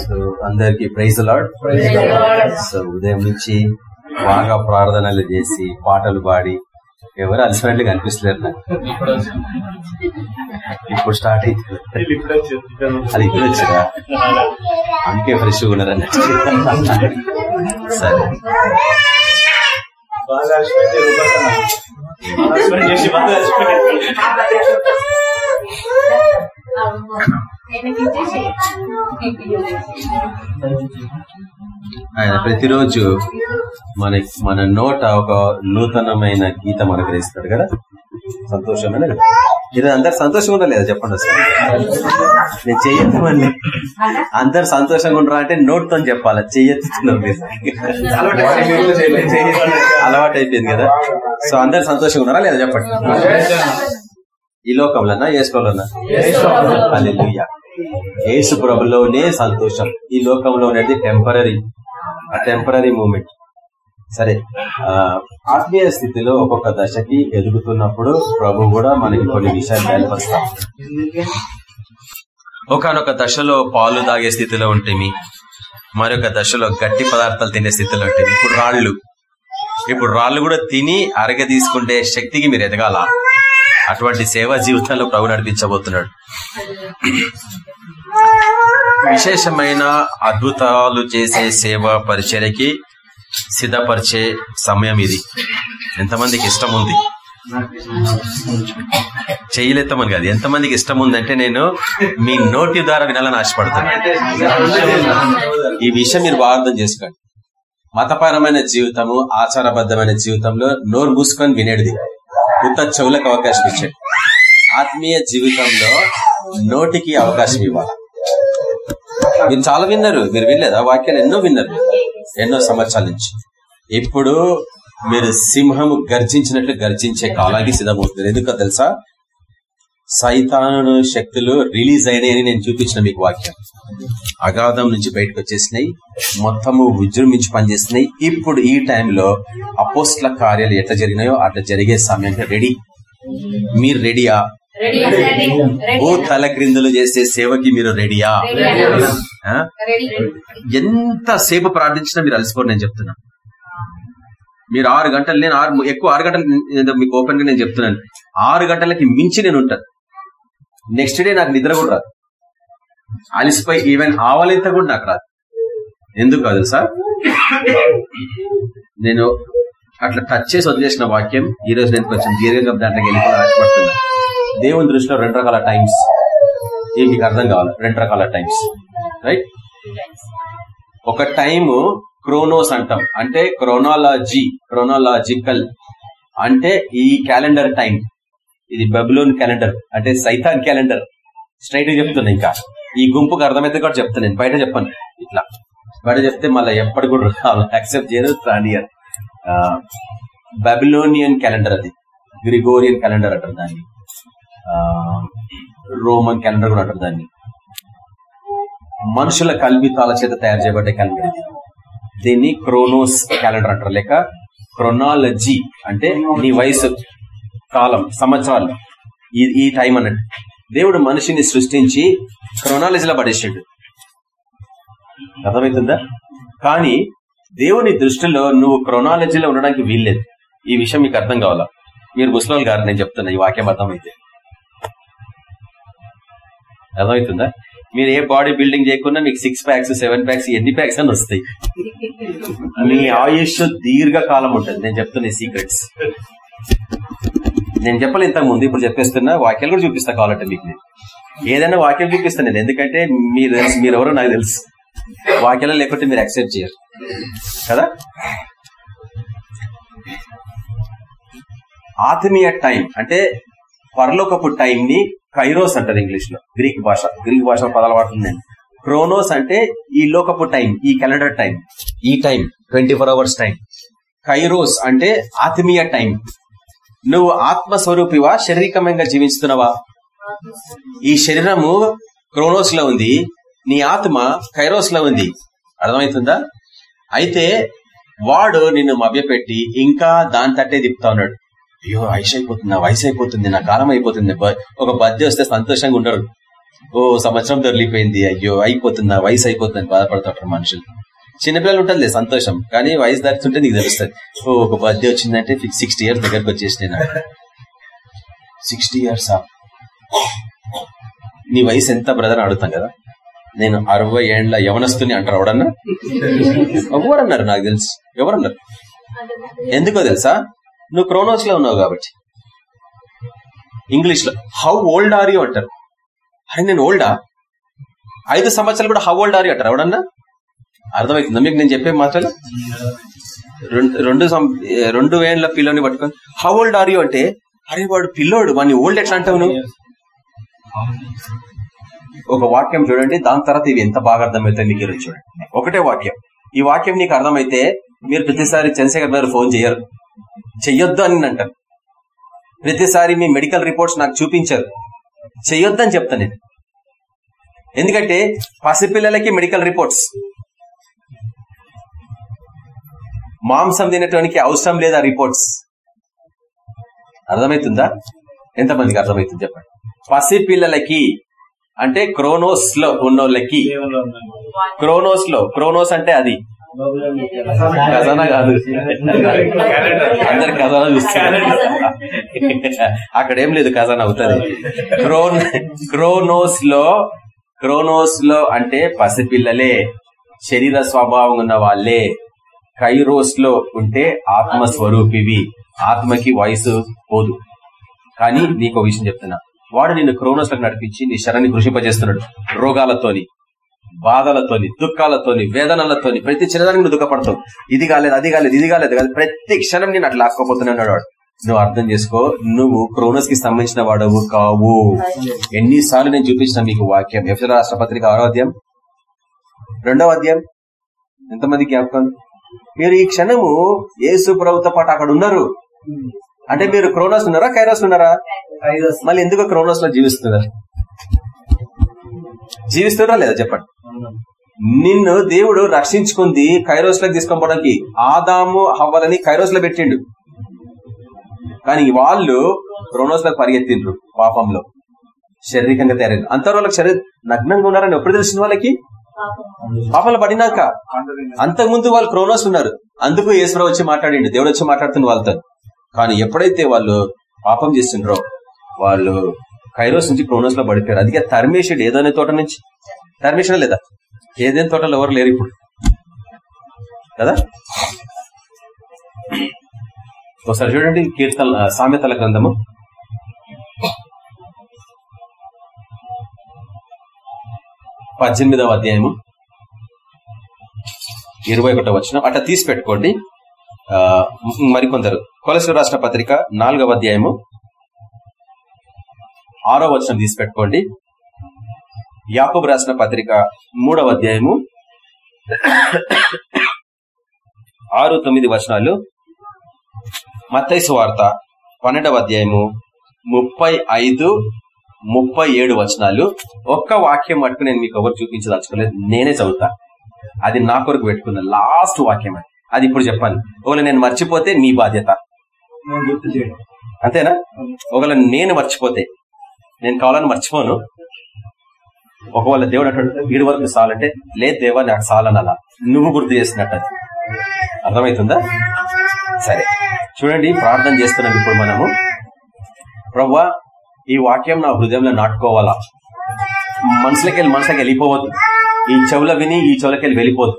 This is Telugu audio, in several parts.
సో అందరికి ప్రైజ్ లాడ్. సో ఉదయం నుంచి బాగా ప్రార్థనలు చేసి పాటలు పాడి ఎవరు అలసినట్లు కనిపిస్తలేరు నాకు. ఇప్పుడు స్టార్ట్ అది ఇప్పుడు వచ్చిరా అందుకే ఫ్రెష్ ఉన్నారు అన్నట్టు. సరే. బాగా చేసి బాగా ఆయన ప్రతిరోజు మన మన నోట ఒక నూతనమైన గీతం అనుగ్రహిస్తాడు కదా? సంతోషమైన? ఇది అందరు సంతోషంగా ఉండరు లేదా చెప్పండి సార్ నేను చెయ్యొద్దామండి అందరు సంతోషంగా ఉండరా అంటే నోట్తో చెప్పాలి చెయ్యొద్దుతున్నాం అలవాటు అయిపోయింది కదా? సో అందరు సంతోషంగా ఉన్నారా లేదా? చెప్పండి. ఈ లోకంలోనా? హల్లెలూయా. యేసు ప్రభులోనే సంతోషం. ఈ లోకంలో అనేది టెంపరీ ఆ టెంపరీ మూమెంట్ సరే ఆత్మీయ స్థితిలో ఒక్కొక్క దశకి ఎదుగుతున్నప్పుడు ప్రభు కూడా మనకి కొన్ని విషయాలు బయలుపరుస్తాం. ఒకనొక దశలో పాలు తాగే స్థితిలో ఉంటుంది మరొక దశలో గట్టి పదార్థాలు తినే స్థితిలో ఉంటుంది ఇప్పుడు రాళ్ళు. ఇప్పుడు రాళ్ళు కూడా తిని అరగ తీసుకుంటే శక్తికి మీరు ఎదగాల? అటువంటి సేవా జీవితంలో ప్రభు నడిపించబోతున్నాడు. విశేషమైన అద్భుతాలు చేసే సేవా పరిచర్యకి సిద్ధపరిచే సమయం ఇది. ఎంతమందికి ఇష్టం ఉంది? చేయలేస్తామని కాదు. ఎంతమందికి ఇష్టం ఉందంటే నేను మీ నోటి ద్వారా వినాలని ఆశపడుతున్నాను ఈ విషయం మీరు బాగా అర్థం చేసుకోండి. మతపరమైన జీవితము ఆచారబద్ధమైన జీవితంలో నోరు మూసుకొని వినేది. ఉత్త చెవులకు అవకాశం ఇచ్చాడు. ఆత్మీయ జీవితంలో నోటికి అవకాశం ఇవ్వాలి. మీరు చాలా విన్నారు మీరు వినలేదా? వాక్యాలు ఎన్నో విన్నారు ఎన్నో సంవత్సరాల నుంచి. ఇప్పుడు మీరు సింహము గర్జించినట్లు గర్జించే కాలానికి సిద్ధమవుతుంది ఎందుకో తెలుసా? సైతాను శక్తులు రిలీజ్ అయినాయని నేను చూపించిన మీకు వాక్యం. అగాధం నుంచి బయటకు వచ్చేసినాయి మొత్తము విజృంభించి పనిచేస్తున్నాయి ఇప్పుడు ఈ టైంలో అపోస్ట్ల కార్యాలు ఎట్లా జరిగినాయో అట్లా జరిగే సమయానికి రెడీ. మీరు రెడీయా? ఓ తల క్రిందులు చేసే సేవకి మీరు రెడీయా? ఎంత సేపు ప్రార్థించినా మీరు అలసిపోరు నేను చెప్తున్నా. మీరు ఆరు గంటలు నేను ఆరు ఎక్కువ ఆరు గంటలు మీకు ఓపెన్గా నేను చెప్తున్నాను. ఆరు గంటలకి మించి నేను ఉంటాను. నెక్స్ట్ డే నాకు నిద్ర కూడా రాదు. అలిసిపోయి ఈవెన్ ఆవలింత కూడా నాకు రాదు. ఎందుకు కాదు సార్ నేను అట్లా టచ్ చేసి వదిలేసిన వాక్యం ఈ రోజు నేను కొంచెం దీర్ఘంగా దాంట్లోకి వెళ్ళిపోయి ఆశపడుతున్నా. దేవుని దృష్టిలో రెండు రకాల టైమ్స్ ఇవి మీకు అర్థం కావాలి? రెండు రకాల టైమ్స్ రైట్ ఒక టైము క్రోనోస్ అంటాం. అంటే క్రోనాలజీ క్రోనాలజికల్ అంటే ఈ క్యాలెండర్ టైం ఇది బబులోన్ క్యాలెండర్. అంటే సైతాన్ క్యాలెండర్. స్ట్రైట్గా చెప్తున్నా ఇంకా. ఈ గుంపుకు అర్థమైతే కూడా చెప్తాను నేను. బయట చెప్పాను. ఇట్లా. బయట చెప్తే మళ్ళీ ఎప్పటి కూడా యాక్సెప్ట్ చేయరు రానియర్ బబిలోనియన్ క్యాలెండర్ అది. గ్రిగోరియన్ క్యాలెండర్ అంటారు దాన్ని. రోమన్ క్యాలెండర్ కూడా అంటారు దాన్ని. మనుషుల కల్పితాల చేత తయారు చేయబడ్డ క్యాలెండర్ ఇది. దీన్ని క్రోనోస్ క్యాలెండర్ అంటారు. లేక క్రొనాలజీ అంటే నీ వయసు. కాలం సంవత్సరాలు. ఈ ఈ టైం అన్నట్టు. దేవుడు మనిషిని సృష్టించి క్రొనాలజీలో పడేసాడు. అర్థమవుతుందా? కానీ దేవుని దృష్టిలో నువ్వు క్రొనాలజీలో ఉండడానికి వీల్లేదు. ఈ విషయం మీకు అర్థం కావాలా? మీరు ముస్లిం గారు నేను చెప్తున్నా ఈ వాక్యం అర్థమైతే. అర్థమవుతుందా? మీరు ఏ బాడీ బిల్డింగ్ చేయకుండా మీకు సిక్స్ ప్యాక్స్ సెవెన్ ప్యాక్స్ ఎన్ని ప్యాక్స్ అని వస్తాయి. మీ ఆయుష్ దీర్ఘకాలం ఉంటుంది. నేను చెప్తున్నా సీక్రెట్స్ నేను చెప్పాలి ఇంతకు ముందు ఇప్పుడు చెప్పేస్తున్నా వాక్యాలు కూడా చూపిస్తా కావాలంటే మీకు నేను. ఏదైనా వాక్యం చూపిస్తాను నేను ఎందుకంటే మీరు తెలుసు మీరెవరో నాకు తెలుసు. వాక్యాలు లేకుంటే మీరు యాక్సెప్ట్ చేయరు. కదా? ఆత్మీయ టైం అంటే పరలోకపు టైం ని కైరోస్ అంటారు ఇంగ్లీష్లో గ్రీక్ భాష. గ్రీక్ భాష పదాలు వాడుతుంది నేను. క్రోనోస్ అంటే ఈ లోకపు టైం ఈ క్యాలెండర్ టైం. ఈ time twenty four hours time. Kairos అంటే ఆత్మీయ టైం. నువ్వు ఆత్మస్వరూపివా? శారీరకమంగా జీవిస్తున్నావా ఈ శరీరము క్రోనోస్లో ఉంది. నీ ఆత్మ కైరోస్లో ఉంది. అర్థమవుతుందా? అయితే వాడు నిన్ను మభ్యపెట్టి ఇంకా దాని తట్టే తిప్పుతా ఉన్నాడు. అయ్యో వయసు అయిపోతుంది నా వయసు అయిపోతుంది. నా కాలం అయిపోతుంది ఒక బర్త్డే వస్తే సంతోషంగా ఉండరు ఓ సంవత్సరం దొరికిపోయింది అయ్యో అయిపోతుంది? నా వయసు అయిపోతుంది అని బాధపడుతుంటారు మనుషులు. చిన్నపిల్లలు ఉంటుంది సంతోషం. కానీ వయసు దాటుతుంటే నీకు తెలుస్తుంది. ఓ ఒక బర్త్డే వచ్చిందంటే సిక్స్టీ ఇయర్స్ దగ్గరకు వచ్చేసి సిక్స్టీ ఇయర్స్ నీ వయసు ఎంత బ్రదర్ అడుగుతాం కదా? నేను అరవై ఏండ్ల యవనస్తుని అంటారు ఎవడన్నా ఎవరన్నారు నాకు తెలుసు. ఎవరన్నారు? ఎందుకో తెలుసా? నువ్వు క్రోనోస్లో ఉన్నావు కాబట్టి. ఇంగ్లీష్లో హౌ ఓల్డ్ ఆర్ యూ అంటారు. అరే నేను ఓల్డా ఐదు సంవత్సరాలు కూడా హౌ ఓల్డ్ ఆర్ యూ అంటారు ఎవడన్నా అర్థమవుతుందా మీకు నేను చెప్పే మాటలు రెండు రెండు వేల పిల్లోని పిల్లని పట్టుకొని హౌ ఓల్డ్ ఆర్ యూ అంటే అరే వాడు పిల్లోడు వాడిని ఓల్డ్ ఎట్లా అంటావు నువ్వు? ఒక వాక్యం చూడండి దాని తర్వాత ఇవి ఎంత బాగా అర్థమవుతాయి మీకు ఈరోజు చూడండి. ఒకటే వాక్యం. ఈ వాక్యం నీకు అర్థమైతే మీరు ప్రతిసారి చంద్రశేఖర్ గారు ఫోన్ చేయరు. చెయ్యొద్దు అని అంటారు ప్రతిసారి మీ మెడికల్ రిపోర్ట్స్ నాకు చూపించారు. చెయ్యొద్దని చెప్తాను నేను. ఎందుకంటే పసిపిల్లలకి మెడికల్ రిపోర్ట్స్. మాంసం తినటానికి అవసరం లేదా రిపోర్ట్స్? అర్థమవుతుందా ఎంతమందికి అర్థమవుతుంది చెప్పండి. పసిపిల్లలకి అంటే క్రోనోస్లో ఉన్నోళ్ళకి. క్రోనోస్లో క్రోనోస్ అంటే అది. ఖజానా కాదు. అందరు ఖజానా చూస్తారు అక్కడ ఏం లేదు ఖజానా అవుతుంది. క్రోన్ క్రోనోస్లో క్రోనోస్లో అంటే పసిపిల్లలే శరీర స్వభావం ఉన్న వాళ్ళే. కైరోస్లో ఉంటే ఆత్మ స్వరూపివి ఆత్మకి వయసు పోదు. కానీ నీకు విషయం చెప్తున్నా. వాడు నిన్ను క్రోనోస్లకు నడిపించి నీ శరాన్ని కృషింపజేస్తున్నాడు. రోగాలతోని బాధలతోని దుఃఖాలతోని వేదనలతోని ప్రతి చిన్నదానికి నువ్వు దుఃఖపడతావు. ఇది కాలేదు అది కాలేదు ఇది కాలేదు కాదు ప్రతి క్షణం నేను అట్లా లాక్కపోతున్నాడు వాడు. నువ్వు అర్థం చేసుకో నువ్వు క్రోనస్కి సంబంధించిన వాడవు కావు. ఎన్నిసార్లు నేను చూపించిన మీకు వాక్యం. ఎఫ్ఎల్ రాష్ట్రపత్రిక ఆరో అధ్యాయం. రెండవ అధ్యాయం. ఎంతమంది జ్ఞాపకం మీరు ఈ క్షణము యేసు ప్రభుతో పాటు అక్కడ ఉన్నారు. అంటే మీరు క్రోనోస్ ఉన్నారా కైరోస్ ఉన్నారా? మళ్ళీ ఎందుకు క్రోనోస్లో జీవిస్తున్నారు? జీవిస్తున్నారా లేదా చెప్పండి. నిన్ను దేవుడు రక్షించుకుంది కైరోస్లోకి తీసుకోవడానికి ఆదాము హవ్వలని కైరోస్లో పెట్టిండు. కానీ వాళ్ళు క్రోనోస్లోకి పరిగెత్తిండ్రు పాపంలో. శారీరకంగా తయారైంది అంతవరకు శరీర నగ్నంగా ఉన్నారని ఎప్పుడు తెలిసిన వాళ్ళకి? పాపంలో పడినాక అంతకుముందు వాళ్ళు క్రోనోస్ ఉన్నారు. అందుకు ఈశ్వరావు వచ్చి మాట్లాడిండు. దేవుడు వచ్చి మాట్లాడుతున్న వాళ్ళతో. కానీ ఎప్పుడైతే వాళ్ళు పాపం చేస్తుండ్రో వాళ్ళు కైరోస్ నుంచి క్రోనోస్లో పడిపోయారు. అందుకే తరిమేషుడు ఏదైనా తోట నుంచి. తరిమేషుడు లేదా? ఏదైనా తోటలో ఎవరు లేరు ఇప్పుడు. కదా? ఒకసారి చూడండి కీర్తన సామెతల గ్రంథము. పద్దెనిమిదవ అధ్యాయము ఇరవై ఒకటో వచ్చిన అట్లా తీసి పెట్టుకోండి మరికొందరు. కొలసి రాష్ట్ర పత్రిక నాలుగవ అధ్యాయము ఆరో వచనం తీసి పెట్టుకోండి యాకబ్ రాసిన పత్రిక మూడవ అధ్యాయము ఆరు తొమ్మిది వచనాలు. మత్తైసు వార్త పన్నెండవ అధ్యాయము ముప్పై ఐదు ముప్పై ఏడు వచనాలు. ఒక్క వాక్యం మటుకు నేను మీకు ఎవరు చూపించదలుచుకోలేదు నేనే చదువుతా. అది నా కొరకు పెట్టుకున్న లాస్ట్ వాక్యం అది. అది ఇప్పుడు చెప్పాను ఒకవేళ నేను మర్చిపోతే మీ బాధ్యత. అంతేనా? ఒకవేళ నేను మర్చిపోతే నేను కావాలని మర్చిపోను. ఒకవేళ దేవుడు అంటాడు వీడి వరకు చాలంటే లేదు దేవా నాకు చాలని అలా నువ్వు గుర్తు చేసినట్టు అది. అర్థమవుతుందా? సరే. చూడండి ప్రార్థన చేస్తున్నాం ఇప్పుడు మనము. ప్రవ్వా ఈ వాక్యం నా హృదయంలో నాటుకోవాలా? మనసులకెళ్ళి వెళ్ళి మనసులోకి వెళ్ళిపోవద్దు. ఈ చెవుల విని ఈ చెవులకెళ్ళి వెళ్ళిపోద్దు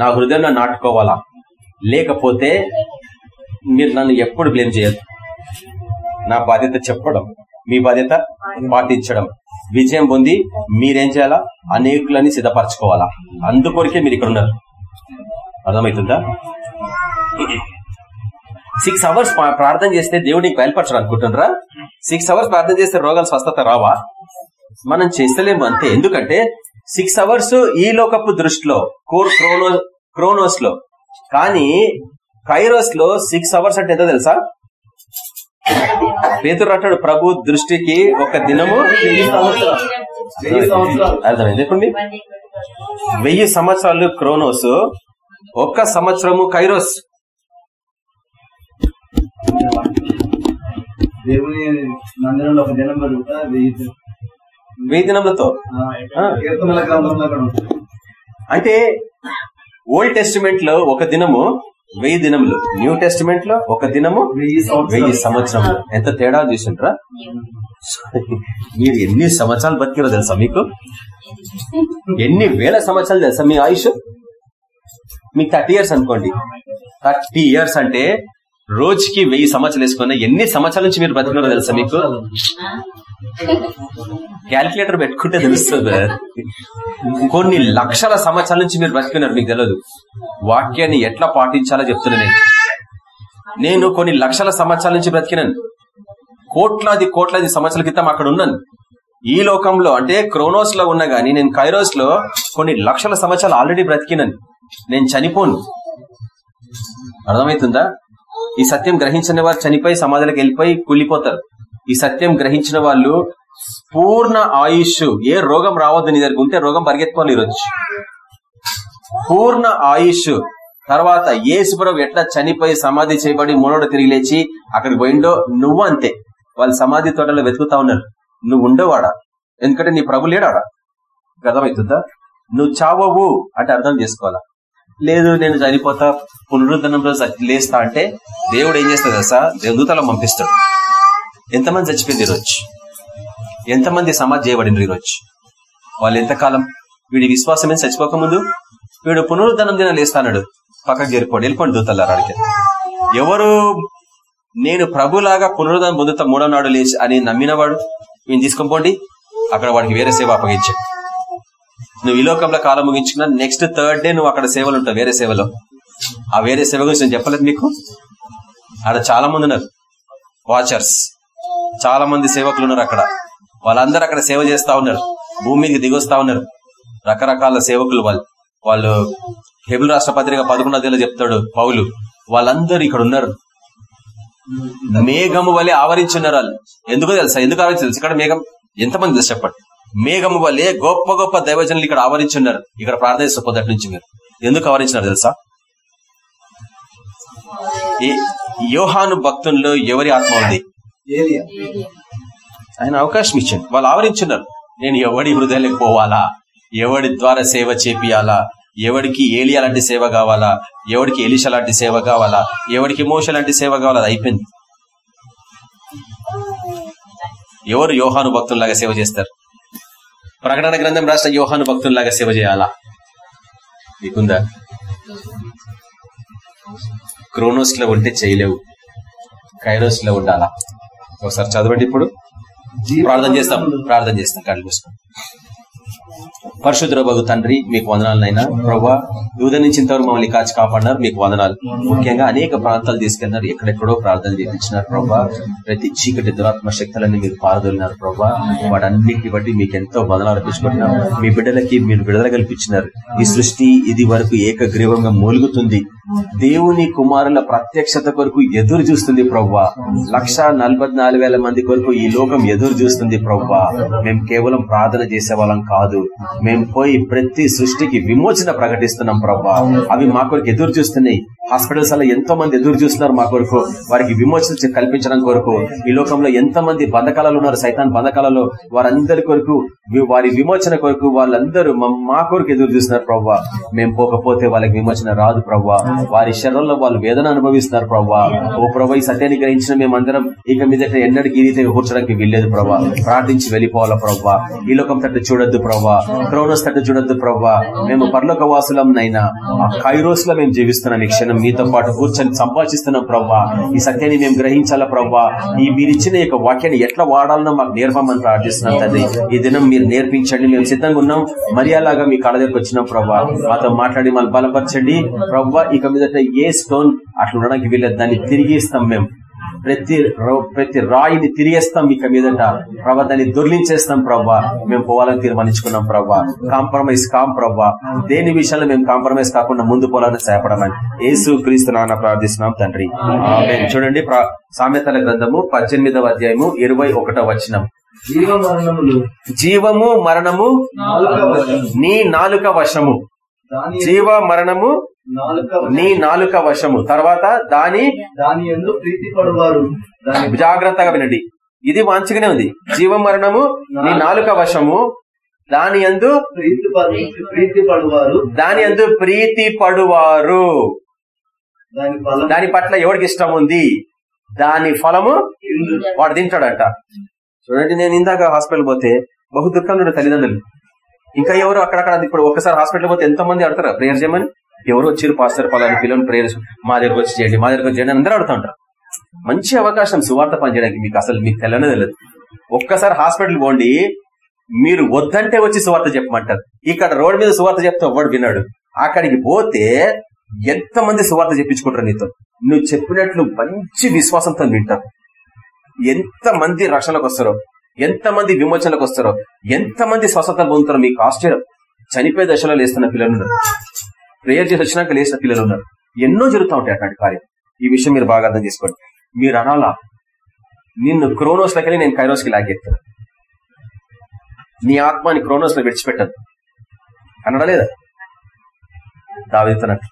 నా హృదయంలో నాటుకోవాలా? లేకపోతే మీరు నన్ను ఎప్పుడు బ్లేమ్ చేయదు నా బాధ్యత చెప్పడం మీ బాధ్యత పాటించడం. విజయం పొంది మీరేం చేయాలా? అనేకులని సిద్ధపరచుకోవాలా. అందుకొరికే మీరు ఇక్కడ ఉన్నారు అర్థమవుతుందా? సిక్స్ అవర్స్ ప్రార్థన చేస్తే దేవుడు నీకు బయలుపరచడం అనుకుంటున్నారా సిక్స్ అవర్స్ ప్రార్థన చేస్తే రోగాలు స్వస్థత రావా? మనం చేస్తలేము అంతే. ఎందుకంటే సిక్స్ అవర్స్ ఈ లోకపు దృష్టిలో కోర్ క్రోనో క్రోనోస్లో కానీ కైరోస్లో సిక్స్ అవర్స్ అంటే ఎంత తెలుసా? పేతురు అంటాడు ప్రభు దృష్టికి ఒక దినము అర్థమైంది చెప్పండి? వెయ్యి సంవత్సరాలు క్రోనోస్ ఒక్క సంవత్సరము కైరోస్. దేవుని మందిరంలో ఒక దినం పెరుగుతా వెయ్యి దినములతో అంటే ఓల్డ్ టెస్టిమెంట్లో ఒక దినము వెయ్యి దినములు. న్యూ టెస్టిమెంట్లో ఒక దినము వెయ్యి సంవత్సరములు. ఎంత తేడా చూసిండ్రా? మీరు ఎన్ని సంవత్సరాలు బతికారో తెలుసా మీకు? ఎన్ని వేల సంవత్సరాలు తెలుసా మీ ఆయుష్? మీకు థర్టీ ఇయర్స్ అనుకోండి. థర్టీ ఇయర్స్ అంటే రోజుకి వెయ్యి సంవత్సరాలు వేసుకున్న ఎన్ని సంవత్సరాల నుంచి మీరు బతికినారో తెలుసా మీకు? క్యాల్కులేటర్ పెట్టుకుంటే తెలుస్తుంది? కొన్ని లక్షల సంవత్సరాల నుంచి మీరు బతికినారు మీకు తెలియదు వాక్యాన్ని ఎట్లా పాటించాలో చెప్తున్నా నేను. నేను కొన్ని లక్షల సంవత్సరాల నుంచి బ్రతికినాను కోట్లాది కోట్లాది సంవత్సరాల క్రితం అక్కడ ఉన్నాను. ఈ లోకంలో అంటే క్రోనోస్లో ఉన్నా గానీ నేను కైరోస్లో కొన్ని లక్షల సంవత్సరాలు ఆల్రెడీ బ్రతికినాను. నేను చనిపోను. అర్థమవుతుందా? ఈ సత్యం గ్రహించిన వారు చనిపోయి సమాధులకు వెళ్ళిపోయి కూలిపోతారు. ఈ సత్యం గ్రహించిన వాళ్ళు పూర్ణ ఆయుష్ ఏ రోగం రావద్దు నీ దగ్గర ఉంటే రోగం పరిగెత్తుకోవాలి ఈరోజు పూర్ణ ఆయుష్. తర్వాత ఏసుప్రభు ఎట్లా చనిపోయి సమాధి చేయబడి మూడోడు తిరిగి లేచి అక్కడికి పోయిండో నువ్వు అంతే. వాళ్ళు సమాధి తోటలో వెతుకుతా ఉన్నారు. నువ్వు ఉండేవాడా? ఎందుకంటే నీ ప్రభు లేడాడా? అర్థమవుతుందా? నువ్వు చావవు అంటే అర్థం చేసుకోవాలా? లేదు నేను చనిపోతా పునరుద్ధరణంలో లేస్తా అంటే దేవుడు ఏం చేస్తాడు సార్ దేవదూతలో పంపిస్తాడు. ఎంతమంది చచ్చిపోయింది ఈరోజు? ఎంతమంది సమాధి చేయబడింది ఈరోజు? వాళ్ళు ఎంతకాలం వీడి విశ్వాసమే చచ్చిపోకముందు వీడు పునరుద్ధరణం దిన లేస్తాడు పక్కకు చేరిపోడు వెళ్ళిపోండి దూతలారు అడిగి ఎవరు నేను ప్రభులాగా పునరుద్ధరణ పొందుతా మూడో నాడు లేచి అని నమ్మినవాడు వీడిని తీసుకొని పోండి అక్కడ వాడికి వేరే సేవ అప్పగించాడు. నువ్వు ఈ లోకంలో కాలం ముగించుకున్నా నెక్స్ట్ థర్డ్ డే నువ్వు అక్కడ సేవలు ఉంటావు వేరే సేవలో. ఆ వేరే సేవ గురించి నేను చెప్పలేదు మీకు. అక్కడ చాలా మంది ఉన్నారు. వాచర్స్ చాలా మంది సేవకులు ఉన్నారు అక్కడ. వాళ్ళందరూ అక్కడ సేవ చేస్తా ఉన్నారు. భూమి మీదకి దిగొస్తా ఉన్నారు. రకరకాల సేవకులు వాళ్ళు. వాళ్ళు హెబుల్ రాష్ట్ర పత్రిక పదకొండదేలో చెప్తాడు పౌలు. వాళ్ళందరూ ఇక్కడ ఉన్నారు. మేఘము వలె ఆవరించున్నారు వాళ్ళు. ఎందుకో తెలుసా? ఎందుకు ఆవరించి తెలుసు ఇక్కడ మేఘం. ఎంతమంది తెలుసు చెప్పండి? మేఘము వలె గొప్ప గొప్ప దైవజనులు ఇక్కడ ఆవరించున్నారు. ఇక్కడ ప్రార్థిస్తూ పొద్దుటి నుంచి మీరు. ఎందుకు ఆవరించినారు తెలుసా? యోహాను భక్తుల్లో ఎవరి ఆత్మ ఉంది? ఆయన అవకాశం ఇచ్చాడు. వాళ్ళు ఆవరించున్నారు. నేను ఎవడి హృదయాలకు పోవాలా? ఎవడి ద్వారా సేవ చేపియాలా? ఎవడికి ఏలియా లాంటి సేవ కావాలా? ఎవడికి ఎలిష లాంటి సేవ కావాలా? ఎవడికి మోష లాంటి సేవ కావాలా? అది అయిపోయింది. ఎవరు యోహాను భక్తుల్లాగా సేవ చేస్తారు? ప్రకటన గ్రంథం రాష్ట్ర యోహాను భక్తుల్లాగా సేవ చేయాలా? మీకుందా క్రోనోస్లో ఉంటే చేయలేవు. కైరోస్లో ఉండాలా? ఒకసారి చదవండి ఇప్పుడు. ప్రార్థన చేస్తాం ప్రార్థన చేస్తాం కళ్ళు పరిశుద్ధ బగు తండ్రి మీకు వందనాలనైనా. ప్రభా యూద నుంచి ఇంతవరకు మమ్మల్ని కాచి కాపాడినారు మీకు వందనాలు. ముఖ్యంగా అనేక ప్రాంతాలు తీసుకెళ్ళినారు ఎక్కడెక్కడో ప్రార్థన చేయించినారు ప్రభా. ప్రతి చీకటి దురాత్మ శక్తులన్నీ మీరు పారదొలినారు ప్రభా. వాటన్నిటిని బట్టి మీకు ఎంతో వందనాలు అర్పించుకుంటున్నాం. మీ బిడ్డలకి మీరు విడుదల కల్పించినారు. ఈ సృష్టి ఇది వరకు ఏకగ్రీవంగా మూలుగుతుంది. దేవుని కుమారుల ప్రత్యక్షత కొరకు ఎదురు చూస్తుంది ప్రవ్వా లక్ష నాలుగు వేల మంది కొరకు ఈ లోకం ఎదురు చూస్తుంది ప్రవ్వా మేము కేవలం ప్రార్థన చేసే వాళ్ళం కాదు మేము పోయి ప్రతి సృష్టికి విమోచన ప్రకటిస్తున్నాం ప్రవ్వా అవి మా కొరకు ఎదురు చూస్తున్నాయి. హాస్పిటల్స్లో ఎంతో మంది ఎదురు చూస్తున్నారు మా కొరకు. వారికి విమోచన కల్పించడం కొరకు. ఈ లోకంలో ఎంత మంది బంధకాలలో ఉన్నారు? సైతాన్ బంధకాలలో వారందరి కొరకు వారి విమోచన కొరకు వాళ్ళందరూ మా- కొరకు ఎదురు చూస్తున్నారు ప్రవ్వా. మేము పోకపోతే వాళ్ళకి విమోచన రాదు ప్రవ్వా. వారి శరీరంలో వాళ్ళు వేదన అనుభవిస్తున్నారు ప్రవ్వా. ఓ ప్రభా ఈ సత్యాన్ని గ్రహించిన మేమందరం ఇక మీదట ఎన్నడికి ఈ రీతిగా కూర్చోడానికి వీల్లేదు ప్రభా ప్రార్థించి వెళ్ళిపోవాలా ప్రవ్వా? ఈ లోకం తట్టు చూడొద్దు ప్రవ్వా. క్రోనస్ తట్టు చూడొద్దు ప్రవ్వా. మేము పర్లోక వాసులం నైనా ఆ కైరోస్లో మేము జీవిస్తున్నాం ఈ క్షణం. మీతో పాటు కూర్చొని సంభాషిస్తున్నాం ప్రవ్వా ఈ సత్యాన్ని మేము గ్రహించాలా ప్రవ్వా? ఈ మీరిచ్చిన యొక్క వాక్యాన్ని ఎట్లా వాడాలనో మాకు నేర్పమని ప్రార్థిస్తున్నాం తండ్రి. ఈ దినం మీరు నేర్పించండి మేము సిద్ధంగా ఉన్నాం. మర్యాదగా మీ కళ దగ్గరకు వచ్చినాం ప్రవ్వా. మాతో మాట్లాడి మళ్ళీ బలపరచండి. ప్రవ్వా ఇక మీదట ఏ స్టోన్ అట్లా ఉండడానికి వీళ్ళ దాన్ని తిరిగి ఇస్తాం మేము. ప్రతి ప్రతి రాయిని తిరిగేస్తాం ఇక మీదట. ప్రభా దాన్ని దొర్లించేస్తాం ప్రవ్వా. మేము పోవాలని తీర్మానించుకున్నాం ప్రవ్వా. కాంప్రమైజ్ కాం ప్రవ్వా. దేని విషయాల్లో మేము కాంప్రమైజ్ కాకుండా ముందు పోవాలని సహాయపడమని యేసు క్రీస్తు నాన్న ప్రార్థిస్తున్నాం తండ్రి. చూడండి సామెతల గ్రంథము పద్దెనిమిదవ అధ్యాయము ఇరవై ఒకటో వచనం. జీవము మరణము. నీ నాలుక వశము. జీవ మరణము నీ నాలుక వశము. తర్వాత దాని దాని ఎందు ప్రీతి పడువారు జాగ్రత్తగా వినండి. ఇది మంచిగానే ఉంది. జీవ మరణము నీ నాలుక వశము దాని ఎందు ప్రీతి పడు ప్రీతి పడువారు దాని ఎందు ప్రీతి పడువారు దాని పట్ల ఎవరికి ఇష్టం ఉంది? దాని ఫలము వాడు తింటాడంట. చూడండి నేను ఇందాక హాస్పిటల్ పోతే బహు దుఃఖంలో తల్లిదండ్రులు. ఇంకా ఎవరు అక్కడక్కడ ఇప్పుడు ఒక్కసారి హాస్పిటల్ పోతే ఎంత మంది ఆడతారా? ప్రేయర్ చేయమని? ఎవరు వచ్చారు పాస్టర్ పలాని పిల్లలు ప్రేయర్ మా దగ్గరకు వచ్చి చేయండి మా దగ్గరకు చేయండి అందరూ ఆడుతూ ఉంటారు. మంచి అవకాశం సువార్త పనిచేయడానికి మీకు అసలు మీకు తెల్లనే తెలియదు ఒక్కసారి హాస్పిటల్ పోండి మీరు వద్దంటే వచ్చి సువార్త చెప్పమంటారు. ఇక్కడ రోడ్డు మీద సువార్త చెప్తే ఎవ్వడు విన్నాడు అక్కడికి పోతే ఎంతమంది సువార్త చెప్పించుకుంటారు నీతో? నువ్వు చెప్పినట్లు మంచి విశ్వాసంతో వింటారు ఎంత మంది రక్షణకు వస్తారో ఎంత మంది వస్తారో ఎంత మంది పొందుతారో మీకు ఆశ్చర్యం. చనిపోయే దశలో లేస్తున్న పిల్లలు ప్రేయర్ చేసి వచ్చినాక లేచిన పిల్లలు ఉన్నారు. ఎన్నో జరుగుతూ ఉంటాయి అట్లాంటి కార్యం. ఈ విషయం మీరు బాగా అర్థం చేసుకోండి. మీరు అనాలా నిన్ను క్రోనోస్ లకెళ్ళి నేను కైరోస్కి లాగెత్తాను నీ ఆత్మని క్రోనోస్లో విడిచిపెట్టాను అనడా లేదా దావితున్నట్టు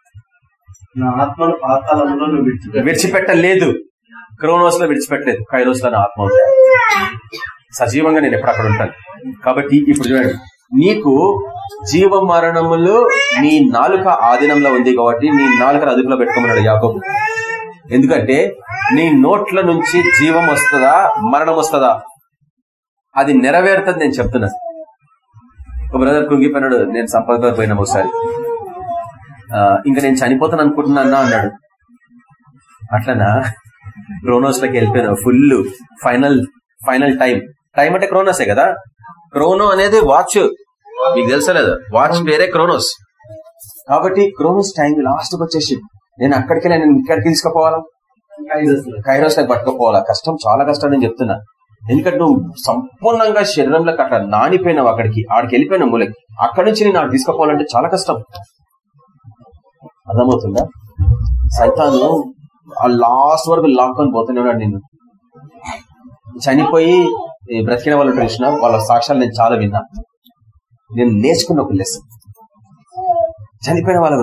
విడిచిపెట్టలేదు క్రోనోస్లో విడిచిపెట్టలేదు. కైరోస్లో నా ఆత్మ సజీవంగా నేను ఎప్పుడు అక్కడ ఉంటాను. కాబట్టి ఇప్పుడు చూడండి. నీకు జీవ మరణములు నీ నాలుక ఆధీనంలో ఉంది కాబట్టి నీ నాలుక అదుపులో పెట్టుకోమన్నాడు యాకోబు. ఎందుకంటే నీ నోట్ల నుంచి జీవం వస్తుందా మరణం వస్తుందా? అది నెరవేరుతుంది నేను చెప్తున్నా ఒక బ్రదర్ కుంగిపోయినాడు నేను సంపద పోయినా ఒకసారి. ఇంకా నేను చనిపోతాను అనుకుంటున్నా అన్నాడు. అట్లనా? క్రోనోస్లోకి వెళ్ళిపోయాను full final final time. Time అంటే క్రోనోసే కదా? క్రోనో అనేది వాచ్. మీకు తెలుసలేదు వాచ్ పేరే క్రోనోస్ కాబట్టి క్రోనోస్ టైం లాస్ట్ వచ్చేసి నేను అక్కడికి నేను ఇక్కడికి తీసుకుపోవాలా? కైరోస్ నాకు పట్టుకుపోవాలా? కష్టం చాలా కష్టం నేను చెప్తున్నా. ఎందుకంటే నువ్వు సంపూర్ణంగా శరీరంలోకి అట్లా నానిపోయినావు అక్కడికి ఆడికి వెళ్ళిపోయినావు మూలకి. అక్కడి నుంచి నేను ఆడికి తీసుకుపోవాలంటే చాలా కష్టం. అర్థమవుతుందా? సైతాను ఆ లాస్ట్ వరకు లాక్కొని పోతూనే ఉన్నాడు నిన్ను. చనిపోయి బ్రతికిన వాళ్ళు చూసిన వాళ్ళ సాక్ష్యాలు నేను చాలా విన్నా. నేను నేర్చుకున్న ఒక లెసన్ చనిపోయిన వాళ్ళ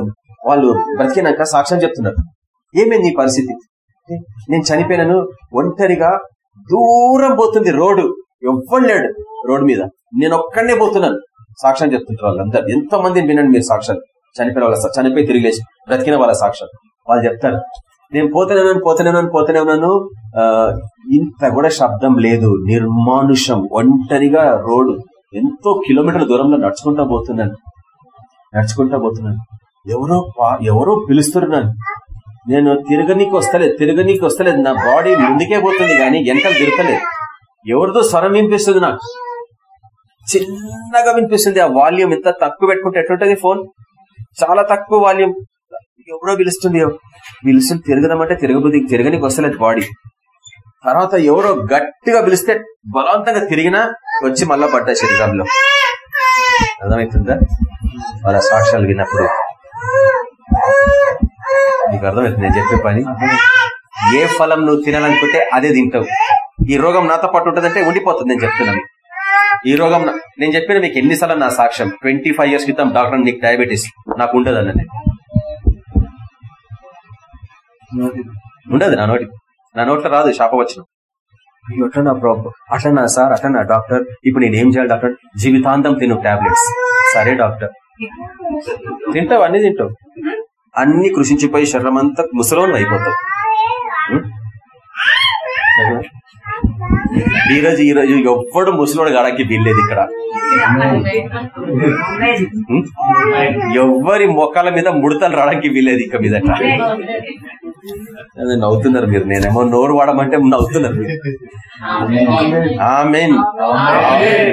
వాళ్ళు బ్రతికినాక సాక్ష్యం చెప్తున్నారు. ఏమైంది నీ పరిస్థితి? నేను చనిపోయినాను ఒంటరిగా దూరం పోతుంది రోడ్డు. ఎవ్వడు లేడు రోడ్డు మీద. నేను ఒక్కడనే పోతున్నాను. సాక్ష్యం చెప్తుంటారు వాళ్ళందరూ. ఎంతో మందిని వినండి మీరు సాక్ష్యాలు. చనిపోయిన వాళ్ళ చనిపోయి తిరిగిలేసి బ్రతికిన వాళ్ళ సాక్ష్యం వాళ్ళు చెప్తారు నేను పోతూనే ఉన్నాను పోతూనే ఉన్నాను ఆ, ఇంత కూడా శబ్దం లేదు. నిర్మానుషం ఒంటరిగా రోడ్డు ఎంతో కిలోమీటర్ల దూరంలో నడుచుకుంటా పోతున్నాను. నడుచుకుంటా పోతున్నాను. ఎవరో ఎవరో పిలుస్తున్నాను నేను తిరగనీకి వస్తలేదు తిరగనీకి వస్తలేదు. నా బాడీ ముందుకే పోతుంది కానీ వెనకాల తిరగలేదు ఎవరిదో స్వరం వినిపిస్తుంది నాకు. చిన్నగా వినిపిస్తుంది ఆ వాల్యూమ్. ఎంత తక్కువ పెట్టుకుంటే ఎట్లుంటది ఫోన్? చాలా తక్కువ వాల్యూమ్. ఎవరో పిలుస్తుంది పిలుస్తుంది తిరగదామంటే తిరగబుద్ది తిరగనీకి వస్తలేదు బాడీ. తర్వాత ఎవరో గట్టిగా పిలిస్తే బలవంతంగా తిరిగినా వచ్చి మళ్ళా పడ్డా శరీరంలో. అర్థమవుతుందా వాళ్ళ సాక్ష్యాలు విన్నప్పుడు. నీకు అర్థమవుతుంది నేను చెప్పే పని? ఏ ఫలం నువ్వు తినాలనుకుంటే అదే తింటావు. ఈ రోగం నాతో పాటు ఉంటుందంటే ఉండిపోతుంది నేను చెప్తున్నాను ఈ రోగం నేను చెప్పిన మీకు ఎన్నిసార్లు నా సాక్ష్యం. ట్వంటీ ఫైవ్ ఇయర్స్ క్రితం డాక్టర్ నీకు డయాబెటీస్. నాకు ఉండదు అన్నది. ఉండదు నా నోటి. నా నోట్లో రాదు శాపవచనం. అయ్యో, అట్లనా ప్రాబ్లం అట్లనా సార్? అట్లనా డాక్టర్? ఇప్పుడు నేను ఏం చేయాలి డాక్టర్? జీవితాంతం తిను టాబ్లెట్స్. సరే డాక్టర్. తింటావు అన్ని తింటావు. అన్ని కృషించిపోయి శరీరం అంతా ముసలోన్ అయిపోతావు ఈరోజు ఈరోజు ఎవ్వడు ముసలోడు గడకి వీల్లేదు ఇక్కడ. ఎవ్వరి మొక్కల మీద ముడతలు రావడానికి వీల్లేదు ఇక మీద నవ్వుతున్నారు మీరు. నేనేమో నోరు వాడమంటే నవ్వుతున్నారు మీరు. ఆమెన్.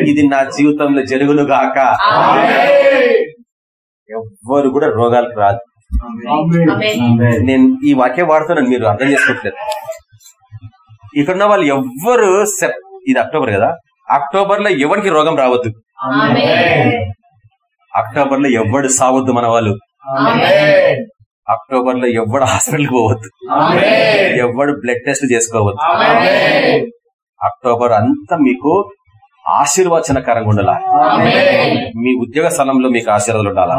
ఇది నా జీవితంలో జరుగును గాక. ఎవ్వరు కూడా రోగాలకు రాదు. నేను ఈ వాక్యం వాడుతున్నాను మీరు అర్థం చేసుకోవట్లేదు. ఇక్కడ ఉన్న వాళ్ళు ఎవ్వరు సెప్ ఇది అక్టోబర్ కదా? అక్టోబర్లో ఎవరికి రోగం రావద్దు? అక్టోబర్లో ఎవ్వడు సావద్దు మన వాళ్ళు అక్టోబర్లో ఎవ్వడు హాస్పిటల్ పోవద్దు ఎవ్వడు బ్లడ్ టెస్ట్ చేసుకోవద్దు. అక్టోబర్ అంతా మీకు ఆశీర్వచనకరంగా ఉండాలా? మీ ఉద్యోగ స్థలంలో మీకు ఆశీర్వాదాలు ఉండాలా?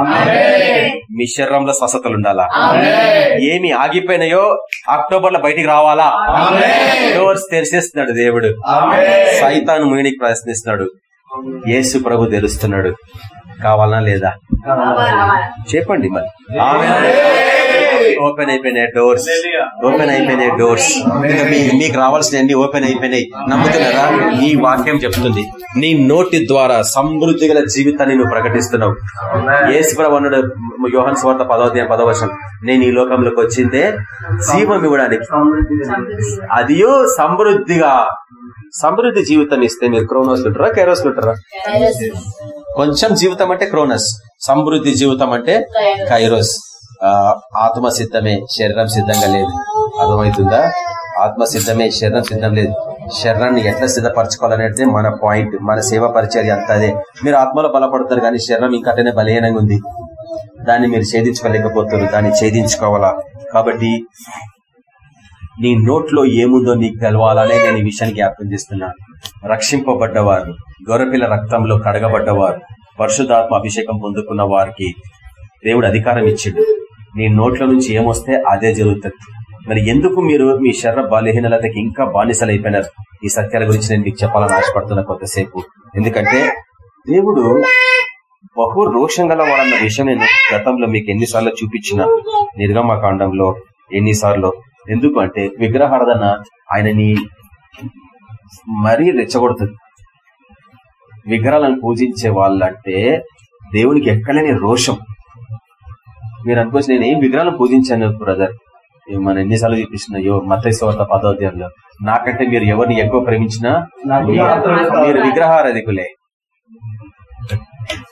మీ శరీరంలో స్వస్థతలు ఉండాలా? ఏమి ఆగిపోయినాయో అక్టోబర్లో బయటికి రావాలా? డోర్స్ తెరిచేస్తున్నాడు దేవుడు. సైతాను ముయనికి ప్రయత్నిస్తున్నాడు. యేసు ప్రభు తెలుస్తున్నాడు. కావాలనా లేదా? చెప్పండి మరి. ఓపెన్ అయిపోయినాయి డోర్స్. ఓపెన్ అయిపోయినాయి డోర్స్. మీకు రావాల్సిన అన్ని ఓపెన్ అయిపోయినాయి. నమ్ముతున్నారా? ఈ వాక్యం చెప్తుంది. నీ నోటి ద్వారా సమృద్ధి గల జీవితాన్ని నువ్వు ప్రకటిస్తున్నావు. అన్నాడు యోహన్ స్వార్థ పదవధ్యాయం పదవర్షం నేను ఈ లోకంలోకి వచ్చిందే జీవం ఇవ్వడానికి. అదియో సమృద్ధిగా సమృద్ధి జీవితం ఇస్తే మీరు క్రోనోస్ ఉంటారా కెరోస్ ఉంటారా కొంచెం జీవితం అంటే క్రోనస్. సమృద్ధి జీవితం అంటే కైరోస్. ఆ, ఆత్మ సిద్ధమే శరీరం సిద్ధంగా లేదు. అర్థమవుతుందా? ఆత్మ సిద్ధమే శరీరం సిద్ధం లేదు. శరీరాన్ని ఎట్లా సిద్ధపరచుకోవాలనేది మన పాయింట్ మన సేవ పరిచర్య అంత అదే. మీరు ఆత్మలో బలపడతారు కానీ శరీరం ఇంకటనే బలహీనంగా ఉంది. దాన్ని మీరు ఛేదించుకోలేకపోతారు దాన్ని ఛేదించుకోవాలా? కాబట్టి నీ నోట్లో ఏముందో నీకు తెలవాలనే నేను ఈ విషయాన్ని జ్ఞాపకం చేస్తున్నాను రక్షింపబడ్డవారు. గొర్రెపిల్ల రక్తంలో కడగబడ్డవారు. పరిశుధాత్మ అభిషేకం పొందుకున్న వారికి దేవుడు అధికారం ఇచ్చిండు. నీ నోట్ల నుంచి ఏమొస్తే అదే జరుగుతుంది. మరి ఎందుకు మీరు మీ శరీర బలహీనతకి ఇంకా బానిసలైపోయినారు? ఈ సత్యాల గురించి నేను మీకు చెప్పాలని ఆశపడుతున్నా కొంతసేపు. ఎందుకంటే దేవుడు బహు రోషం గల వాడన్న విషయం నేను గతంలో మీకు ఎన్నిసార్లు చూపించిన. నిర్గమకాండంలో ఎన్నిసార్లు. ఎందుకు అంటే విగ్రహారాధన ఆయనని మరీ రెచ్చగొడుతుంది. విగ్రహాలను పూజించే వాళ్ళంటే దేవునికి ఎక్కలేని రోషం. మీరు అనుకోవచ్చు నేను ఏం విగ్రహాలను పూజించాను బ్రదర్ మన ఎన్నిసార్లు యో మతైశ్వర్త పదోధ్యాయంలో నాకంటే మీరు ఎవరిని ఎక్కువ ప్రేమించినా మీరు- విగ్రహారాధికులే.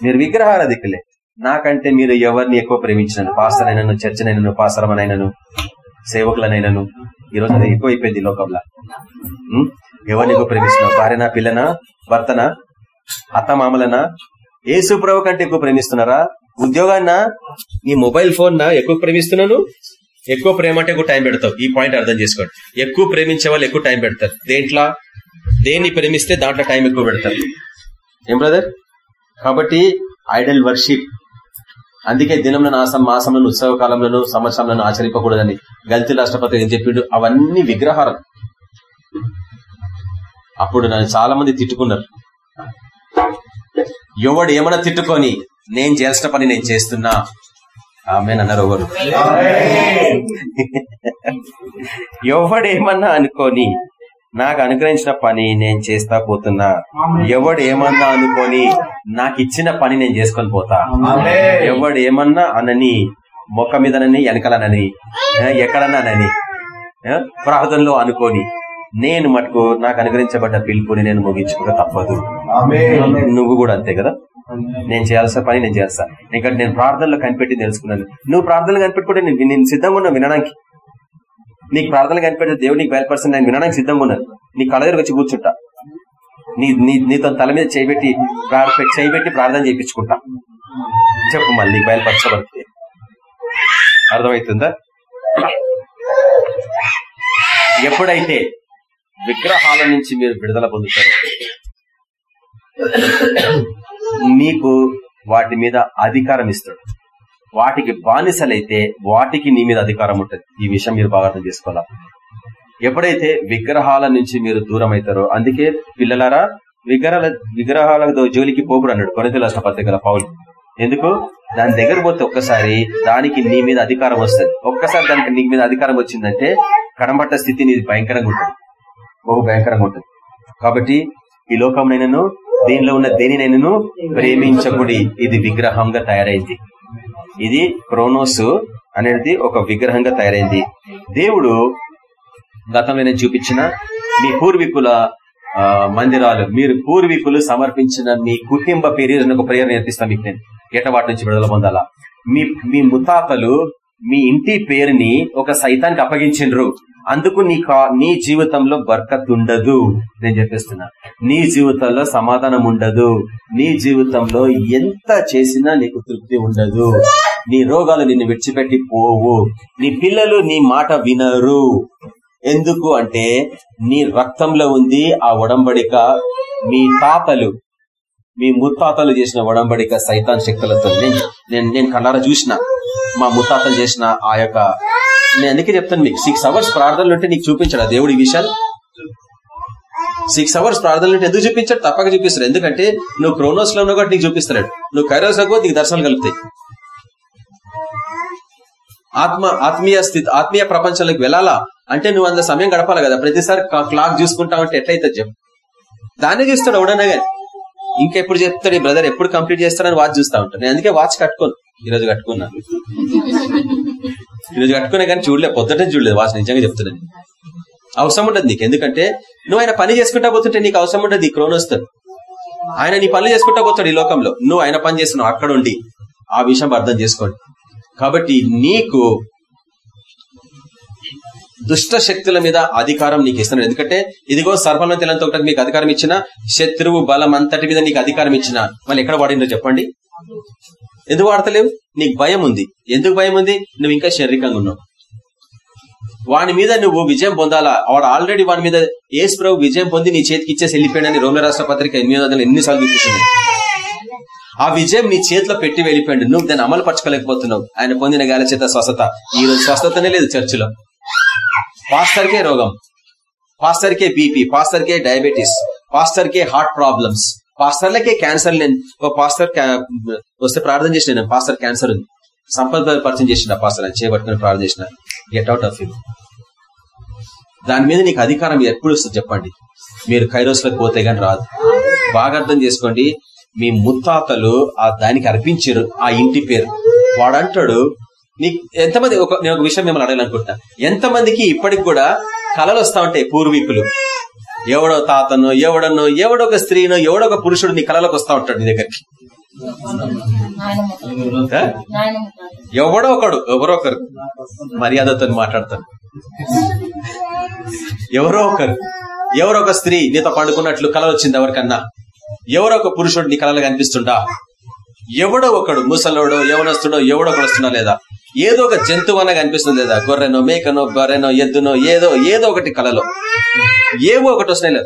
మీరు విగ్రహారాధికులే. నాకంటే మీరు ఎవరిని ఎక్కువ ప్రేమించినాను? పాస్టర్ అయినను చర్చనైనను పాసరమనైనను సేవకులనైనను? ఈరోజు అది ఎక్కువ అయిపోయింది లోకంలో? ఎవరిని ఎక్కువ ప్రేమిస్తున్నావు? భార్యనా పిల్లనా భర్తనా అత్త మామలనా ఏసు ప్రభు కంటే ఎక్కువ ప్రేమిస్తున్నారా? ఉద్యోగాన్నా? ఈ మొబైల్ ఫోన్ నా ఎక్కువ ప్రేమిస్తున్నాను? ఎక్కువ ప్రేమ అంటే ఎక్కువ టైం పెడతావు. ఈ పాయింట్ అర్థం చేసుకోండి. ఎక్కువ ప్రేమించే వాళ్ళు ఎక్కువ టైం పెడతారు. దేంట్లో? దేన్ని ప్రేమిస్తే దాంట్లో టైం ఎక్కువ పెడతారు. ఏం బ్రదర్? కాబట్టి ఐడల్ వర్షిప్. అందుకే దినంలో నాసం మాసంలో ఉత్సవ కాలంలోనూ సంవత్సరంలోనూ ఆచరింపకూడదని గల్తీ రాష్ట్రపతి ఏం చెప్పిండు? అవన్నీ విగ్రహాలు అప్పుడు నన్ను చాలా మంది తిట్టుకున్నారు. ఎవడు ఏమన్నా తిట్టుకొని నేను చేయాల్సిన పని నేను చేస్తున్నా ఆమె అన్నారు ఎవరు. ఎవడేమన్నా అనుకొని నాకు అనుగ్రహించిన పని నేను చేస్తా పోతున్నా. ఎవడు ఏమన్నా అనుకొని నాకు ఇచ్చిన పని నేను చేసుకొని పోతా. ఎవడు ఏమన్నా అనని మొక్క మీదనని వెనకలనని ఎక్కడన్నానని ప్రార్థనలో అనుకొని నేను మటుకు నాకు అనుగ్రహించబడ్డ పిలుపుని నేను ముగించుకోక తప్పదు. నువ్వు కూడా అంతే కదా? నేను చేయాల్సిన పని నేను చేస్తా. ఎందుకంటే నేను ప్రార్థనలో కనిపెట్టి తెలుసుకున్నాను. నువ్వు ప్రార్థనలు కనిపెట్టుకుంటే నేను నేను సిద్ధంగా ఉన్నా వినడానికి. నీకు ప్రార్థనలు కనిపెడితే దేవుడు నీకు నేను వినడానికి సిద్ధంగా ఉన్నాను. నీ కళ్ళ దగ్గరకు వచ్చి కూర్చుంటా. నీ నీ నీతో తల మీద చేయబెట్టి చేయబెట్టి ప్రార్థన చేయించుకుంటా. చెప్పు మళ్ళీ బయలుపరచబడితే అర్థమవుతుందా? ఎప్పుడైతే విగ్రహాల నుంచి మీరు విడుదల పొందుతారు. నీకు వాటి మీద అధికారం ఇస్తాడు. వాటికి బానిసలైతే వాటికి నీ మీద అధికారం ఉంటుంది. ఈ విషయం మీరు బాగా అర్థం చేసుకోవాలా? ఎప్పుడైతే విగ్రహాల నుంచి మీరు దూరం అవుతారో అందుకే పిల్లలారా విగ్రహాల విగ్రహాల జోలికి పోకుడు అన్నాడు కొనతల పత్రికల పౌలు. ఎందుకు? దాని దగ్గర పోతే ఒక్కసారి దానికి నీ మీద అధికారం వస్తుంది. ఒక్కసారి దానికి నీ మీద అధికారం వచ్చిందంటే కనబట్ట స్థితి నీది భయంకరంగా ఉంటుంది. బహు భయంకరంగా ఉంటుంది. కాబట్టి ఈ లోకంనైనను దీనిలో ఉన్న దేనినైనను ప్రేమించకుడి. ఇది విగ్రహంగా తయారైంది. ఇది క్రోనోస్ అనేది ఒక విగ్రహంగా తయారైంది. దేవుడు గతంలో నేను చూపించిన మీ పూర్వీకుల ఆ, మందిరాలు మీరు పూర్వీకులు సమర్పించిన మీ కుటుంబ పేరు ఒక ప్రేయర్ నేర్పిస్తాను మీకు నేను. ఎటవాటి నుంచి విడుదల పొందాలా? మీ మీ ముతాతలు మీ ఇంటి పేరుని ఒక సైతానికి అప్పగించిండ్రు. అందుకు నీ కా- నీ జీవితంలో బర్కత్ ఉండదు నేను చెప్పేస్తున్నా. నీ జీవితంలో సమాధానం ఉండదు నీ జీవితంలో ఎంత చేసినా నీకు తృప్తి ఉండదు. నీ రోగాలు నిన్ను విడిచిపెట్టి పోవు. నీ పిల్లలు నీ మాట వినరు. ఎందుకు అంటే నీ రక్తంలో ఉంది ఆ ఉడంబడిక మీ తాతలు మీ ముత్తాతలు చేసిన వడంబడిక సైతాన్ శక్తులతో నేను నేను నేను కళ్ళారా చూసిన? మా ముత్తాతలు చేసిన ఆ యొక్క నేను అందుకే చెప్తాను మీకు. సిక్స్ అవర్స్ ప్రార్థనలు ఉంటే నీకు చూపించాడు దేవుడు ఈ విషయాలు? సిక్స్ అవర్స్ ప్రార్థనలు ఉంటే ఎందుకు చూపించాడు? తప్పక చూపిస్తాడు. ఎందుకంటే నువ్వు క్రోనోస్లో ఉన్నా కూడా నీకు చూపిస్తున్నాడు నువ్వు కైరోస్లో నీకు దర్శనాలు కలుగుతాయి ఆత్మ ఆత్మీయ స్థితి ఆత్మీయ ప్రపంచంలోకి వెళ్ళాలా? అంటే నువ్వు అంత సమయం గడపాలి కదా. ప్రతిసారి క్లాక్ చూసుకుంటా ఉంటే ఎట్లయితే చెప్పు. దాన్ని చూస్తాడు ఎవడన్నా కానీ. ఇంకెప్పుడు చెప్తాడు ఈ బ్రదర్ ఎప్పుడు కంప్లీట్ చేస్తాడని వాచ్ చూస్తా ఉంటాను నేను అందుకే వాచ్ కట్టుకోను. ఈరోజు కట్టుకున్నా. ఈరోజు కట్టుకున్నా కానీ చూడలే పొద్దుటే చూడలేదు వాచ్ నిజంగా చెప్తున్నాను అవసరం ఉండదు నీకు. ఎందుకంటే నువ్వు ఆయన పని చేసుకుంటా పోతుంటే నీకు అవసరం ఉండదు ఈ క్రోనోస్తో ఆయన నీ పనులు చేసుకుంటా పోతాడు ఈ లోకంలో. నువ్వు ఆయన పని చేస్తున్నావు అక్కడ ఉండి. ఆ విషయం అర్థం చేసుకోండి. కాబట్టి నీకు దుష్ట శక్తుల మీద అధికారం నీకు ఇస్తున్నాడు. ఎందుకంటే ఇదిగో సర్పంలో తెలంతో ఒకటి మీకు అధికారం ఇచ్చిన శత్రువు బలం అంతటి మీద నీకు అధికారం ఇచ్చిన మళ్ళీ ఎక్కడ వాడిందో చెప్పండి. ఎందుకు వాడతలేవు? నీకు భయం ఉంది. ఎందుకు భయం ఉంది? నువ్వు ఇంకా శారీరకంగా ఉన్నావు. వాని మీద నువ్వు విజయం పొందాలా? వాడు ఆల్రెడీ వాని మీద ఏసు ప్రభు విజయం పొంది నీ చేతికి ఇచ్చేసి వెళ్ళిపోయాడని రోమ రాష్ట్ర పత్రిక ఎనిమిది వందల ఎన్నిసార్లు చూపిస్తున్నాయి ఆ విజయం నీ చేతిలో పెట్టి వెళ్ళిపోయాడు. నువ్వు దాన్ని అమలు పరచుకోలేకపోతున్నావు ఆయన పొందిన గాలి చేత స్వస్థత. ఈ రోజు స్వస్థతనే లేదు చర్చిలో. పాస్టర్కే రోగం. పాస్టర్కే బీపీ పాస్టర్కే డయాబెటీస్ పాస్టర్కే హార్ట్ ప్రాబ్లమ్స్ పాస్టర్లకే క్యాన్సర్ నేను ఓ పాస్టర్ వస్తే ప్రార్థన చేసిన నేను పాస్టర్ క్యాన్సర్ ఉంది. సంపద పరిచయం చేసిన పాస్టర్ అని చేపట్టుకుని ప్రార్థన చేసిన. గెట్ అవుట్ ఆఫ్ హిమ్ దాని మీద నీకు అధికారం ఎప్పుడు వస్తుంది చెప్పండి. మీరు కైరోస్లోకి పోతే గాని రాదు. బాగా అర్థం చేసుకోండి. మీ ముత్తాతలు ఆ దానికి అర్పించారు ఆ ఇంటి పేరు. వాడంటాడు నీకు ఎంతమంది ఒక నేను ఒక విషయం మిమ్మల్ని అడగాలనుకుంటున్నా. ఎంతమందికి ఇప్పటికి కూడా కళలు వస్తా ఉంటాయి పూర్వీకులు? ఎవడో తాతనో ఎవడనో ఎవడో ఒక స్త్రీనో ఎవడో ఒక పురుషుడు నీ కళలకు వస్తా ఉంటాడు నీ దగ్గరికి? ఎవడో ఒకడు ఎవరో ఒకరు. మర్యాదతో మాట్లాడతాను. ఎవరో ఒకరు. ఎవరో ఒక స్త్రీ నీతో పండుకున్నట్లు కళ వచ్చింది ఎవరికన్నా? ఎవరో ఒక పురుషుడు నీ కళలు కనిపిస్తుండా ఎవడో ఒకడు ముసలోడో యవనస్తుడో ఎవడో ఒకడు వస్తున్నా లేదా? ఏదో ఒక జంతువు అన్న కనిపిస్తుంది లేదా? గొర్రెనో మేకనో బర్రెనో ఎద్దునో ఏదో ఏదో ఒకటి కలలో. ఏవో ఒకటి వస్తున్నాయి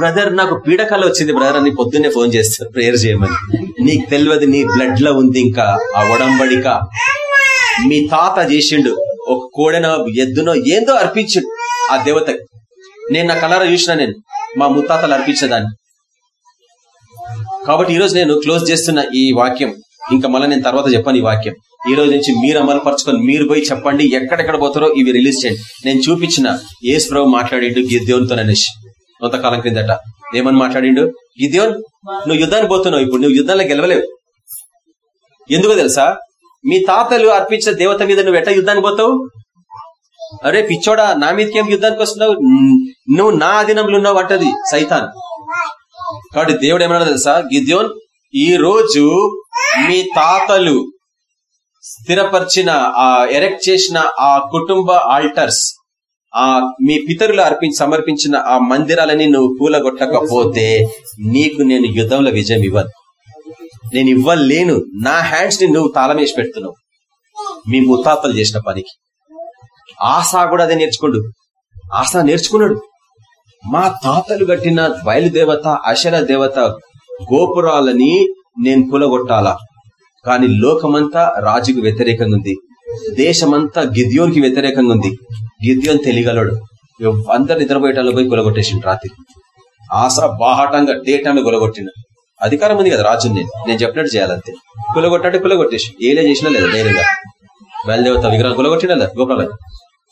బ్రదర్ నాకు పీడకల వచ్చింది బ్రదర్ అని పొద్దున్నే ఫోన్ చేస్తారు ప్రేయర్ చేయమని. నీకు తెలియదు నీ బ్లడ్లో ఉంది ఇంకా ఆ ఒడంబడిక. మీ తాత చేసిండు ఒక కోడెనో ఎద్దునో ఏందో అర్పించిండు ఆ దేవతకి నేను నా కలర చూసిన నేను మా ముత్తాతలు అర్పించేదాన్ని కాబట్టి ఈరోజు నేను క్లోజ్ చేస్తున్న ఈ వాక్యం ఇంకా మళ్ళీ నేను తర్వాత చెప్పాను ఈ వాక్యం. ఈ రోజు నుంచి మీరు అమలుపరచుకొని మీరు పోయి చెప్పండి ఎక్కడెక్కడ పోతారో ఇవి రిలీజ్ చేయండి. నేను చూపించిన ఏసు ప్రభు మాట్లాడిండు గిద్యోన్తో అనేసి కొంతకాలం క్రిందట ఏమని మాట్లాడిండు? గిద్యోన్ నువ్వు యుద్ధానికి పోతున్నావు ఇప్పుడు నువ్వు యుద్ధంలో గెలవలేవు. ఎందుకు తెలుసా? మీ తాతలు అర్పించిన దేవత మీద నువ్వు ఎట్లా యుద్ధానికి పోతావు? అరే పిచ్చోడా నా మీదకి ఏం యుద్ధానికి వస్తున్నావు? నువ్వు నా అధీనంలో ఉన్నావు అంటది సైతాన్. కాబట్టి దేవుడు ఏమన్నా తెలుసా? గిద్యోన్ ఈ రోజు మీ తాతలు స్థిరపరిచిన ఆ ఎరెక్ట్ చేసిన ఆ కుటుంబ ఆల్టర్స్ ఆ మీ పితరులు అర్పించి సమర్పించిన ఆ మందిరాలని నువ్వు కూలగొట్టకపోతే నీకు నేను యుద్ధంలో విజయం ఇవ్వను. నేను ఇవ్వలేను. నా హ్యాండ్స్ని నువ్వు తాళమేసి పెడుతున్నావు. మీ ముత్తాతలు చేసిన పనికి. ఆశా కూడా అదే నేర్చుకోండు. ఆశ నేర్చుకున్నాడు. మా తాతలు కట్టిన బయలుదేవత అశర దేవత గోపురాలని నేను కూలగొట్టాలా కానీ లోకమంతా రాజుకు వ్యతిరేకంగా ఉంది దేశమంతా గిద్యోన్కి వ్యతిరేకంగా ఉంది గిద్యోన్ తెలియగలడు. అందరు నిద్రపోయేటాల్లో పోయి కూలగొట్టేసిండు రాత్రి. ఆశ బాహాటంగా డే టైంలో కూలగొట్టిండు. అధికారం ఉంది కదా రాజు నేను. నేను చెప్పినట్టు చేయాలంతే. కులగొట్టాడు కులగొట్టేసి ఏలే చేసినా లేదా ధైర్యంగా. బయలుదేవత విగ్రహం కులగొట్టినా లేదా గోపాల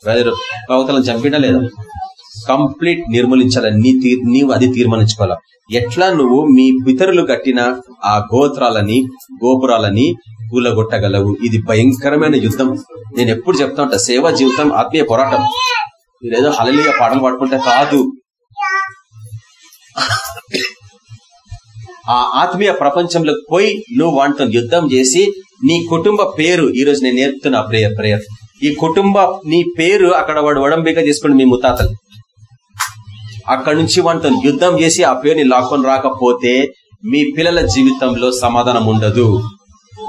బయలుదేరు పర్వతాలను చంపినా లేదా? కంప్లీట్ నిర్మూలించాలని నీ నీవు అది తీర్మానించుకోవాలా. ఎట్లా నువ్వు మీ పితరులు కట్టిన ఆ గోత్రాలని గోపురాలని కూలగొట్టగలవు? ఇది భయంకరమైన యుద్ధం. నేను ఎప్పుడు చెప్తా ఉంటా సేవా జీవితం ఆత్మీయ పోరాటం. మీరేదో హలలిగా పాటలు పాడుకుంటే కాదు. ఆ ఆత్మీయ ప్రపంచంలో పోయి నువ్వు వాటితో యుద్ధం చేసి నీ కుటుంబ పేరు ఈ రోజు నేను నేర్పుతున్నా ప్రేయర్ ప్రేయర్. ఈ కుటుంబ నీ పేరు అక్కడ వాడు వడంబిక చేసుకోండి మీ ముతాతలు అక్కడి నుంచి వాటితో యుద్ధం చేసి ఆ పేరుని లాక్కొని రాకపోతే మీ పిల్లల జీవితంలో సమాధానం ఉండదు.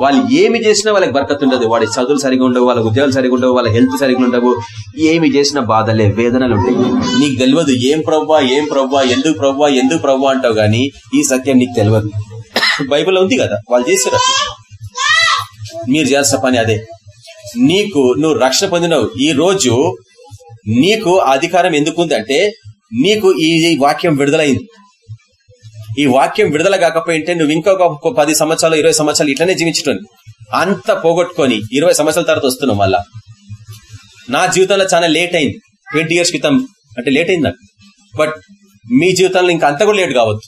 వాళ్ళు ఏమి చేసినా వాళ్ళకి బరకత్ ఉండదు. వాడి చదువులు సరిగా ఉండవు వాళ్ళ ఉద్యోగాలు సరిగా ఉండవు వాళ్ళ హెల్త్ సరిగా ఉండవు. ఏమి చేసినా బాధలే వేదనలు ఉంటాయి. నీకు తెలియదు ఏం ప్రవ్వా ఏం ప్రవ్వా ఎందుకు ప్రవ్వా ఎందుకు ప్రవ్వా అంటావు గానీ ఈ సత్యం నీకు తెలియదు. బైబిల్ ఉంది కదా వాళ్ళు చేసారు మీరు చేయాల్సిన పని అదే. నీకు నువ్వు రక్షణ పొందినవు. ఈ రోజు నీకు అధికారం ఎందుకుంది అంటే నీకు ఈ వాక్యం విడుదలైంది. ఈ వాక్యం విడుదల కాకపోయింటే నువ్వు ఇంకొక పది సంవత్సరాలు ఇరవై సంవత్సరాలు ఇట్లనే జీవించటం. అంత పోగొట్టుకొని ఇరవై సంవత్సరాల తర్వాత వస్తున్నావు మళ్ళా. నా జీవితంలో చాలా లేట్ అయింది. ట్వంటీ ఇయర్స్ క్రితం. అంటే లేట్ అయింది? నాకు బట్ మీ జీవితంలో ఇంకా అంత కూడా లేట్ కావద్దు.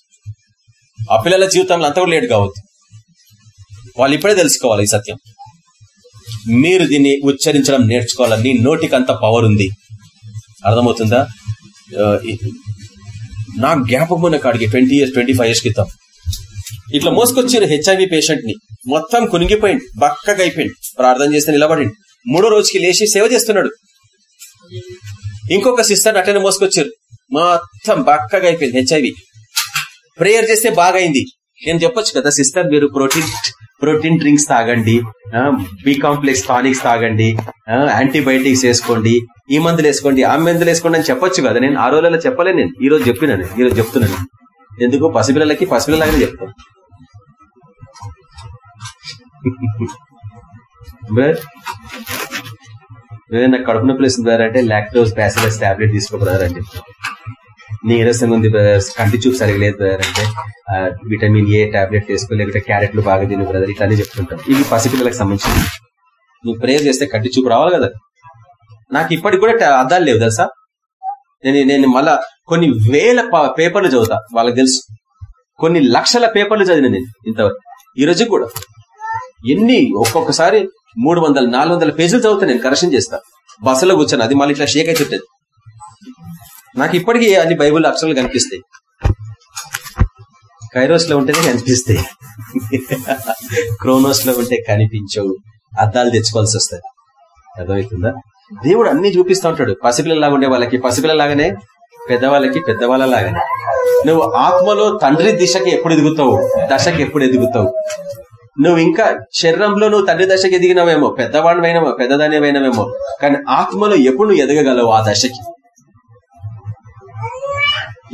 ఆ పిల్లల జీవితంలో అంత కూడా లేట్ కావద్దు. వాళ్ళు ఇప్పుడే తెలుసుకోవాలి ఈ సత్యం. మీరు దీన్ని ఉచ్చరించడం నేర్చుకోవాలి నీ నోటికి అంత పవర్ ఉంది. అర్థమవుతుందా? Uh, నా జ్ఞాపకం ఉన్న కాడికి twenty years twenty five years క్రితం. ఇట్లా మోసుకొచ్చారు హెచ్ఐవి పేషెంట్ని మొత్తం కునిగిపోయింది బక్కగా అయిపోయింది. ప్రార్థన చేస్తే నిలబడి మూడో రోజుకి లేచి సేవ చేస్తున్నాడు. ఇంకొక సిస్టర్ అట్లనే మోసుకొచ్చారు. మొత్తం బక్కగా అయిపోయింది హెచ్ఐవి ప్రేయర్ చేస్తే బాగైంది. నేను చెప్పొచ్చు కదా సిస్టర్ మీరు ప్రోటీన్ ప్రోటీన్ డ్రింక్స్ తాగండి బి కాంప్లెక్స్ టానిక్స్ తాగండి యాంటీబయాటిక్స్ వేసుకోండి ఈ మందులు వేసుకోండి ఆ మందులు వేసుకోండి అని చెప్పొచ్చు కదా. నేను ఆ రోజులలో చెప్పలే నేను ఈ రోజు చెప్పినాను ఈ రోజు చెప్తున్నాను ఎందుకు? పసిపిల్లలకి పసిపిల్లలాగానే చెప్తాను బ్రదర్ నాకు కడుపు నొప్పి వేస్తుంది బ్రదర్ అంటే లాక్టోస్ ప్యాసిలస్ టాబ్లెట్ తీసుకో నీరసంగా నీరసం ఉంది బ్రదర్ కంటి చూపు సరిగలేదు బ్రదర్ అంటే విటమిన్ ఏ టాబ్లెట్ వేసుకో లేకపోతే క్యారెట్లు బాగా తిను బ్రదర్ ఇట్లానే చెప్తుంటాం. ఇవి పసిపిల్లలకు సంబంధించి నువ్వు ప్రేయర్ చేస్తే కంటి చూపు రావాలి కదా. నాకు ఇప్పటికి కూడా అర్థాలు అద్దాలు లేవు తెలుసా? నేను నేను మళ్ళా కొన్ని వేల పేపర్లు చదువుతా వాళ్ళకి తెలుసు. కొన్ని లక్షల పేపర్లు చదివిన నేను ఇంతవరకు. ఈ రోజు కూడా. ఎన్ని ఒక్కొక్కసారి మూడు వందల నాలుగు వందల పేజీలు చదువుతా నేను కరెక్షన్ చేస్తా. బస్సులో కూర్చొని అది మళ్ళీ ఇట్లా షేక్ అవుతుంటది నాకు ఇప్పటికీ అన్ని బైబుల్ అక్షరాలు కనిపిస్తాయి. కైరోస్లో ఉంటేనే కనిపిస్తాయి. క్రోనోస్లో ఉంటే కనిపించవు. అద్దాలు తెచ్చుకోవాల్సి వస్తుంది. అర్థమవుతుందా? దేవుడు అన్ని చూపిస్తూ ఉంటాడు. పసిపిల్లలాగా ఉండే వాళ్ళకి పసిపిల్లలాగానే పెద్దవాళ్ళకి పెద్దవాళ్ళ లాగానే నువ్వు ఆత్మలో తండ్రి దిశకి ఎప్పుడు ఎదుగుతావు? దశకి ఎప్పుడు ఎదుగుతావు? నువ్వు ఇంకా శరీరంలో నువ్వు తండ్రి దశకి ఎదిగినవేమో? పెద్దవాడివైనమో పెద్దదానివైనవేమో. కానీ ఆత్మలో ఎప్పుడు నువ్వు ఎదగగలవు ఆ దశకి?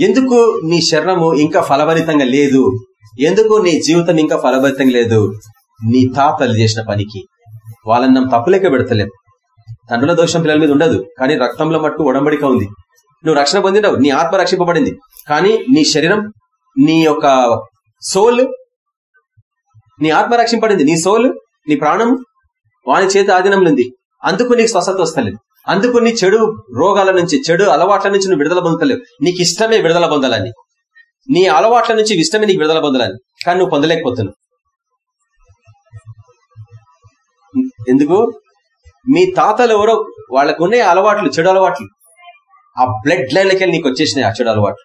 ఎందుకు నీ శరీరము ఇంకా ఫలభరితంగా లేదు? ఎందుకు నీ జీవితం ఇంకా ఫలభరితంగా లేదు? నీ తాతలు చేసిన పనికి. వాళ్ళని మనం తప్పులేక పెడతలేం. తండ్రుల దోషం పిల్లల మీద ఉండదు కానీ రక్తంలో మట్టు ఒడంబడిక ఉంది. నువ్వు రక్షణ పొందినవు నీ ఆత్మ రక్షింపబడింది. కానీ నీ శరీరం నీ యొక్క సోల్ నీ ఆత్మ రక్షింపబడింది. నీ సోల్ నీ ప్రాణం వాని చేతి ఆధీనంలో ఉంది. అందుకు నీకు స్వస్థత వస్తలేదు. అందుకు నీ చెడు రోగాల నుంచి చెడు అలవాట్ల నుంచి నువ్వు విడుదల పొందలేవు. నీకు ఇష్టమే విడుదల పొందాలని నీ అలవాట్ల నుంచి ఇష్టమే నీకు విడుదల పొందాలని కానీ నువ్వు పొందలేకపోతున్నావు. ఎందుకు? మీ తాతలు ఎవరో వాళ్ళకు ఉన్నాయి అలవాట్లు చెడు అలవాట్లు. ఆ బ్లడ్ లైన్లకి వెళ్ళి నీకు వచ్చేసినాయి ఆ చెడు అలవాట్లు.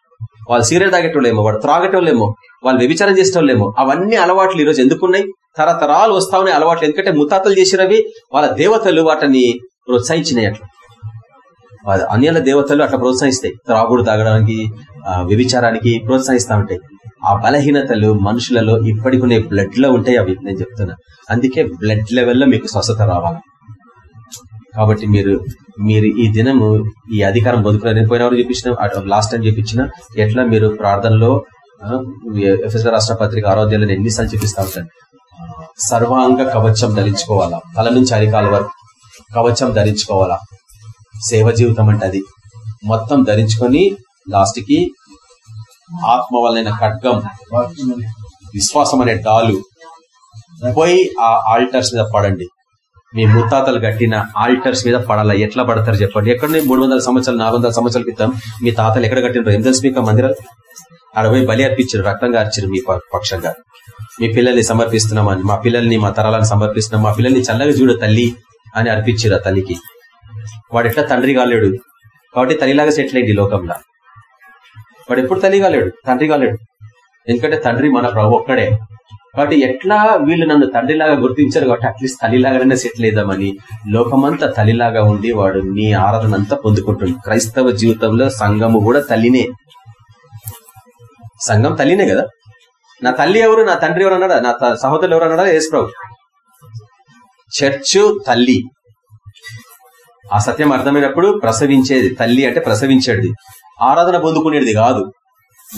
వాళ్ళు సీరియల్ తాగేటోళ్ళేమో వాడు త్రాగేటోళ్ళేమో వాళ్ళు వ్యభిచారం చేసేటోళ్ళేమో అవన్నీ అలవాట్లు ఈరోజు ఎందుకున్నాయి? తరతరాలు వస్తా ఉన్నాయి అలవాట్లు. ఎందుకంటే ముత్తాతలు చేసినవి వాళ్ళ దేవతలు వాటిని ప్రోత్సహించినాయి అట్లా. అన్యాల దేవతలు అట్లా ప్రోత్సహిస్తాయి. త్రాగుడు తాగడానికి వ్యభిచారానికి ప్రోత్సహిస్తా ఉంటాయి. ఆ బలహీనతలు మనుషులలో ఇప్పటికునే బ్లడ్లో ఉంటాయి అవి. నేను చెప్తున్నా. అందుకే బ్లడ్ లెవెల్లో మీకు స్వస్థత రావాలి. కాబట్టి మీరు మీరు ఈ దినము ఈ అధికారం పొందుకున్నారు నేను పోయిన వారు చూపించిన లాస్ట్ టైం చూపించిన ఎట్లా మీరు ప్రార్థనలో ఎఫ్ఎస్ రాష్ట్ర పత్రిక ఆరోగ్యాలను ఎన్నిసార్లు చూపిస్తా ఉంటాను. సర్వాంగ కవచం ధరించుకోవాలా? తల నుంచి అరికాల వరకు కవచం ధరించుకోవాలా? సేవ జీవితం అంటే అది. మొత్తం ధరించుకొని లాస్ట్కి ఆత్మ వలన ఖడ్గం విశ్వాసం అనే డాలు పోయి ఆ ఆల్టర్స్ మీద పడండి. మీ ముత్తాతలు కట్టిన ఆల్టర్స్ మీద పడాలా? ఎట్లా పడతారు చెప్పండి. ఎక్కడ మూడు వందల సంవత్సరాలు నాలుగు వందల సంవత్సరాల క్రితం మీ తాతలు ఎక్కడ కట్టినారు ఏం తెలుసు మీకు మందిరాలు? ఆడ పోయి బలి అర్పించారు రక్తంగా అర్చారు మీ పక్షంగా. మీ పిల్లల్ని సమర్పిస్తున్నామని మా పిల్లల్ని మా తరాలను సమర్పిస్తున్నాం మా పిల్లల్ని చల్లగా చూడు తల్లి అని అర్పించారు ఆ తల్లికి. వాడు ఎట్లా తండ్రి కాలేడు? కాబట్టి తల్లిలాగా సెటిల్ అయింది ఈ లోకంలో. వాడు ఎప్పుడు తల్లి కాలేడు? తండ్రి కాలేడు. ఎందుకంటే తండ్రి మన ప్రభు ఒక్కడే. కాబట్టి ఎట్లా వీళ్ళు నన్ను తండ్రిలాగా గుర్తించారు కాబట్టి అట్లీస్ట్ తల్లిలాగానే సెటిల్ అయిదామని లోకమంతా తల్లిలాగా ఉండి వాడు నీ ఆరాధన అంతా పొందుకుంటుంది. క్రైస్తవ జీవితంలో సంఘము కూడా తల్లినే. సంఘం తల్లినే కదా? నా తల్లి ఎవరు? నా తండ్రి ఎవరు అన్నాడా? నా త- సహోదరులు ఎవరు అన్నాడా? యేసు ప్రభు. చర్చ్ తల్లి. ఆ సత్యం అర్థమైనప్పుడు ప్రసవించేది తల్లి అంటే ప్రసవించేది. ఆరాధన పొందుకునేది కాదు.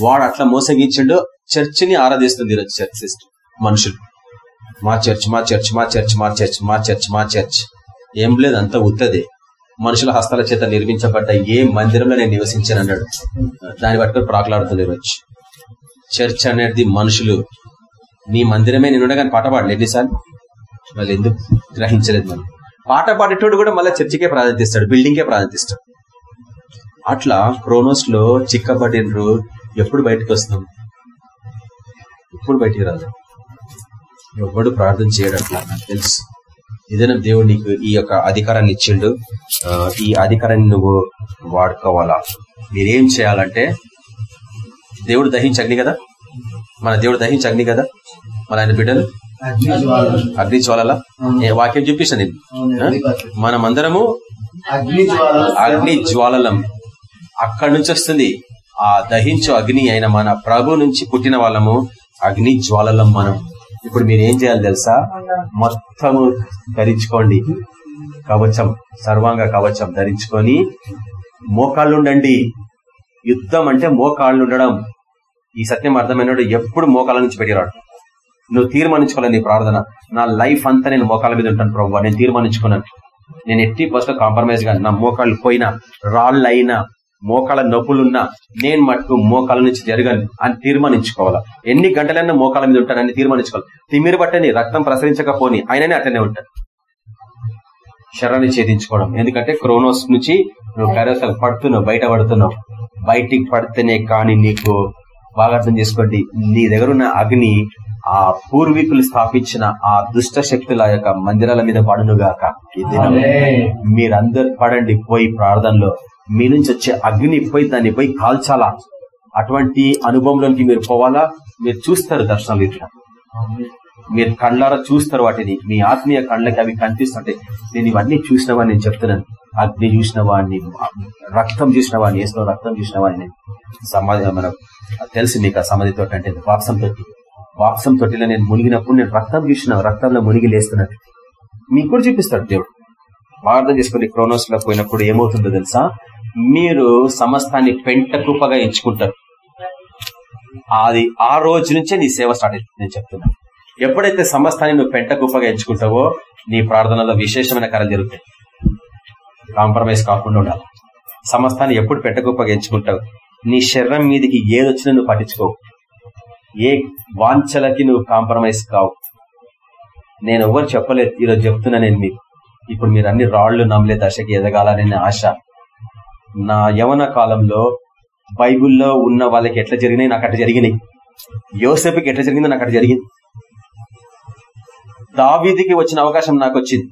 వాడు అట్లా మోసగించిండు చర్చిని ఆరాధిస్తుంది ఈరోజు చర్చ్ సిస్టమ్ మనుషులు. మా చర్చ్ మా చర్చ్ మా చర్చ్ మా చర్చ్ మా చర్చ్ మా చర్చ్. ఏం లేదు అంత ఉత్తదే. మనుషుల హస్తాల చేత నిర్మించబడ్డ ఏ మందిరంలో నేను నివసించాను అన్నాడు దాన్ని పట్టుకుని ప్రాకులాడుతుంది ఈరోజు. చర్చ్ అనేది మనుషులు. నీ మందిరమే నేనుండగానే పాట పాడలేదు ఎన్నిసార్లు? వాళ్ళు ఎందుకు? గ్రహించలేదు మనం. పాట పాడేటోడు కూడా మళ్ళీ చర్చికే ప్రాధాన్యతిస్తాడు బిల్డింగే ప్రాధాన్యతిస్తాడు. అట్లా క్రోనోస్లో చిక్కబడినరు ఎప్పుడు బయటకు వస్తాం? ఎప్పుడు బయటికి రాదు? ఎవడు ప్రార్థన చేయడు అట్లా నాకు తెలుసు. ఏదైనా దేవుడు నీకు ఈ యొక్క అధికారాన్ని ఇచ్చిండు ఆ, ఈ అధికారాన్ని నువ్వు వాడుకోవాలా? మీరేం చేయాలంటే దేవుడు దహించి కదా? మన దేవుడు దహించి అగ్ని కదా? మన ఆయన బిడ్డలు? అగ్ని జ్వాలలు. వాక్యం చూపిస్తాను నేను. మనమందరము అగ్ని జ్వాలలు. అగ్ని జ్వాలలం అక్కడి నుంచి వస్తుంది. ఆ దహించు అగ్ని అయిన మన ప్రభు నుంచి పుట్టిన వాళ్ళము అగ్ని జ్వాలలం మనం. ఇప్పుడు మీరు ఏం చేయాలి తెలుసా? మొత్తము ధరించుకోండి. కవచం సర్వాంగ కవచం ధరించుకొని మోకాళ్ళుండండి. యుద్ధం అంటే మోకాళ్ళు ఉండడం ఈ సత్యం అర్థమైనడు ఎప్పుడు మోకాల నుంచి పెట్టిరాడు నువ్వు తీర్మానించుకోవాలి నీ ప్రార్థన. నా లైఫ్ అంతా నేను మోకాల మీద ఉంటాను ప్రభు. నేను తీర్మానించుకున్నాను. నేను ఎట్టి ఫస్ట్ కాంప్రమైజ్గా నా మోకాళ్ళు పోయినా రాళ్ళు అయినా మోకాళ్ళ నొప్పులున్నా నేను మట్టుకు మోకాల నుంచి జరగను అని తీర్మానించుకోవాలా? ఎన్ని గంటలైనా మోకాల మీద ఉంటానని తీర్మానించుకోవాలి. తిమ్మిరి బట్టని రక్తం ప్రసరించకపోని ఆయననే అట్లనే ఉంటాను. శరణి ఛేదించుకోవడం. ఎందుకంటే క్రోనోస్ నుంచి నువ్వు కైరోసాలు పడుతున్నావు బయట పడుతున్నావు బయటికి పడితేనే కానీ నీకు బాగా అర్థం చేసుకోండి. నీ దగ్గర ఉన్న అగ్ని ఆ పూర్వీకులు స్థాపించిన ఆ దుష్ట శక్తుల యొక్క మందిరాల మీద పడునుగాక. మీరందరు పడండి పోయి ప్రార్థనలో. మీ నుంచి వచ్చే అగ్ని పోయి దాన్ని పోయి కాల్చాలా? అటువంటి అనుభవంలోకి మీరు పోవాలా? మీరు చూస్తారు దర్శనాలు ఇట్లా. మీరు కళ్ళారా చూస్తారు వాటిని? మీ ఆత్మీయ కళ్ళకి అవి కనిపిస్తుంటాయి. నేను ఇవన్నీ చూసినవా నేను చెప్తున్నాను. అగ్ని చూసిన వాడిని రక్తం చూసిన వాడిని వేసిన రక్తం చూసిన వాడిని సమాధి మన తెలుసు మీకు ఆ సమాధి తోటి అంటే వాప్సం తొట్టి. వాప్సం తొట్టిలో నేను మునిగినప్పుడు నేను రక్తం చూసిన రక్తంలో మునిగి లేస్తున్నట్టు. మీకు కూడా చూపిస్తాడు దేవుడు. బాగా అర్థం చేసుకుని క్రోనోస్లో పోయినప్పుడు ఏమవుతుందో తెలుసా? మీరు సమస్తాన్ని పెంట కృపగా ఎంచుకుంటారు. అది ఆ రోజు నుంచే నీ సేవ స్టార్ట్ అవుతుంది నేను చెప్తున్నా. ఎప్పుడైతే సమస్తాన్ని నువ్వు పెంట గొప్పగా ఎంచుకుంటావో నీ ప్రార్థనలో విశేషమైన కార్యాలు జరుగుతాయి. కాంప్రమైజ్ కాకుండా ఉండాలి. సమస్తాన్ని ఎప్పుడు పెంట ఎంచుకుంటావు? నీ శరీరం మీదకి ఏదొచ్చినా నువ్వు పట్టించుకోవు. ఏ వాంఛలకి నువ్వు కాంప్రమైజ్ కావు. నేను ఎవరు చెప్పలేదు ఈరోజు చెప్తున్నా నేను మీకు. ఇప్పుడు మీరు అన్ని రాళ్ళు నమ్మలే దశకి ఎదగాలనే ఆశ. నా యవన కాలంలో బైబిల్లో ఉన్న వాళ్ళకి ఎట్లా జరిగినాయి నాకు అట్లా జరిగినాయి. యోసేపుకి ఎట్లా జరిగిందో నాకు అట్లా జరిగింది. దావీదికి వచ్చిన అవకాశం నాకు వచ్చింది.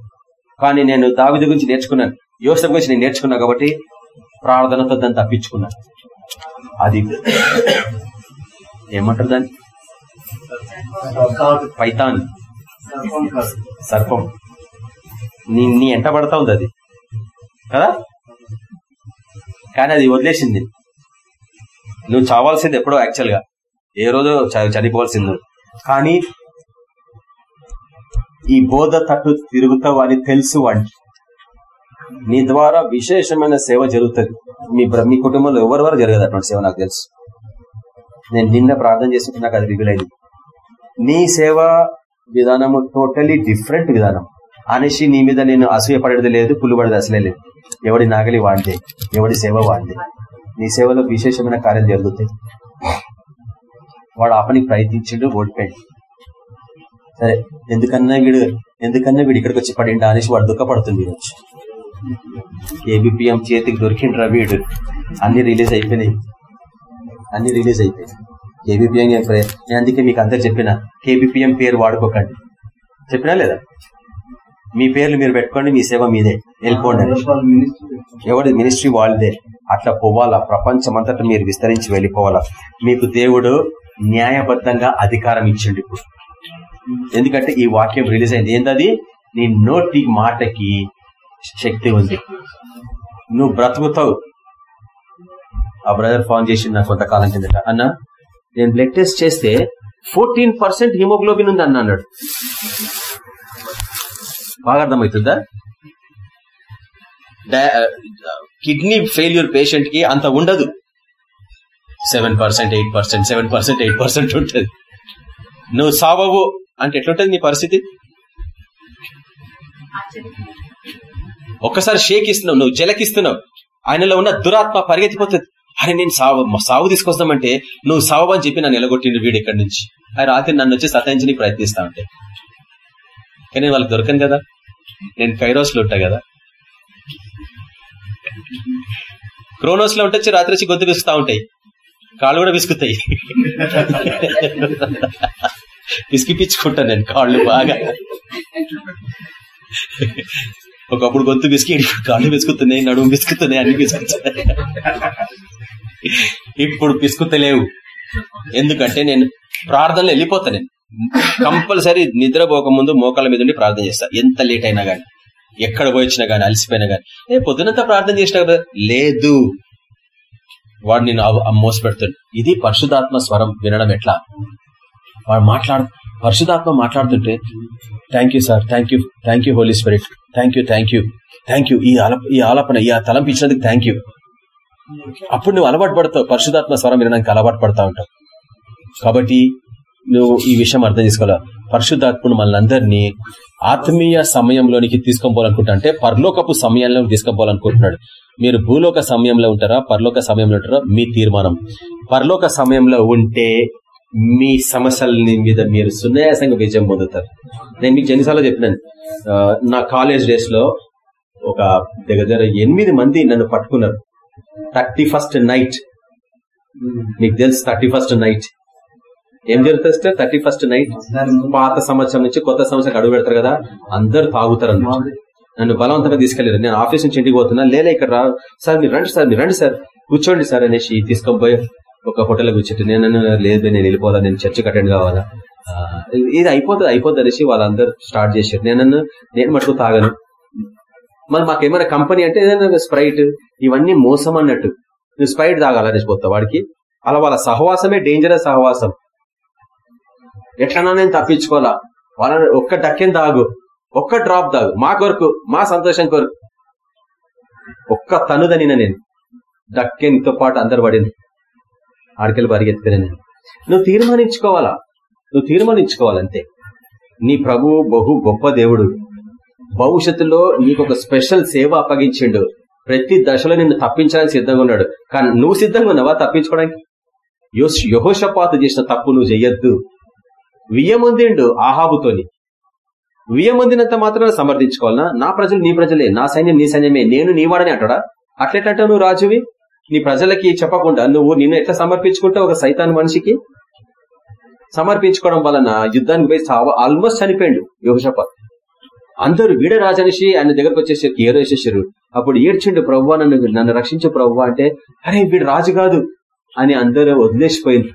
కానీ నేను దావీది గురించి నేర్చుకున్నాను యోసేపు గురించి నేను నేర్చుకున్నా కాబట్టి ప్రార్థనతో దాన్ని తప్పించుకున్నాను అది ఏమంటారు దాన్ని. పైతాన్. సర్పం నీ నీ ఎంట పడతా ఉంది అది. కదా? కానీ అది వదిలేసింది. నువ్వు చావాల్సింది ఎప్పుడో యాక్చువల్గా. ఏ రోజు చనిపోవాల్సింది. కానీ ఈ బోధ తట్టు తిరుగుతావు అని తెలుసు వాడికి నీ ద్వారా విశేషమైన సేవ జరుగుతుంది. మీ మీ కుటుంబంలో ఎవరి వరకు జరగదు అటువంటి సేవ నాకు తెలుసు. నేను నిన్న ప్రార్థన చేస్తుంటే నాకు అది రివీల్ నీ సేవ విధానము టోటలీ డిఫరెంట్ విధానం. అనేసి నీ మీద నేను అసూయపడేది లేదు పులుబడేది అసలే లేదు. ఎవడి నాగలి వాడితే ఎవడి సేవ వాడితే నీ సేవలో విశేషమైన కార్యం జరుగుతాయి. వాడు ఆపనికి ప్రయత్నించిండు ఓడిపోయాడు. సరే ఎందుకన్నా వీడు ఎందుకన్నా వీడు ఇక్కడికి వచ్చి పడిండా అనేసి వాడు దుఃఖపడుతుంది ఈరోజు. ఏబిపిఎం చేతికి దొరికిండ్రా వీడు. అన్ని రిలీజ్ అయిపోయినాయి. అన్ని రిలీజ్ అయిపోయాయి కేబిపిఎం నేను అందుకే మీకు అందరు చెప్పిన కేబిపిఎం పేరు వాడుకోకండి. చెప్పినా లేదా? మీ పేర్లు మీరు పెట్టుకోండి మీ సేవ మీదే. వెళ్ళిపోండి ఎవరి మినిస్ట్రీ వాళ్ళదే. అట్లా పోవాలా? ప్రపంచం అంతటా మీరు విస్తరించి వెళ్ళిపోవాలా? మీకు దేవుడు న్యాయబద్ధంగా అధికారం ఇచ్చిండు ఇప్పుడు. ఎందుకంటే ఈ వాక్యం రిలీజ్ అయింది. ఏంటది నీ నోటి మాటకి శక్తి ఉంది. నువ్వు బ్రతుకుతావు. ఆ బ్రదర్ ఫోన్ చేసి నాకు కొంతకాలం కిందట అన్న నేను బ్లడ్ టెస్ట్ చేస్తే ఫోర్టీన్ పర్సెంట్ హిమోగ్లోబిన్ ఉంది అన్న అన్నాడు. బాగా అర్థమవుతుందా? కిడ్నీ ఫెయిల్యూర్ పేషెంట్కి అంత ఉండదు. Seven percent eight percent seven percent eight percent ఉంటుంది. నువ్వు సావవు. అంటే ఎట్లుంటది నీ పరిస్థితి? ఒక్కసారి షేక్ ఇస్తున్నావు నువ్వు జలకిస్తున్నావు. ఆయనలో ఉన్న దురాత్మ పరిగెత్తిపోతుంది. అరే నేను సావు సావు తీసుకొస్తామంటే నువ్వు సావు అని చెప్పి నన్ను ఎలగొట్టిండు వీడు ఇక్కడి నుంచి. ఆ రాత్రి నన్ను వచ్చి సతాయించని ప్రయత్నిస్తా ఉంటే. కానీ వాళ్ళకి దొరకను కదా. నేను కైరోస్లో ఉంటా కదా. క్రోనోస్లో ఉంటే వచ్చి రాత్రి వచ్చి గొంతు విసుకుతా ఉంటాయి. కాళ్ళు కూడా విసుకుతాయి. విసిగిపించుకుంటా నేను కాళ్ళు బాగా. ఒకప్పుడు గొంతు విసికి కాళ్ళు విసుకుతున్నాయి నడుము విసుకుతున్నాయి అన్ని విసుకుతున్నాయి ఇప్పుడు పిసుకుతలేవు ఎందుకంటే నేను ప్రార్థనలు వెళ్ళిపోతా నేను. కంపల్సరీ నిద్రపోక ముందు మోకాళ్ళ మీద ఉండి ప్రార్థన చేస్తా. ఎంత లేట్ అయినా గానీ ఎక్కడ పోయించినా గానీ అలసిపోయినా గానీ. ఏ పొద్దునంతా ప్రార్థన చేసినా కదా? లేదు. వాడు నేను మోసపెడుతుంది ఇది పరిశుధాత్మ స్వరం వినడం ఎట్లా? వాడు మాట్లాడు పరిశుధాత్మ మాట్లాడుతుంటే thank you sir thank you thank you holy spirit thank you thank you thank you ఈ ఆలప ఈ ఆలపన ఈ తలంపు ఇచ్చినందుకు థ్యాంక్ యూ అప్పుడు నువ్వు అలవాటు పడతావు. పరిశుధాత్మ స్వరం వినడానికి అలవాటు పడతా ఉంటావు. కాబట్టి నువ్వు ఈ విషయం అర్థం చేసుకోవాలి? పరిశుద్ధాత్ముడు అందరినీ ఆత్మీయ సమయంలోనికి తీసుకోవాలనుకుంటా అంటే పరలోకపు సమయంలో తీసుకోవాలనుకుంటున్నాడు మీరు భూలోక సమయంలో ఉంటారా? పరలోక సమయంలో ఉంటారా? మీ తీర్మానం. పరలోక సమయంలో ఉంటే మీ సమస్యలని మీద మీరు సున్యాసంగా విజయం పొందుతారు. నేను మీకు ఎన్నిసార్లు చెప్పినాను. నా కాలేజ్ డేస్లో ఒక దగ్గర దగ్గర ఎనిమిది మంది నన్ను పట్టుకున్నారు. Thirty first night. మీకు తెలుసు థర్టీ ఫస్ట్ నైట్. ఏం జరుగుతుంది సార్ థర్టీ ఫస్ట్ నైట్. పాత సంవత్సరం నుంచి కొత్త సంవత్సరం అడుగు పెడతారు కదా అందరు తాగుతారు అన్నమాట. నన్ను బలవంతంగా తీసుకెళ్ళారు నేను ఆఫీస్ నుంచి ఇంటికి పోతున్నా. లేదా ఇక్కడ రా. సార్ మీరు రండి సార్ మీరు రండి సార్. కూర్చోండి సార్ అనేసి తీసుకొని పోయి ఒక హోటల్ కూర్చుంటే నేను లేదు నేను వెళ్ళిపోదా నేను చర్చ అటెండ్ కావాలా? ఇది అయిపోతుంది అయిపోతుంది అనేసి వాళ్ళందరూ స్టార్ట్ చేశారు. నేను నేను మటుకు తాగను. మరి మాకేమైనా కంపెనీ అంటే ఏదైనా స్ప్రైట్ ఇవన్నీ మోసం అన్నట్టు. నువ్వు స్ప్రైట్ తాగాలనేసి పోతావు వాడికి. అలా వాళ్ళ సహవాసమే డేంజరస్ సహవాసం. ఎట్లన్నా నేను తప్పించుకోవాలా? వాళ్ళని ఒక్క డక్కెన్ తాగు. ఒక్క డ్రాప్ తాగు. మా కొరకు మా సంతోషం కొరకు. ఒక్క తనుదనిన నేను. డక్కెన్తో పాటు అందరు పడింది. ఆడికెళ్ళి పరిగెత్తిపోయిన నేను. నువ్వు తీర్మానించుకోవాలా? నువ్వు తీర్మానించుకోవాలంతే. నీ ప్రభువు బహు గొప్ప దేవుడు. భవిష్యత్తులో నీకు ఒక స్పెషల్ సేవ అప్పగించిండు. ప్రతి దశలో నిన్ను తప్పించడానికి సిద్ధంగా ఉన్నాడు. కానీ నువ్వు సిద్ధంగా ఉన్నావా తప్పించుకోవడానికి? యహోషపాత చేసిన తప్పు నువ్వు చెయ్యొద్దు వియ్యముందిండు ఆహాబుతోని. వియ్యముందినంత మాత్రం సమర్థించుకోవాలనా? నా ప్రజలు నీ ప్రజలే. నా సైన్యం నీ సైన్యమే. నేను నీ వాడని అంటాడా? అట్లెట్లంటావు నువ్వు రాజువి? నీ ప్రజలకి చెప్పకుండా నువ్వు నిన్ను ఎట్లా సమర్పించుకుంటావు ఒక సైతాన్ మనిషికి? సమర్పించుకోవడం వలన యుద్ధానికి పోయి ఆల్మోస్ట్ చనిపోయిండు యోహషపాత్ అందరూ వీడ రాజనిషి ఆయన దగ్గరకు వచ్చేసరికి ఏరో వేసేసారు అప్పుడు ఏడ్చిండు ప్రవ్వా నన్ను నన్ను రక్షించు ప్రవ్వా అంటే అరే వీడు రాజు కాదు అని అందరూ వదిలేసిపోయింది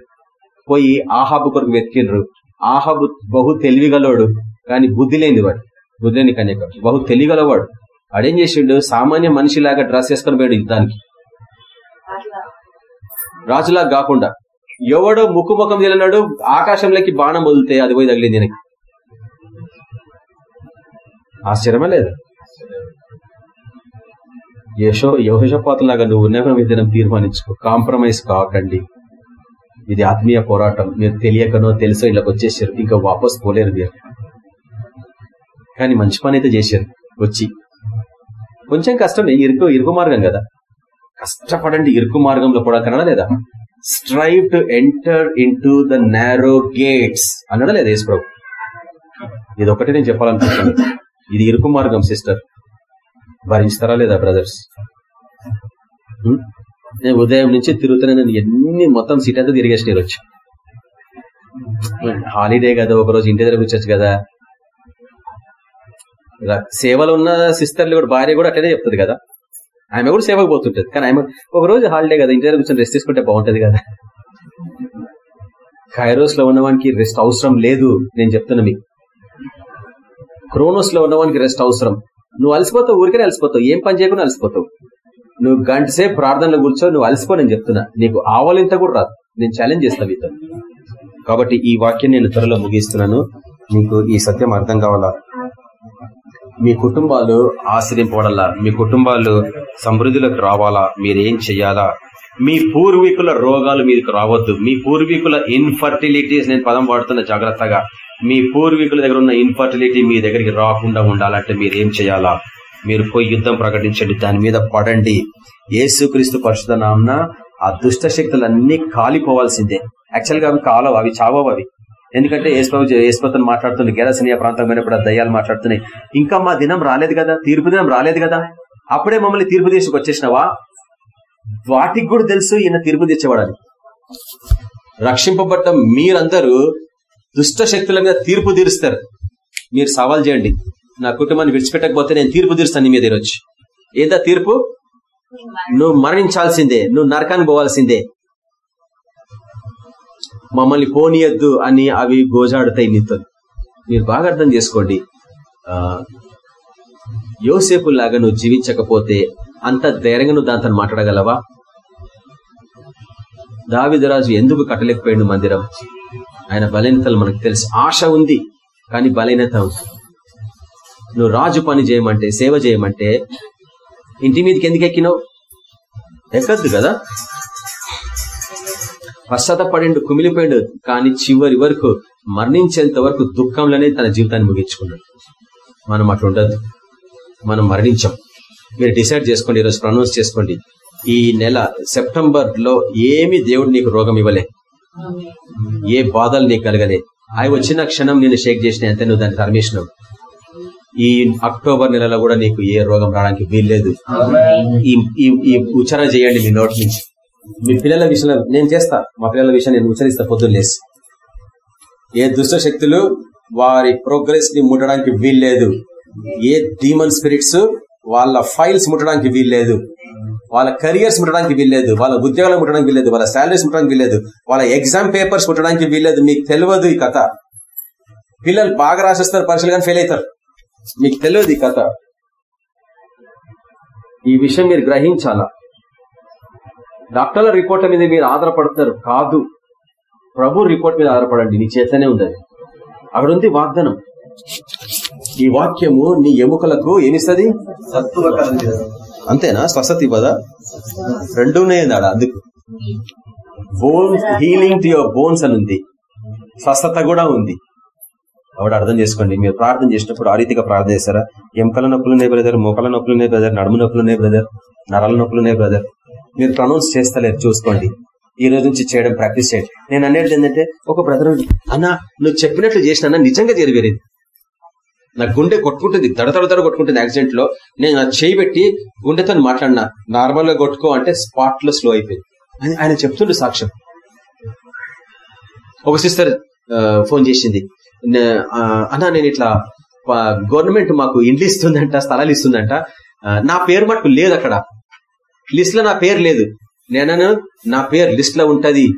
పోయి ఆహాబు కొరకు వెతికినరు ఆహాబు బహు తెలివిగలవాడు కానీ బుద్ధి లేని వాడు. బుద్ధి లేని కన్యక. బహు తెలివిగలవాడు. అడేం చేసిండు? సామాన్య మనిషిలాగా డ్రెస్ వేసుకొని పోయాడు యుద్ధానికి. రాజులా కాకుండా ఎవడో ముక్కు ముఖం తెలియనాడు ఆకాశంలోకి బాణం వదిలితే అది పోయి తగిలింది దీనికి ఆశ్చర్యమే లేదు? యశో యహోషపాతలాగా నువ్వు ఉన్నత విధానం తీర్మానించుకో కాంప్రమైజ్ కాకండి. ఇది ఆత్మీయ పోరాటం. మీరు తెలియకనో తెలుసో ఇళ్ళకి వచ్చేసారు. ఇంకా వాపస్ పోలేరు మీరు. కానీ మంచి పని అయితే చేశారు. వచ్చి. కొంచెం కష్టమే. ఇరుకు ఇరుకు మార్గం కదా. కష్టపడండి ఇరుకు మార్గంలో కూడా కనడా లేదా? Strive to enter in to the narrow gates అన్నడా లేదా యేసు ప్రభు ఇది ఒకటి నేను చెప్పాలనుకుంటున్నాను. ఇది ఇరుకు మార్గం సిస్టర్. భరించుతారా లేదా బ్రదర్స్? నేను ఉదయం నుంచి తిరుగుతున్నాను ఎన్ని మొత్తం సిటీ అంతా తిరిగేసిన వచ్చి. హాలిడే కదా ఒక రోజు ఇంటి దగ్గర కూర్చోచ్చు కదా. సేవలు సేవలో ఉన్న సిస్టర్లు కూడా భార్య కూడా అట్లనే చెప్తుంది కదా. ఆమె కూడా సేవకు పోతుంటది. కానీ ఆమె ఒక రోజు హాలిడే కదా ఇంటి దగ్గర కూర్చొని రెస్ట్ తీసుకుంటే బాగుంటది కదా. కైరోస్లో ఉన్నవానికి రెస్ట్ అవసరం లేదు నేను చెప్తున్నా మీకు. క్రోనోస్లో ఉన్నవానికి రెస్ట్ అవసరం. నువ్వు అలసిపోతావు ఊరికే అలసిపోతావు. ఏం పని చేయకుండా అలసిపోతావు. నువ్వు గంట సేపు ప్రార్థనలో కూర్చో నువ్వు అలసిపో నేను చెప్తున్నా. నీకు ఆవలింత కూడా రాదు. నేను ఛాలెంజ్ చేస్తాను మీతో. కాబట్టి ఈ వాక్యం నేను త్వరలో ముగిస్తున్నాను. నీకు ఈ సత్యం అర్థం కావాలా? మీ కుటుంబాలు ఆశ్రయింపబడాలా? మీ కుటుంబాలు సమృద్ధిలోకి రావాలా? మీరేం చెయ్యాలా? మీ పూర్వీకుల రోగాలు మీకు రావద్దు. మీ పూర్వీకుల ఇన్ఫర్టిలిటీస్ నేను పదం వాడుతున్న జాగ్రత్తగా. మీ పూర్వీకుల దగ్గర ఉన్న ఇన్ఫర్టిలిటీ మీ దగ్గరికి రాకుండా ఉండాలంటే మీరేం చేయాలా మీరు పోయి యుద్ధం ప్రకటించండి. దాని మీద పడండి. ఏసుక్రీస్తు పరిశుధ నామ్న ఆ దుష్ట శక్తులన్నీ కాలిపోవాల్సిందే. యాక్చువల్గా అవి కాలవు. అవి చావవు అవి. ఎందుకంటే ఏసుపతిని మాట్లాడుతున్న గెరసనియా ప్రాంతం పోయినప్పుడు దయ్యాలు మాట్లాడుతున్నాయి. ఇంకా మా దినం రాలేదు కదా? తీర్పు దినం రాలేదు కదా? అప్పుడే మమ్మల్ని తీర్పు తీసుకు వచ్చేసినావా? వాటికి కూడా తెలుసు ఈయన తీర్పు తెచ్చేవాడని. రక్షింపబడ్డ మీరందరూ దుష్ట శక్తుల మీద తీర్పు తీరుస్తారు. మీరు సవాల్ చేయండి. నా కుటుంబాన్ని విడిచిపెట్టకపోతే నేను తీర్పు తీరుస్తాను నీ మీద ఈరోజు. ఏదా తీర్పు? నువ్వు మరణించాల్సిందే. నువ్వు నరకానికి పోవాల్సిందే. మమ్మల్ని పోనీయద్దు అని అవి గోజాడుతాయి నీతో మీరు బాగా అర్థం చేసుకోండి. ఆ యోసేపు లాగా నువ్వు జీవించకపోతే అంత ధైర్యంగా నువ్వు దాంతో మాట్లాడగలవా? దావిదరాజు ఎందుకు కట్టలేకపోయాడు మందిరం? ఆయన బలహీనతలు మనకు తెలుసు. ఆశ ఉంది కానీ బలహీనత ఉంది. నువ్వు రాజు పని చేయమంటే సేవ చేయమంటే ఇంటి మీదకి ఎందుకు ఎక్కినావు? ఎక్కద్దు కదా? పశ్చాత్తపడిండు కుమిలిపోయిండు కానీ చివరి వరకు మరణించేంత వరకు దుఃఖంలోనే తన జీవితాన్ని ముగించుకున్నాడు. మనం అట్లా ఉండద్దు. మనం మరణించాం. మీరు డిసైడ్ చేసుకోండి ఈరోజు ప్రొనౌన్స్ చేసుకోండి. ఈ నెల సెప్టెంబర్లో ఏమి దేవుడు నీకు రోగం ఇవ్వలే. ఏ బాధలు నీకు కలగలే. అవి వచ్చిన క్షణం నేను షేక్ చేసిన అంతే నువ్వు దాన్ని తరిమేసినావు ఈ అక్టోబర్ నెలలో కూడా నీకు ఏ రోగం రావడానికి వీల్లేదు. ఈ ఉచ్చారణ చేయండి మీ నోటి నుంచి. మీ పిల్లల విషయంలో నేను చేస్తా. మా పిల్లల విషయం నేను ఉచ్చరిస్తా పొద్దున్న లేసి. ఏ దుష్ట శక్తులు వారి ప్రోగ్రెస్ని ముట్టడానికి వీల్లేదు. ఏ డీమన్ స్పిరిట్స్ వాళ్ళ ఫైల్స్ ముట్టడానికి వీల్లేదు. వాళ్ళ కెరియర్స్ ముట్టడానికి వీల్లేదు. వాళ్ళ ఉద్యోగాలు ముట్టడానికి వీల్లేదు. వాళ్ళ శాలరీస్ ముట్టడానికి వీల్లేదు. వాళ్ళ ఎగ్జామ్ పేపర్స్ ముట్టడానికి వీల్లేదు. మీకు తెలియదు ఈ కథ. పిల్లలు బాగా రాసేస్తారు పరీక్షలు కానీ ఫెయిల్ అవుతారు. మీకు తెలియదు ఈ కథ. ఈ విషయం మీరు గ్రహించాలా? డాక్టర్ల రిపోర్ట్ల మీద మీరు ఆధారపడుతున్నారు కాదు. ప్రభు రిపోర్ట్ మీద ఆధారపడండి. నీ చేతనే ఉంది. అక్కడ ఉంది వాగ్దానం. ఈ వాక్యము నీ ఎముకలకు ఏమిస్తుంది? అంతేనా? స్వస్థత ఇవ్వదా? రెండు ఉన్నాయండి అందుకు. Bones healing to your bones అని ఉంది. స్వస్థత కూడా ఉంది. ఆవిడ అర్థం చేసుకోండి. మీరు ప్రార్థన చేసినప్పుడు ఆ రీతిగా ప్రార్థన చేస్తారా? ఎముకల నొప్పులు ఉన్నాయి బ్రదర్. మోకల నొప్పులు ఉన్నాయి బ్రదర్. నడుము నొప్పులు ఉన్నాయి బ్రదర్. నరాల నొప్పులు ఉన్నాయి బ్రదర్. మీరు ప్రొనౌన్స్ చేస్తలేరు చూసుకోండి. ఈ రోజు నుంచి చేయడం ప్రాక్టీస్ చేయండి. నేను అనేది ఏంటంటే ఒక బ్రదర్ అన్న నువ్వు చెప్పినట్లు చేసినా నిజంగా జరిగేది నా గుండె కొట్టుకుంటుంది దడ కొట్టుకుంటుంది యాక్సిడెంట్లో. నేను నా చేయి పెట్టి గుండెతో మాట్లాడినా నార్మల్గా కొట్టుకో అంటే స్పాట్లో స్లో అయిపోయింది. అని ఆయన చెప్తుండే సాక్ష్యం. ఒక సిస్టర్ ఫోన్ చేసింది. అన్నా నేను ఇట్లా గవర్నమెంట్ మాకు ఇండ్లు ఇస్తుందంట స్థలాలు ఇస్తుందంట. నా పేరు మటుకు లేదు అక్కడ. లిస్ట్లో నా పేరు లేదు. నేను నా పేరు లిస్ట్లో ఉంటది.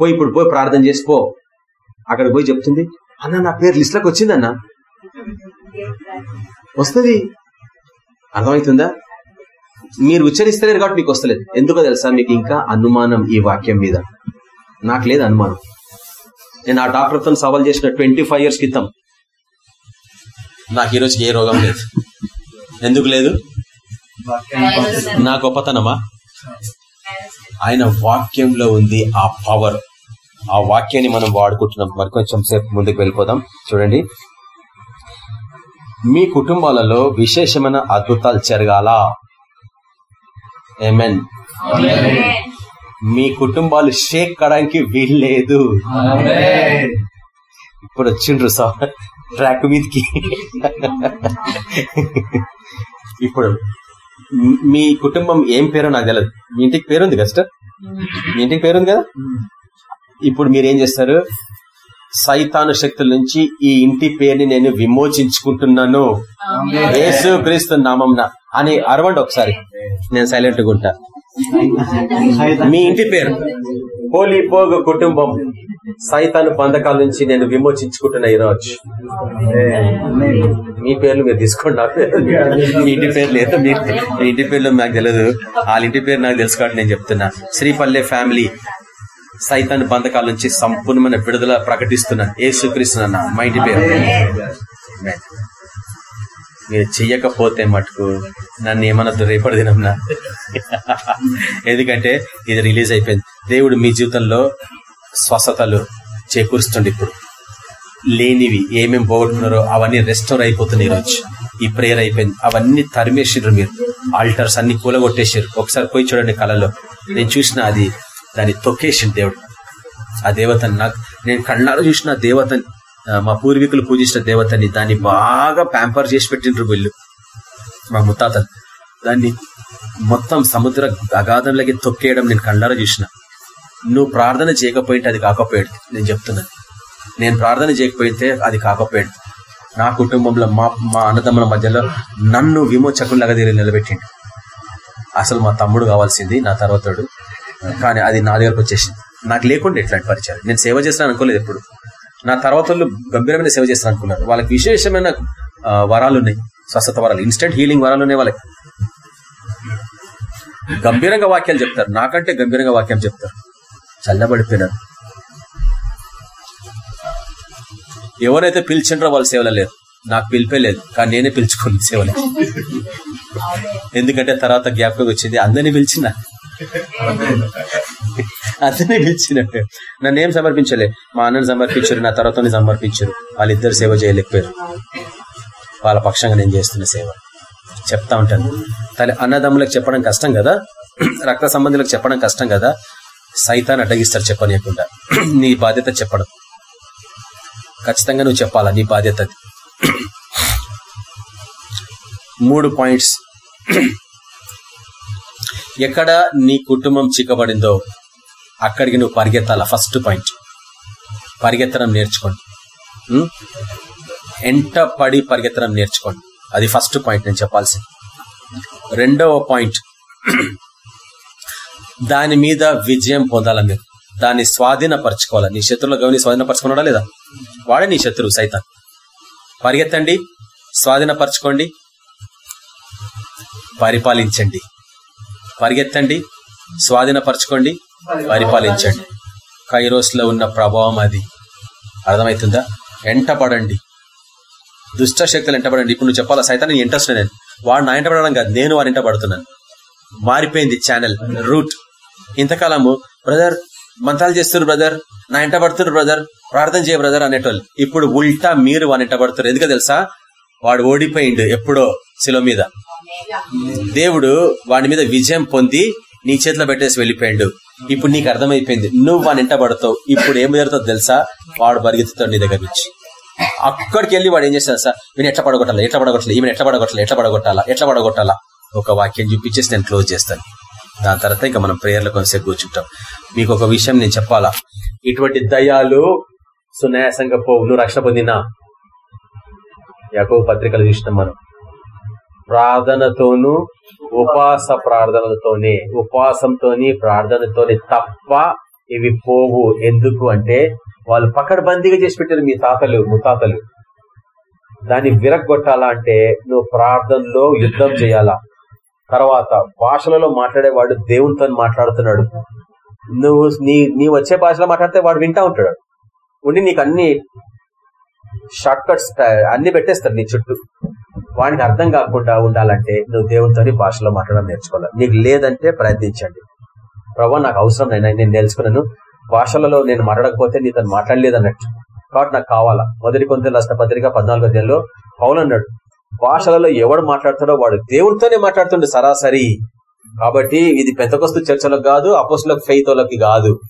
పోయి ఇప్పుడు పోయి ప్రార్థన చేసిపో అక్కడ పోయి చెప్తుంది. అన్న నా పేరు లిస్ట్లోకి వచ్చిందన్న. వస్తుంది. అర్థమవుతుందా? మీరు ఉచ్చరిస్తలేరు కాబట్టి మీకు వస్తలేదు. ఎందుకో తెలుసా? మీకు ఇంకా అనుమానం ఈ వాక్యం మీద. నాకు లేదు అనుమానం. నేను ఆ డాక్టర్తో సవాల్ చేసిన ట్వంటీ ఫైవ్ ఇయర్స్ క్రితం. నాకు ఈరోజు ఏ రోగం లేదు. ఎందుకు లేదు? నా గొప్పతనమా? ఆయన వాక్యంలో ఉంది ఆ పవర్ ఆ వాక్యాన్ని మనం వాడుకుంటున్నాం. మరి కొంచెం సేపు ముందుకు వెళ్ళిపోదాం. చూడండి. మీ కుటుంబాలలో విశేషమైన అద్భుతాలు జరగాల? ఏమెన్ మీ కుటుంబాలు షేక్ కడానికి వీల్లేదు. ఇప్పుడు వచ్చిండ్రు సార్. ట్రాక్ మీదకి. ఇప్పుడు మీ- కుటుంబం ఏం పేరో నాకు తెలియదు మీ ఇంటికి పేరుంది కదా సిస్టర్? మీ ఇంటికి పేరుంది కదా? ఇప్పుడు మీరు ఏం చేస్తారు? సైతాను శక్తుల నుంచి ఈ ఇంటి పేరుని నేను విమోచించుకుంటున్నాను. యేసు క్రీస్తు నామంన. అని అరవండి ఒకసారి. నేను సైలెంట్గా ఉంటా. మీ ఇంటి పేరు? పోలి పోగు కుటుంబం. సైతాను బంధకాల నుంచి నేను విమోచించుకుంటున్నా ఈరోజు. మీ పేర్లు మీరు తీసుకోండి నా పేరు మీ ఇంటి పేరు లేదు మీ ఇంటి పేర్లు నాకు తెలియదు వాళ్ళ ఇంటి పేరు నాకు తెలుసు కాబట్టి నేను చెప్తున్నా. శ్రీపల్లె ఫ్యామిలీ సైతాన్ బంధకాల నుంచి సంపూర్ణమైన విడుదల ప్రకటిస్తున్నాను ఏ సుక్రీస్తున్నాను మా ఇంటి పేరు. మీరు చెయ్యకపోతే మటుకు నన్ను ఏమన్నా రేపటి ఎందుకంటే ఇది రిలీజ్ అయిపోయింది. దేవుడు మీ జీవితంలో స్వస్థతలు చేకూరుస్తుండే ఇప్పుడు. లేనివి ఏమేమి పోగొట్టుకున్నారో అవన్నీ రెస్టోర్ అయిపోతున్నాయి ఈరోజు. ఈ ప్రేయర్ అయిపోయింది. అవన్నీ తరిమేసిండ్రు మీరు. ఆల్టర్స్ అన్ని కూలగొట్టేసారు ఒకసారి పోయి చూడండి కళలో నేను చూసిన అది దాన్ని తొక్కేసింది దేవుడు. ఆ దేవతని నాకు నేను కళ్ళారా చూసిన దేవతని మా పూర్వీకులు పూజించిన దేవతని దాన్ని బాగా ప్యాంపర్ చేసి పెట్టిండ్రు వీళ్ళు. మా ముత్తాతలు. దాన్ని మొత్తం సముద్ర అగాధంలోకి తొక్కేయడం నేను కండారా చూసిన. నువ్వు ప్రార్థన చేయకపోయింటే అది కాకపోయాడు నేను చెప్తున్నాను. నేను ప్రార్థన చేయకపోయితే అది కాకపోయాడు నా కుటుంబంలో మా మా అన్నదమ్ముల మధ్యలో నన్ను విమోచకుల్లాగా తిరిగి నిలబెట్టిండు. అసలు మా తమ్ముడు కావాల్సింది నా తర్వాతడు కానీ అది నా దగ్గరకు వచ్చేసింది. నాకు లేకుండా ఎట్లాంటి పరిచయం. నేను సేవ చేస్తాను అనుకోలేదు ఎప్పుడు. నా తర్వాత గంభీరమైన సేవ చేస్తాను అనుకున్నారు వాళ్ళకి విశేషమైన వరాలు ఉన్నాయి స్వస్థత వరాలు ఇన్స్టెంట్ హీలింగ్ వరాలు ఉన్నాయి వాళ్ళకి. గంభీరంగా వాక్యాలు చెప్తారు. నాకంటే గంభీరంగా వాక్యం చెప్తారు. చల్లబడిపోయినారు. ఎవరైతే పిలిచిండ్రో వాళ్ళ సేవలో లేరు. నాకు పిలిపే లేదు కానీ నేనే పిలుచుకోండి సేవలు ఎందుకంటే తర్వాత జ్ఞాపకం వచ్చింది అందరినీ పిలిచిన. అందరినీ పిలిచినట్టు నన్ను ఏం సమర్పించలే? మా అన్నను సమర్పించారు నా తర్వాత సమర్పించారు. వాళ్ళిద్దరు సేవ చేయలేకపోయారు. వాళ్ళ పక్షంగా నేను చేస్తున్న సేవ. చెప్తా ఉంటాను. తల్లి అన్నదమ్ములకు చెప్పడం కష్టం కదా? రక్త సంబంధులకు చెప్పడం కష్టం కదా? సైతాన్ని అడ్డగిస్తారు చెప్పనీయకుండా. నీ బాధ్యత చెప్పడం. ఖచ్చితంగా నువ్వు చెప్పాలా? నీ బాధ్యత మూడు పాయింట్స్. ఎక్కడ నీ కుటుంబం చిక్కబడిందో అక్కడికి నువ్వు పరిగెత్తాలా? ఫస్ట్ పాయింట్ పరిగెత్తడం నేర్చుకోండి. ఎంట పడి పరిగెత్తడం నేర్చుకోండి. అది ఫస్ట్ పాయింట్ నేను చెప్పాల్సింది. రెండవ పాయింట్ దాని మీద విజయం పొందాల మీరు? దాన్ని స్వాధీనపరచుకోవాలి? నీ శత్రువుల గౌని స్వాధీనపరచుకున్నాడా లేదా? వాడే నీ శత్రువు సైతాన్. పరిగెత్తండి స్వాధీనపరచుకోండి పరిపాలించండి. పరిగెత్తండి స్వాధీనపరచుకోండి పరిపాలించండి. కైరోస్లో ఉన్న ప్రభావం అది. అర్థమవుతుందా ఎంటపడండి. దుష్ట శక్తులు ఎంటపడండి. ఇప్పుడు నువ్వు చెప్పాలా సైతం నేను ఇంట్రెస్ట్ నేను వాడు నా ఎంటపడడం కాదు నేను వారి ఎంటపడుతున్నాను మారిపోయింది ఛానల్ రూట్. ఇంతకాలము బ్రదర్ మంత్రాలు చేస్తున్నారు బ్రదర్. నా ఎంట పడుతున్నారు బ్రదర్. ప్రార్థన చేయ బ్రదర్ అనేటోళ్ళు. ఇప్పుడు ఉల్టా మీరు వాని ఎంట పడుతున్నారు. ఎందుకు తెలుసా? వాడు ఓడిపోయిండు ఎప్పుడో శిలో మీద. దేవుడు వాడి మీద విజయం పొంది నీ చేతిలో పెట్టేసి వెళ్ళిపోయిండు. ఇప్పుడు నీకు అర్థమైపోయింది. నువ్వు వాని ఎంట పడతావు. ఇప్పుడు ఏం జరుగుతుందో తెలుసా? వాడు పరిగెత్తుతాడు నీ దగ్గర నుంచి. అక్కడికి వెళ్ళి వాడు ఏం చేస్తాడు సార్? నేను ఎట్లా పడగొట్టాలి? ఎట్లా పడగొట్టాలి? ఈమెను ఎట్లా పడగొట్టాలి? ఎట్లా పడగొట్టాలా? ఎట్లా పడగొట్టాలా? ఒక వాక్యం చూపించేసి నేను క్లోజ్ చేస్తాను. దాని తర్వాత ఇంకా మనం ప్రేయర్లో కొంతసేపు కూర్చుంటాం. మీకు ఒక విషయం నేను చెప్పాలా? ఇటువంటి దయాలు సునాయాసంగా పోవు. నువ్వు రక్షణ పొందినా? యాకో పత్రికలు చూసినాం మనం. ప్రార్థనతోనూ ఉపాస ప్రార్థనలతోనే ఉపవాసంతోని ప్రార్థనతోని తప్ప ఇవి పోవు. ఎందుకు అంటే వాళ్ళు పకడ్బందీగా చేసి పెట్టారు మీ తాతలు ముతాతలు దాన్ని విరగొట్టాలా అంటే నువ్వు ప్రార్థనలో యుద్ధం చేయాలా? తర్వాత భాషలలో మాట్లాడేవాడు దేవునితో మాట్లాడుతున్నాడు. నువ్వు నీ నీ వచ్చే భాషలో మాట్లాడితే వాడు వింటా ఉంటాడు. ఉండి నీకు అన్ని షార్ట్ కట్స్ అన్ని పెట్టేస్తారు నీ చుట్టూ. వాడికి అర్థం కాకుండా ఉండాలంటే నువ్వు దేవునితోని భాషలో మాట్లాడడం నేర్చుకోవాలి. నీకు లేదంటే ప్రయత్నించండి. ప్రభా నాకు అవసరం నేను నేను నేర్చుకున్నాను. భాషలలో నేను మాట్లాడకపోతే నీ తను మాట్లాడలేదు అన్నట్టు. కాబట్టి నాకు కావాలా? మొదటి కొంత రాష్ట్ర పత్రిక పద్నాలుగో అధ్యాయంలో పౌలు అన్నాడు భాషలలో ఎవడు మాట్లాడతాడో వాడు దేవుడితోనే మాట్లాడుతుండే సరాసరి. కాబట్టి ఇది పెద్దకొస్తు చర్చలకు కాదు అపోసులకు ఫెయితోలకి కాదు.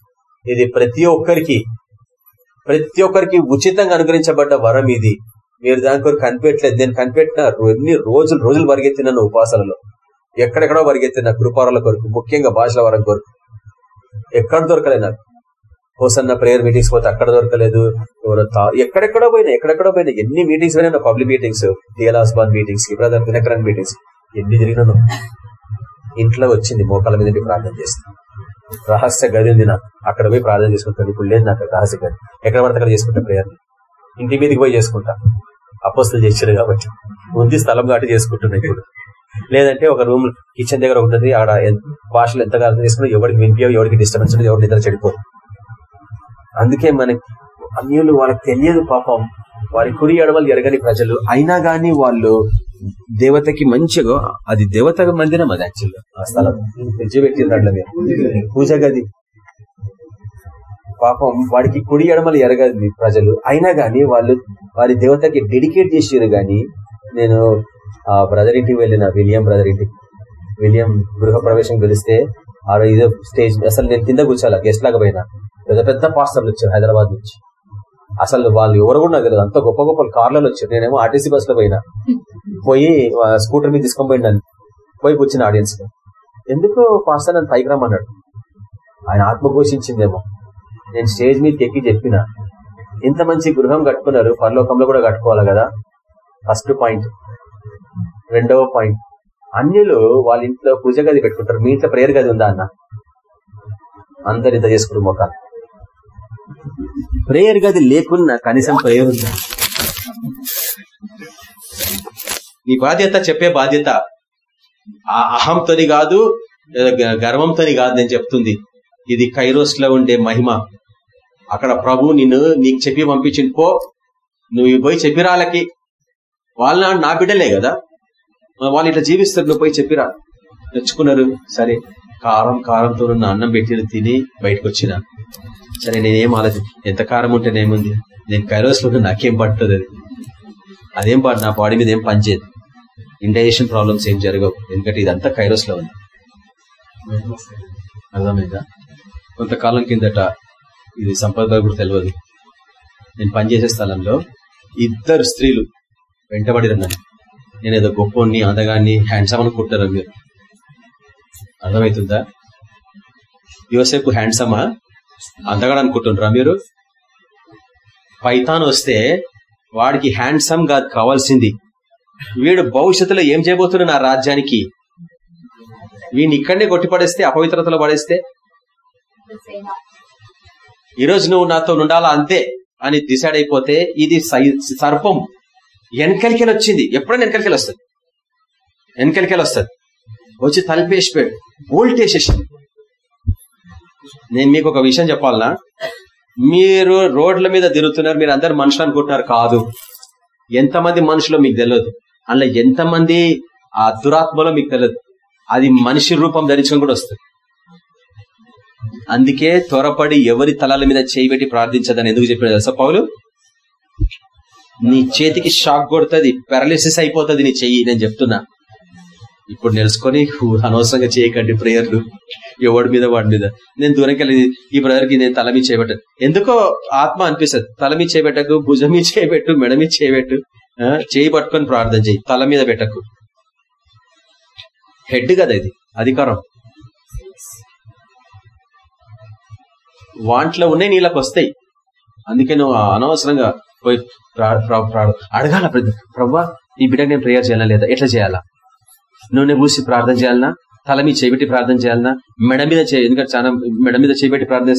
ఇది ప్రతి ఒక్కరికి ప్రతి ఒక్కరికి ఉచితంగా అనుగ్రహించబడ్డ వరం ఇది. మీరు దాని కొరకు కనిపెట్టలేదు. నేను కనిపెట్టిన ఎన్ని రోజులు రోజులు పరిగెత్తినాను ఉపాసనలో. ఎక్కడెక్కడో పరిగెత్తిన కృపారాల కొరకు ముఖ్యంగా భాషల వరం కొరకు. ఎక్కడ దొరకలే నాకు. హోసన్న ప్రేయర్ మీటింగ్స్ పోతే అక్కడ దొరకలేదు. ఎక్కడెక్కడో పోయినా ఎక్కడెక్కడో పోయినా ఎన్ని మీటింగ్స్ పోయినా పబ్లిక్ మీటింగ్స్ డిఎలాస్బాద్ మీటింగ్స్ బ్రదర్ దినకరన్ మీటింగ్స్ ఎన్ని తిరిగినాను. ఇంట్లో వచ్చింది మోకాల మీద ప్రార్థన చేస్తాను రహస్య గది ఉంది నాకు అక్కడ పోయి ప్రార్థన చేసుకుంటాను ఇప్పుడు లేదు నాకు రహస్య గది. ఎక్కడ పడితే అక్కడ చేసుకుంటా ప్రేయర్ ఇంటి మీదకి పోయి చేసుకుంటా. అపోస్తులు చేశారు కాబట్టి. ఉంది స్థలం కాబట్టి చేసుకుంటున్నా ఇప్పుడు. లేదంటే ఒక రూమ్ కిచెన్ దగ్గర ఉంటుంది. ఆడ భాషలు ఎంతగా అర్థం చేసుకున్నా ఎవరికి వినిపించవు ఎవరికి డిస్టర్బెన్స్ ఉండదు ఎవరి నిద్ర చెడిపోదు. అందుకే మనకి అన్యులు వాళ్ళకి తెలియదు పాపం. వారి కుడి ఎడవలు ఎరగని ప్రజలు. అయినా గాని వాళ్ళు దేవతకి మంచిగా అది దేవత మందిరం అది యాక్చువల్గా ఆ స్థలం. పెంచి పెట్టిన పూజ గది. పాపం వాడికి కుడి ఎడమలు ఎరగది ప్రజలు. అయినా గాని వాళ్ళు వారి దేవతకి డెడికేట్ చేసారు గాని నేను ఆ బ్రదర్ ఇంటికి వెళ్ళిన విలియం బ్రదర్ ఇంటికి విలియం గృహ ప్రవేశం గెలిస్తే ఆ ఇదో స్టేజ్ అసలు నేను కింద కూర్చోాల గెస్ట్ లాగా పోయినా. పెద్ద పెద్ద పాస్టర్లు వచ్చారు హైదరాబాద్ నుంచి. అసలు వాళ్ళు ఎవరు కూడా నాకు తెలియదు. అంత గొప్ప గొప్ప కార్లలో వచ్చారు. నేనేమో ఆర్టీసీ బస్లో పోయినా. పోయి స్కూటర్ మీద తీసుకొని పోయినా పోయి కూర్చున్న ఆడియన్స్ ఎందుకు ఫాస్ట్ నన్ను పైకి రమ్మన్నాడు. ఆయన ఆత్మ ఘోషించిందేమో నేను స్టేజ్ మీద ఎక్కి చెప్పిన. ఇంత మంచి గృహం కట్టుకున్నారు. పరలోకంలో కూడా కట్టుకోవాలి కదా. ఫస్ట్ పాయింట్ రెండవ పాయింట్ అన్యులు వాళ్ళ ఇంట్లో పూజ గది పెట్టుకుంటారు. మీ ఇంట్లో ప్రేయర్ గది ఉందా అన్న? అందరు ఇంత చేసుకుంటారు మొక్క ప్రేయర్ గది లేకున్నా కనీసం ప్రేయర్ ఉందా? నీ బాధ్యత చెప్పే బాధ్యత ఆ అహంతోని కాదు గ- గర్వంతోని కాదు నేను చెప్తుంది. ఇది కైరోస్లో ఉండే మహిమ. అక్కడ ప్రభు నిన్ను నీకు చెప్పి పంపించింది పో. నువ్వు పోయి చెప్పిరాళ్ళకి వాళ్ళ నా బిడ్డలే కదా. వాళ్ళు ఇట్లా జీవిస్తారు నువ్వు పోయి చెప్పిరా. తెచ్చుకున్నారు సరే. కారం కారంతో ఉన్న అన్నం పెట్టిన తిని బయటకు వచ్చిన సరే నేనేం ఆలోచి ఎంత కారం ఉంటేనేముంది నేను కైరోస్లో నాకేం పడుతుంది అది. అదేం పాడు నా బాడీ మీద ఏం పనిచేయదు. ఇండైజేషన్ ప్రాబ్లమ్స్ ఏం జరగవు. ఎందుకంటే ఇదంతా కైరోస్లో ఉంది. అర్థమైందా? కొంతకాలం కిందట ఇది సంపద కూడా తెలియదు నేను పనిచేసే స్థలంలో ఇద్దరు స్త్రీలు వెంటబడి నన్ను నేను ఏదో గొప్పని అందగాన్ని హ్యాండ్సమ్ అనుకుంటారు మీరు. అర్థమవుతుందా? యువసేపు హ్యాండ్సమా? అందగాడు అనుకుంటుండ్రా మీరు? పైతాన్ వస్తే వాడికి హ్యాండ్సమ్ కాదు కావాల్సింది. వీడు భవిష్యత్తులో ఏం చేయబోతున్నాడు నా రాజ్యానికి? వీడిని ఇక్కడనే కొట్టి పడేస్తే అపవిత్రతలో పడేస్తే? ఈ రోజు నువ్వు నాతో ఉండాలా అంతే అని డిసైడ్ అయిపోతే ఇది సై- సర్పం. వెనకలికెళ్ళి వచ్చింది ఎప్పుడైనా వెనకలికెళ్ళి వస్తుంది వెనకలికెళ్ళి వస్తుంది వచ్చి తలిపేసిపోయాడు. ఓల్టేసేసింది నేను మీకు ఒక విషయం చెప్పాలనా? మీరు రోడ్ల మీద తిరుగుతున్నారు మీరు అందరు మనుషులు అనుకుంటున్నారు కాదు. ఎంతమంది మనుషులు మీకు తెలియదు. అందులో ఎంతమంది ఆ దురాత్మలో మీకు తెలియదు. అది మనిషి రూపం ధరించడం కూడా వస్తుంది. అందుకే త్వరపడి ఎవరి తలాల మీద చేయి పెట్టి ప్రార్థించదని ఎందుకు చెప్పాడు తెలుసా పౌలు? నీ చేతికి షాక్ కొడుతుంది పారాలిసిస్ అయిపోతుంది నీ చెయ్యి నేను చెప్తున్నా. ఇప్పుడు తెలుసుకొని అనవసరంగా చేయకండి ప్రేయర్లు. ఎవడి మీద వాడి మీద. నేను దూరంకి వెళ్ళి ఈ బ్రదర్కి నేను తల మీద చేయబెట్టాను ఎందుకో ఆత్మ అనిపిస్తుంది. తల మీద చేయబెట్టకు భుజం మీద చేయబెట్టు మెడ చేయబెట్టు ఆ, చేయి పట్టుకొని ప్రార్థన చేయి. తల మీద పెట్టకు. హెడ్ కదా ఇది అధికారం. వాంట్లో ఉన్నాయి నీళ్ళకి వస్తాయి. అందుకే నువ్వు అనవసరంగా పోయి అడగాల ప్రభా ఈ బిడ్డకు నేను ప్రేయర్ చేయాలా లేదా? ఎట్లా చేయాలా? నూనె పూసి ప్రార్థన చేయాలనా? తల మీద చేపెట్టి ప్రార్థన చేయాలనా? మెడ మీద చేయ ఎందుకంటే చాలా మెడ మీద చేపెట్టి ప్రార్థన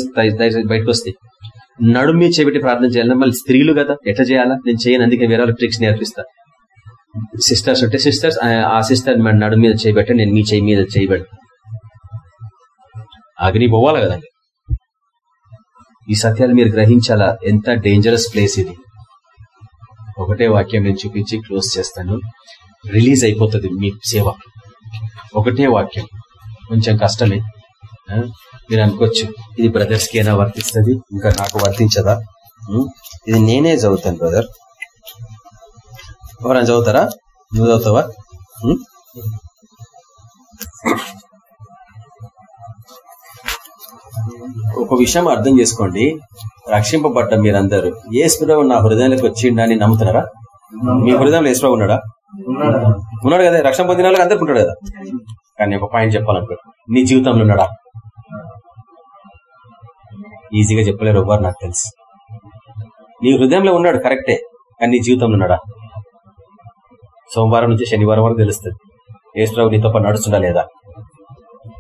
బయటకు వస్తాయి. నడుము మీద చేపెట్టి ప్రార్థన చేయాలన్నా మళ్ళీ స్త్రీలు కదా ఎట్లా చేయాలా? నేను చేయను అందుకే వేరే ట్రిక్స్ నేర్పిస్తా. సిస్టర్స్ ఉంటే సిస్టర్స్ ఆ సిస్టర్ నడుము మీద చేయబెట్ట నేను మీ చేయి మీద చేయబెడతాను అగ్ని పోవాలి కదండి ఈ సత్యాలు మీరు గ్రహించాలా? ఎంత డేంజరస్ ప్లేస్ ఇది. ఒకటే వాక్యం నేను చూపించి క్లోజ్ చేస్తాను. రిలీజ్ అయిపోతుంది మీ సేవ. ఒకటే వాక్యం. కొంచెం కష్టమే. మీరు అనుకోవచ్చు ఇది బ్రదర్స్కి అయినా వర్తిస్తుంది ఇంకా నాకు వర్తించదా? ఇది నేనే చదువుతాను బ్రదర్. ఎవరైనా చదువుతారా? నువ్వు చదువుతావా? ఒక విషయం అర్థం చేసుకోండి. రక్షింపబడ్డ మీరందరూ. ఏసుప్రభు నా హృదయానికి వచ్చిండని నమ్ముతున్నారా? మీ హృదయంలో ఏసుప్రభు ఉన్నాడా? ఉన్నాడు? కదా రక్షణ పొందిన వాళ్ళకి అందరికి ఉంటాడు కదా. కానీ ఒక పాయింట్ చెప్పాలనుకో నీ జీవితంలో ఉన్నాడా? ఈజీగా చెప్పలేరు ఎవ్వరు నాకు తెలుసు. నీ హృదయంలో ఉన్నాడు కరెక్టే కానీ నీ జీవితంలో ఉన్నాడా? సోమవారం నుంచి శనివారం వరకు తెలుస్తుంది. ఏసురావు నీతో పాటు నడుస్తుందా లేదా?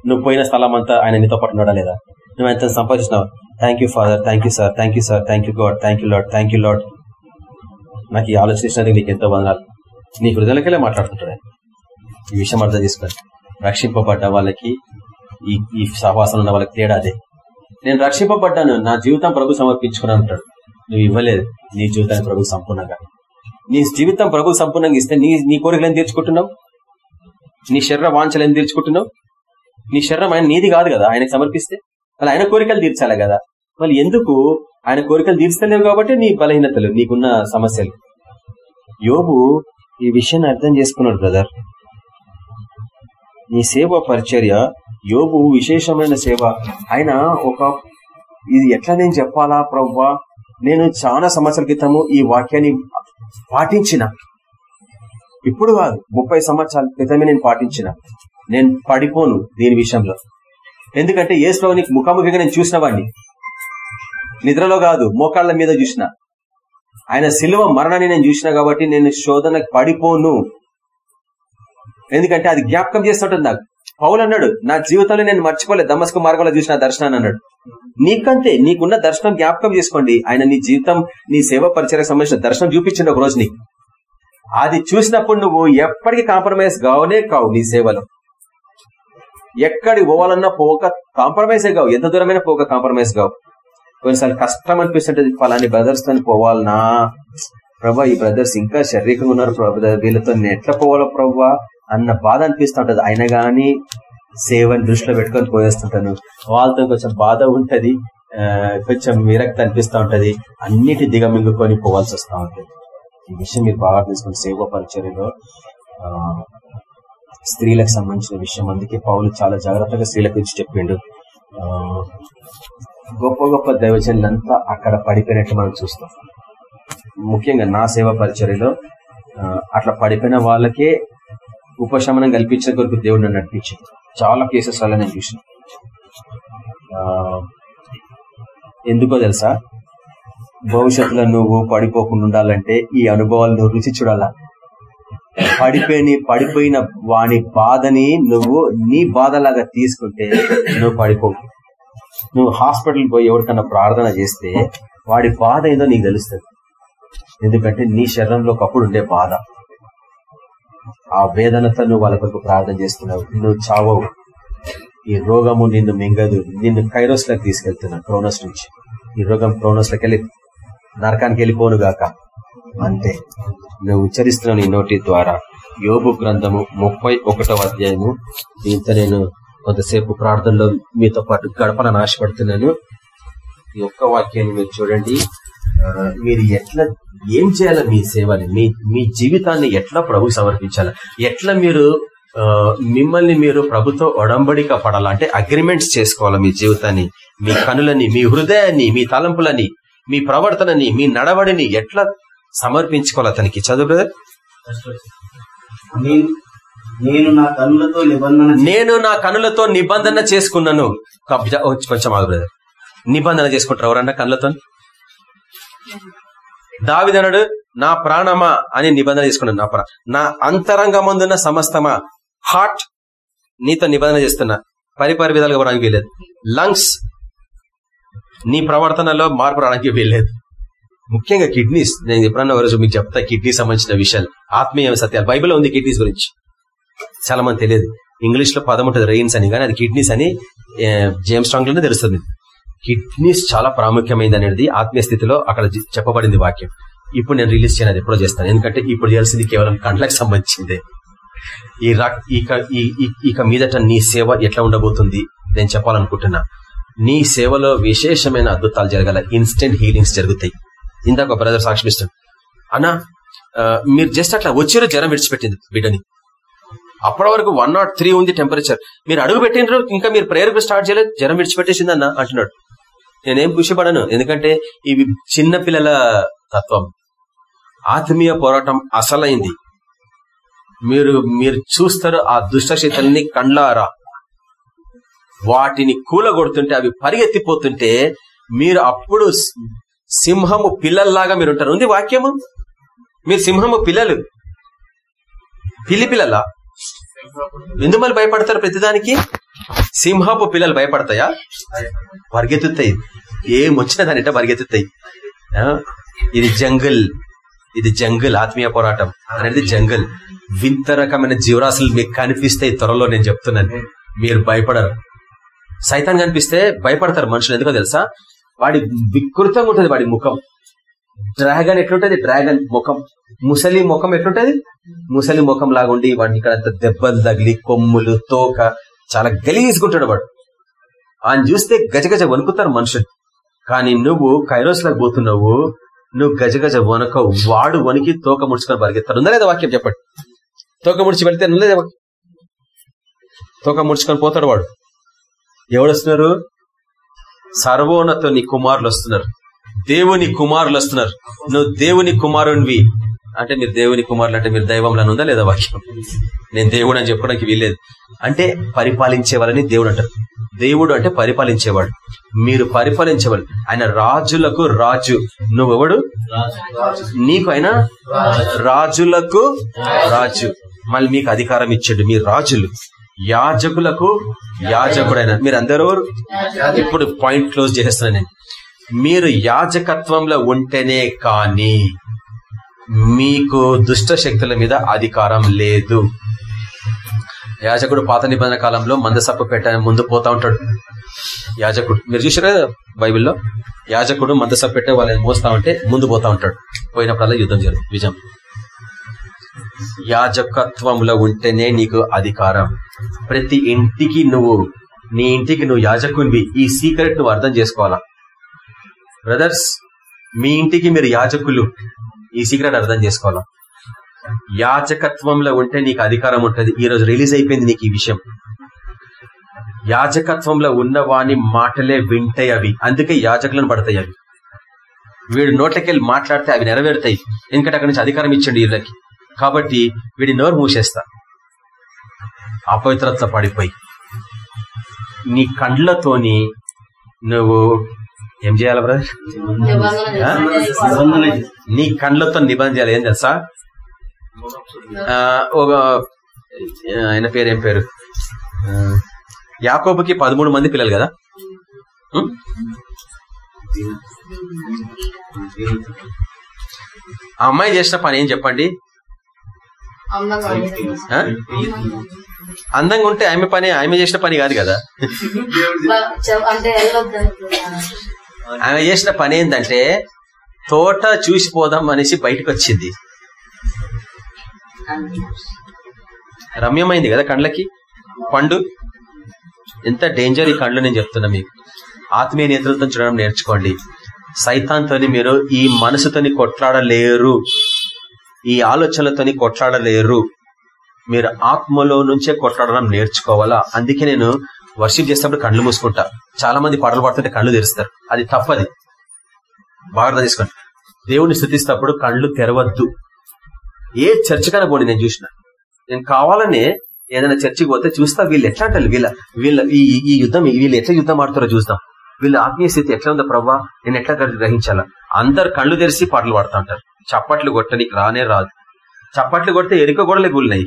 నువ్వు పోయిన స్థలం అంతా ఆయన నీతో పాటు ఉన్నాడా లేదా? నువ్వు ఎంత సంపాదించినావు thank you father thank you sir thank you sir thank you God thank you Lord thank you Lord నాకు ఈ ఆలోచన ఇచ్చినందుకు నీకు ఎంతో వందనాలు. నీ హృదయలకెళ్ళే మాట్లాడుతుంటాడు ఆయన. ఈ విషయం అర్థం చేసుకోండి. రక్షింపబడ్డ వాళ్ళకి ఈ ఈ సహవాసం ఉన్న వాళ్ళకి తేడా అదే. నేను రక్షింపబడ్డాను నా జీవితం ప్రభు సమర్పించుకున్నాను అంటాడు. నువ్వు ఇవ్వలేదు నీ జీవితాన్ని ప్రభు సంపూర్ణంగా. నీ జీవితం ప్రభు సంపూర్ణంగా ఇస్తే నీ నీ కోరికలు ఏం తీర్చుకుంటున్నావు? నీ శరీర వాంఛలు ఏం తీర్చుకుంటున్నావు? నీ శరీరం ఆయన నీది కాదు కదా ఆయనకు సమర్పిస్తే? మళ్ళీ ఆయన కోరికలు తీర్చాలి కదా. మళ్ళీ ఎందుకు ఆయన కోరికలు తీర్చలేవు కాబట్టి నీ బలహీనతలు నీకున్న సమస్యలు? యోబు ఈ విషయాన్ని అర్థం చేసుకున్నాడు బ్రదర్. నీ సేవ పరిచర్య యోగు విశేషమైన సేవ. ఆయన ఒక ఇది ఎట్లా నేను చెప్పాలా ప్రవ్వా? నేను చాలా సంవత్సరాల క్రితము ఈ వాక్యాన్ని పాటించిన. ఇప్పుడు కాదు ముప్పై సంవత్సరాల క్రితమే నేను పాటించిన. నేను పడిపోను దీని విషయంలో. ఎందుకంటే ఏ నీకు ముఖాముఖిగా నేను చూసిన వాడిని నిద్రలో కాదు మోకాళ్ళ మీద చూసిన. ఆయన సిలువ మరణాన్ని నేను చూసిన కాబట్టి నేను శోధనకు పడిపోను. ఎందుకంటే అది జ్ఞాపకం చేస్తుంటుంది నాకు. పౌలు అన్నాడు నా జీవితంలో నేను మర్చిపోలేదు దమస్క మార్గంలో చూసిన దర్శనాన్ని అన్నాడు. నీకంతే నీకున్న దర్శనం జ్ఞాపకం చేసుకోండి. ఆయన నీ జీవితం నీ సేవ పరిచయకు సంబంధించిన దర్శనం చూపించిండు ఒక రోజుని. అది చూసినప్పుడు నువ్వు ఎప్పటికీ కాంప్రమైజ్ కావనే కావు నీ సేవలో. ఎక్కడి పోవాలన్నా పోక కాంప్రమైజే కావు. ఎంత దూరమైనా పోక కాంప్రమైజ్ కావు. కొన్నిసార్లు కష్టం అనిపిస్తుంటది ఫలాని బ్రదర్స్తో పోవాలనా? ప్రభా ఈ బ్రదర్స్ ఇంకా శారీరకంగా ఉన్నారు ప్రభా. వీళ్ళతో నేను ఎట్లా పోవాలో ప్రభా? అన్న బాధ అనిపిస్తుంటది. అయినా గాని సేవని దృష్టిలో పెట్టుకొని పోయేస్తుంటాను. వాళ్ళతో కొంచెం బాధ ఉంటది ఆ, కొంచెం విరక్తి అనిపిస్తూ ఉంటది అన్నిటి దిగమింగుకొని పోవాల్సి వస్తూ ఉంటది. ఈ విషయం మీరు బాగా తీసుకుని సేవ పరిచర్యలో ఆ, స్త్రీలకు సంబంధించిన విషయం. అందుకే పౌలు చాలా జాగ్రత్తగా స్త్రీల గురించి చెప్పిండు. ఆ, గొప్ప గొప్ప దైవజనులంతా అక్కడ పడిపోయినట్టు మనం చూస్తాం. ముఖ్యంగా నా సేవ పరిచర్యలో అట్లా పడిపోయిన వాళ్ళకే ఉపశమనం కల్పించే కొరకు దేవుడు నన్ను నడిపించింది చాలా కేసెస్ వల్ల నేను చూసిన ఆ, ఎందుకో తెలుసా? భవిష్యత్తులో నువ్వు పడిపోకుండా ఉండాలంటే ఈ అనుభవాలు నువ్వు రుచి చూడాలా? పడిపోయిన పడిపోయిన వాని బాధని నువ్వు నీ బాధలాగా తీసుకుంటే నువ్వు పడిపోవు. నువ్వు హాస్పిటల్ పోయి ఎవరికన్నా ప్రార్థన చేస్తే వాడి బాధ ఏదో నీకు తెలుస్తుంది. ఎందుకంటే నీ శరీరంలో ఒకప్పుడు ఉండే బాధ. ఆ వేదనతో నువ్వు వాళ్ళ కొరకు ప్రార్థన చేస్తున్నావు. నువ్వు చావవు. ఈ రోగము నిన్ను మింగదు. నిన్ను కైరోస్లకు తీసుకెళ్తున్నా క్రోనస్ నుంచి. ఈ రోగం క్రోనస్ లకి వెళ్ళి నరకానికి వెళ్ళిపోను గాక. అంతే. నువ్వు ఉచ్చరిస్తున్న నీ నోటి ద్వారా యోబు గ్రంథము ముప్పై ఒకటో అధ్యాయము. దీంతో నేను కొంతసేపు ప్రార్థనలో మీతో పాటు గడపాలని ఆశపడుతున్నాను ఈ ఒక్క వాక్యాన్ని మీరు చూడండి. మీరు ఎట్లా ఏం చేయాలి మీ సేవని? మీ మీ జీవితాన్ని ఎట్లా ప్రభు సమర్పించాలి? ఎట్లా మీరు ఆ, మిమ్మల్ని మీరు ప్రభుత్వ ఒడంబడిక పడాలి? అంటే అగ్రిమెంట్స్ చేసుకోవాలి మీ జీవితాన్ని? మీ కనులని మీ హృదయాన్ని మీ తలంపులని మీ ప్రవర్తనని మీ నడవడిని ఎట్లా సమర్పించుకోవాలి అతనికి చదువు బ్రదర్. నేను నా కనులతో నిబంధన నేను నా కనులతో నిబంధన చేసుకున్నాను. కబ్జా కొంచెం ఆగు బ్రదర్ నిబంధన చేసుకుంటారు ఎవరన్నా కనులతో దావిదనుడు నా ప్రాణమా అని నిబంధన చేసుకున్నాను నా నా అంతరంగమందున్న సమస్తమా? హార్ట్ నీతో నిబంధన చేస్తున్నా. పరిపరి విధాలుగా రానికి వీలేదు లంగ్స్ నీ ప్రవర్తనలో మార్పు రావడానికి వీల్లేదు. ముఖ్యంగా కిడ్నీస్. నేను ఎప్పుడన్నా ఒక రోజు మీకు చెప్తా కిడ్నీ సంబంధించిన విషయాలు. ఆత్మీయ సత్యాలు. బైబిల్లో ఉంది కిడ్నీస్ గురించి. చాలా మంది తెలియదు. ఇంగ్లీష్లో పదం ఉంటుంది రెయిన్స్ అని కానీ అది కిడ్నీస్ అని జేమ్స్ స్ట్రాంగ్లోనే తెలుస్తుంది. కిడ్నీస్ చాలా ప్రాముఖ్యమైనది అనేది ఆత్మీయ స్థితిలో అక్కడ చెప్పబడింది వాక్యం. ఇప్పుడు నేను రిలీజ్ చేయను అది ఎప్పుడో చేస్తాను. ఎందుకంటే ఇప్పుడు చేయాల్సింది కేవలం కండ్లకు సంబంధించిందే. ఈ రక్ ఇక ఇక మీదట నీ సేవ ఎట్లా ఉండబోతుంది? నేను చెప్పాలనుకుంటున్నా. నీ సేవలో విశేషమైన అద్భుతాలు జరగాల. ఇన్స్టెంట్ హీలింగ్స్ జరుగుతాయి. ఇందాక బ్రదర్ సాక్షిస్తాడు అన్నా మీరు జస్ట్ అట్లా వచ్చారు జ్వరం విడిచిపెట్టింది బిడ్డని. అప్పటి వరకు వన్ నాట్ త్రీ ఉంది టెంపరేచర్ మీరు అడుగు పెట్టినరు ఇంకా మీరు ప్రేయర్ స్టార్ట్ చేయలేదు. జ్వరం విడిచిపెట్టేసిందన్న అంటున్నాడు. నేనేం ఖుషిపడను ఎందుకంటే ఇవి చిన్న పిల్లల తత్వం. ఆత్మీయ పోరాటం అసలైంది. మీరు మీరు చూస్తారు ఆ దుష్టశీతల్ని కండ్లారా. వాటిని కూలగొడుతుంటే అవి పరిగెత్తిపోతుంటే మీరు అప్పుడు సింహము పిల్లల్లాగా మీరు ఉంటారు ఉంది వాక్యము? మీరు సింహము పిల్లలు. పిల్లి పిల్లలా? ఎందుకు మళ్ళీ భయపడతారు ప్రతిదానికి? సింహపు పిల్లలు భయపడతాయా? పరిగెత్తుతాయి. ఏం వచ్చినా దానిట పరిగెత్తుతాయి. ఆ? ఇది జంగల్. ఇది జంగల్ ఆత్మీయ పోరాటం. అనేది జంగల్. వింత రకమైన జీవరాశులు మీకు కనిపిస్తాయి త్వరలో నేను చెప్తున్నాను. మీరు భయపడరు. సైతాన్ కనిపిస్తే భయపడతారు మనుషులు. ఎందుకో తెలుసా? వాడి వికృతంగా ఉంటుంది వాడి ముఖం. డ్రాగన్ ఎట్లుంటది? డ్రాగన్ ముఖం. ముసలి ముఖం ఎట్లుంటది? ముసలి ముఖం లాగా ఉండి వాడిని ఇక్కడ అంత దెబ్బలు తగిలి కొమ్ములు తోక చాలా గలీజ్గుంటాడు వాడు. ఆయన చూస్తే గజగజ వణుకుతారు మనుషులు. కానీ నువ్వు కైరోస్ లాగా పోతున్నావు నువ్వు గజగజ వనక వాడు వణికి తోక ముడుచుకొని పరిగెత్తాడు. ఉందా లేదా వాక్యం చెప్పండి. తోక ముడిచి వెళ్తే లేదా తోక ముడుచుకొని పోతాడు వాడు. ఎవడు వస్తున్నారు సర్వోన్నత నీ కుమారులు వస్తున్నారు దేవుని కుమారులు వస్తున్నారు. నువ్వు దేవుని కుమారునివి అంటే మీరు దేవుని కుమారులు అంటే మీరు దైవంలో ఉందా లేదా వాక్యం? నేను దేవుడు అని చెప్పుకోవడానికి వీల్లేదు. అంటే పరిపాలించేవాళ్ళని దేవుడు అంటారు. దేవుడు అంటే పరిపాలించేవాడు. మీరు పరిపాలించేవాడు. ఆయన రాజులకు రాజు. నువ్వెవడు? నీకు ఆయన రాజులకు రాజు. మళ్ళీ మీకు అధికారం ఇచ్చాడు. మీ రాజులు. యాజకులకు యాజకుడైన. మీరు అందరూ ఇప్పుడు పాయింట్ క్లోజ్ చేసేస్తున్నాను నేను. మీరు యాజకత్వంలో ఉంటేనే కానీ మీకు దుష్ట శక్తుల మీద అధికారం లేదు. యాజకుడు పాత నిబంధన కాలంలో మందసప్ప పెట్ట ముందు పోతా ఉంటాడు. యాజకుడు మీరు చూసారా బైబిల్లో? యాజకుడు మందసప్ప పెట్టే వాళ్ళని మోస్తా ఉంటే ముందు పోతా ఉంటాడు. పోయినప్పుడల్లా యుద్ధం జరుగు విజయం. యాజకత్వంలో ఉంటేనే నీకు అధికారం. ప్రతి ఇంటికి నువ్వు నీ ఇంటికి నువ్వు యాజకునివి. ఈ సీక్రెట్ నువ్వు అర్థం చేసుకోవాలా? బ్రదర్స్ మీ ఇంటికి మీరు యాజకులు. ఈ సీక్రెట్ అర్థం చేసుకోవాలా? యాజకత్వంలో ఉంటే నీకు అధికారం ఉంటది. ఈ రోజు రిలీజ్ అయిపోయింది నీకు ఈ విషయం. యాజకత్వంలో ఉన్న వాని మాటలే వింటాయి అవి. అందుకే యాజకులను పడతాయి అవి. వీడు నోట్లకెళ్ళి మాట్లాడితే అవి నెరవేరుతాయి. ఎందుకంటే అక్కడి నుంచి అధికారం ఇచ్చండి వీళ్ళకి. కాబట్టి వీడి నోరు మూసేస్తా. అపవిత్రత పడిపోయి. నీ కండ్లతోని నువ్వు ఏం చేయాలి బ్రదర్ నీ కండ్లతో నిబంధన చేయాలి. ఏం తెలుసా? ఆ, ఒక ఆయన పేరు ఏం పేరు? యాకోబుకి పదమూడు మంది పిల్లలు కదా? అమ్మాయి చేసిన పని ఏం చెప్పండి? అందంగా ఉంటే ఆమె పని ఆమె చేసిన పని కాదు కదా? ఆమె చేసిన పని ఏంటంటే తోట చూసిపోదాం అనేసి బయటకు వచ్చింది రమ్యమైంది కదా కండ్లకి? పండు? ఎంత డేంజర్ ఈ కండ్లు నేను చెప్తున్నా మీకు. ఆత్మీయ నేతృత్వం చూడడం నేర్చుకోండి. సైతాన్తోని మీరు ఈ మనసుతోని కొట్లాడలేరు. ఈ ఆలోచనలతోని కొట్లాడలేరు. మీరు ఆత్మలో నుంచే కొట్లాడడం నేర్చుకోవాలా? అందుకే నేను వర్షిప్ చేసినప్పుడు కళ్ళు మూసుకుంటా. చాలా మంది పాటలు పాడుతుంటే కళ్ళు తెరుస్తారు. అది తప్పది బాగా తీసుకోండి దేవుణ్ణి దేవుని స్థుతిస్తప్పుడు కళ్ళు తెరవద్దు. ఏ చర్చకైనా పోండి నేను చూసిన. నేను కావాలనే ఏదైనా చర్చికి పోతే చూస్తా వీళ్ళు ఎట్లా అంటారు? వీళ్ళ వీళ్ళ ఈ యుద్ధం వీళ్ళు ఎట్లా యుద్ధం ఆడుతారో చూస్తాం వీళ్ళ ఆత్మీయ స్థితి ఎట్లా ఉందో ప్రవ్వా? నేను ఎట్లా గ్రహించాలా? అందరు కళ్ళు తెరిచి పాటలు పాడుతూ ఉంటారు. చప్పట్లు కొట్టడానికి రానే రాదు. చప్పట్లు కొడితే ఎరుక గోడలే గుళ్ళినాయి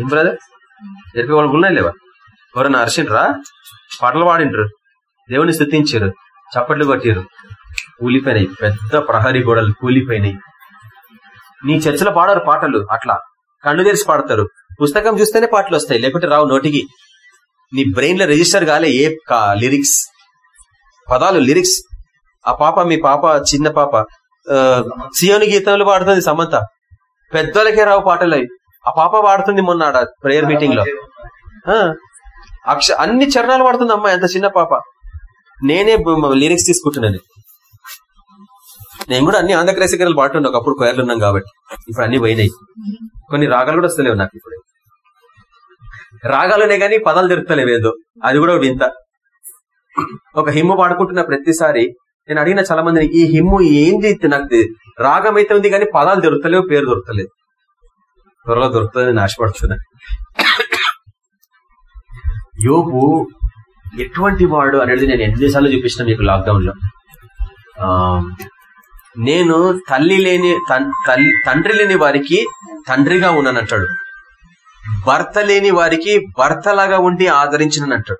ఏం బ్రదర్ ఎరుక గోడలు గుళ్ళినాయి లేవా? ఎవరన్నా అరిసిండ్రా? పాటలు పాడిండ్రు దేవుని స్థుతించారు చప్పట్లు కొట్టిరు కూలిపోయినాయి. పెద్ద ప్రహరీ గోడలు కూలిపోయినాయి. నీ చర్చలో పాడారు పాటలు అట్లా. కళ్ళు తెరిచి పాడతారు. పుస్తకం చూస్తేనే పాటలు వస్తాయి. లేకుంటే రావు నోటికి. నీ బ్రెయిన్లో రిజిస్టర్ కాలే ఏ లిరిక్స్. పదాలు లిరిక్స్. ఆ పాప మీ పాప చిన్న పాప. సియోని గీతంలో పాడుతుంది సమంత. పెద్దలకే రావు పాటలు. ఆ పాప పాడుతుంది మొన్న ఆడ ప్రేయర్ మీటింగ్లో ఆ, అక్ష అన్ని చరణాలు పాడుతుంది అమ్మాయి అంత చిన్న పాప. నేనే లిరిక్స్ తీసుకుంటున్నాను. నేను కూడా అన్ని ఆంధ్రక్రైస్తకరాలు పాడుతుండే ఒకప్పుడు కొయర్లు ఉన్నాం కాబట్టి. ఇప్పుడు అన్ని పోయినాయి. కొన్ని రాగాలు కూడా వస్తలేవు నాకు ఇప్పుడు. రాగాలునే కానీ పదాలు దొరుకుతలేవు ఏదో. అది కూడా వింత. ఒక హిమ్ము పాడుకుంటున్న ప్రతిసారి నేను అడిగిన చాలా మందిని ఈ హిమ్ము ఏంది నాకు రాగం అయితే ఉంది కానీ పదాలు దొరుకుతలేవు పేరు దొరుకుతలేదు. త్వరలో దొరుకుతుందని ఆశపడుతున్నాను. ఆశపడుతున్నా యోపు ఎటువంటి వాడు అనేది నేను ఎన్నిసార్లు చూపించిన మీకు లాక్డౌన్లో ఆ, నేను తల్లి లేని తల్లి- తండ్రి లేని వారికి తండ్రిగా ఉన్నానంటాడు. భర్త లేని వారికి భర్తలాగా ఉండి ఆదరించినంటాడు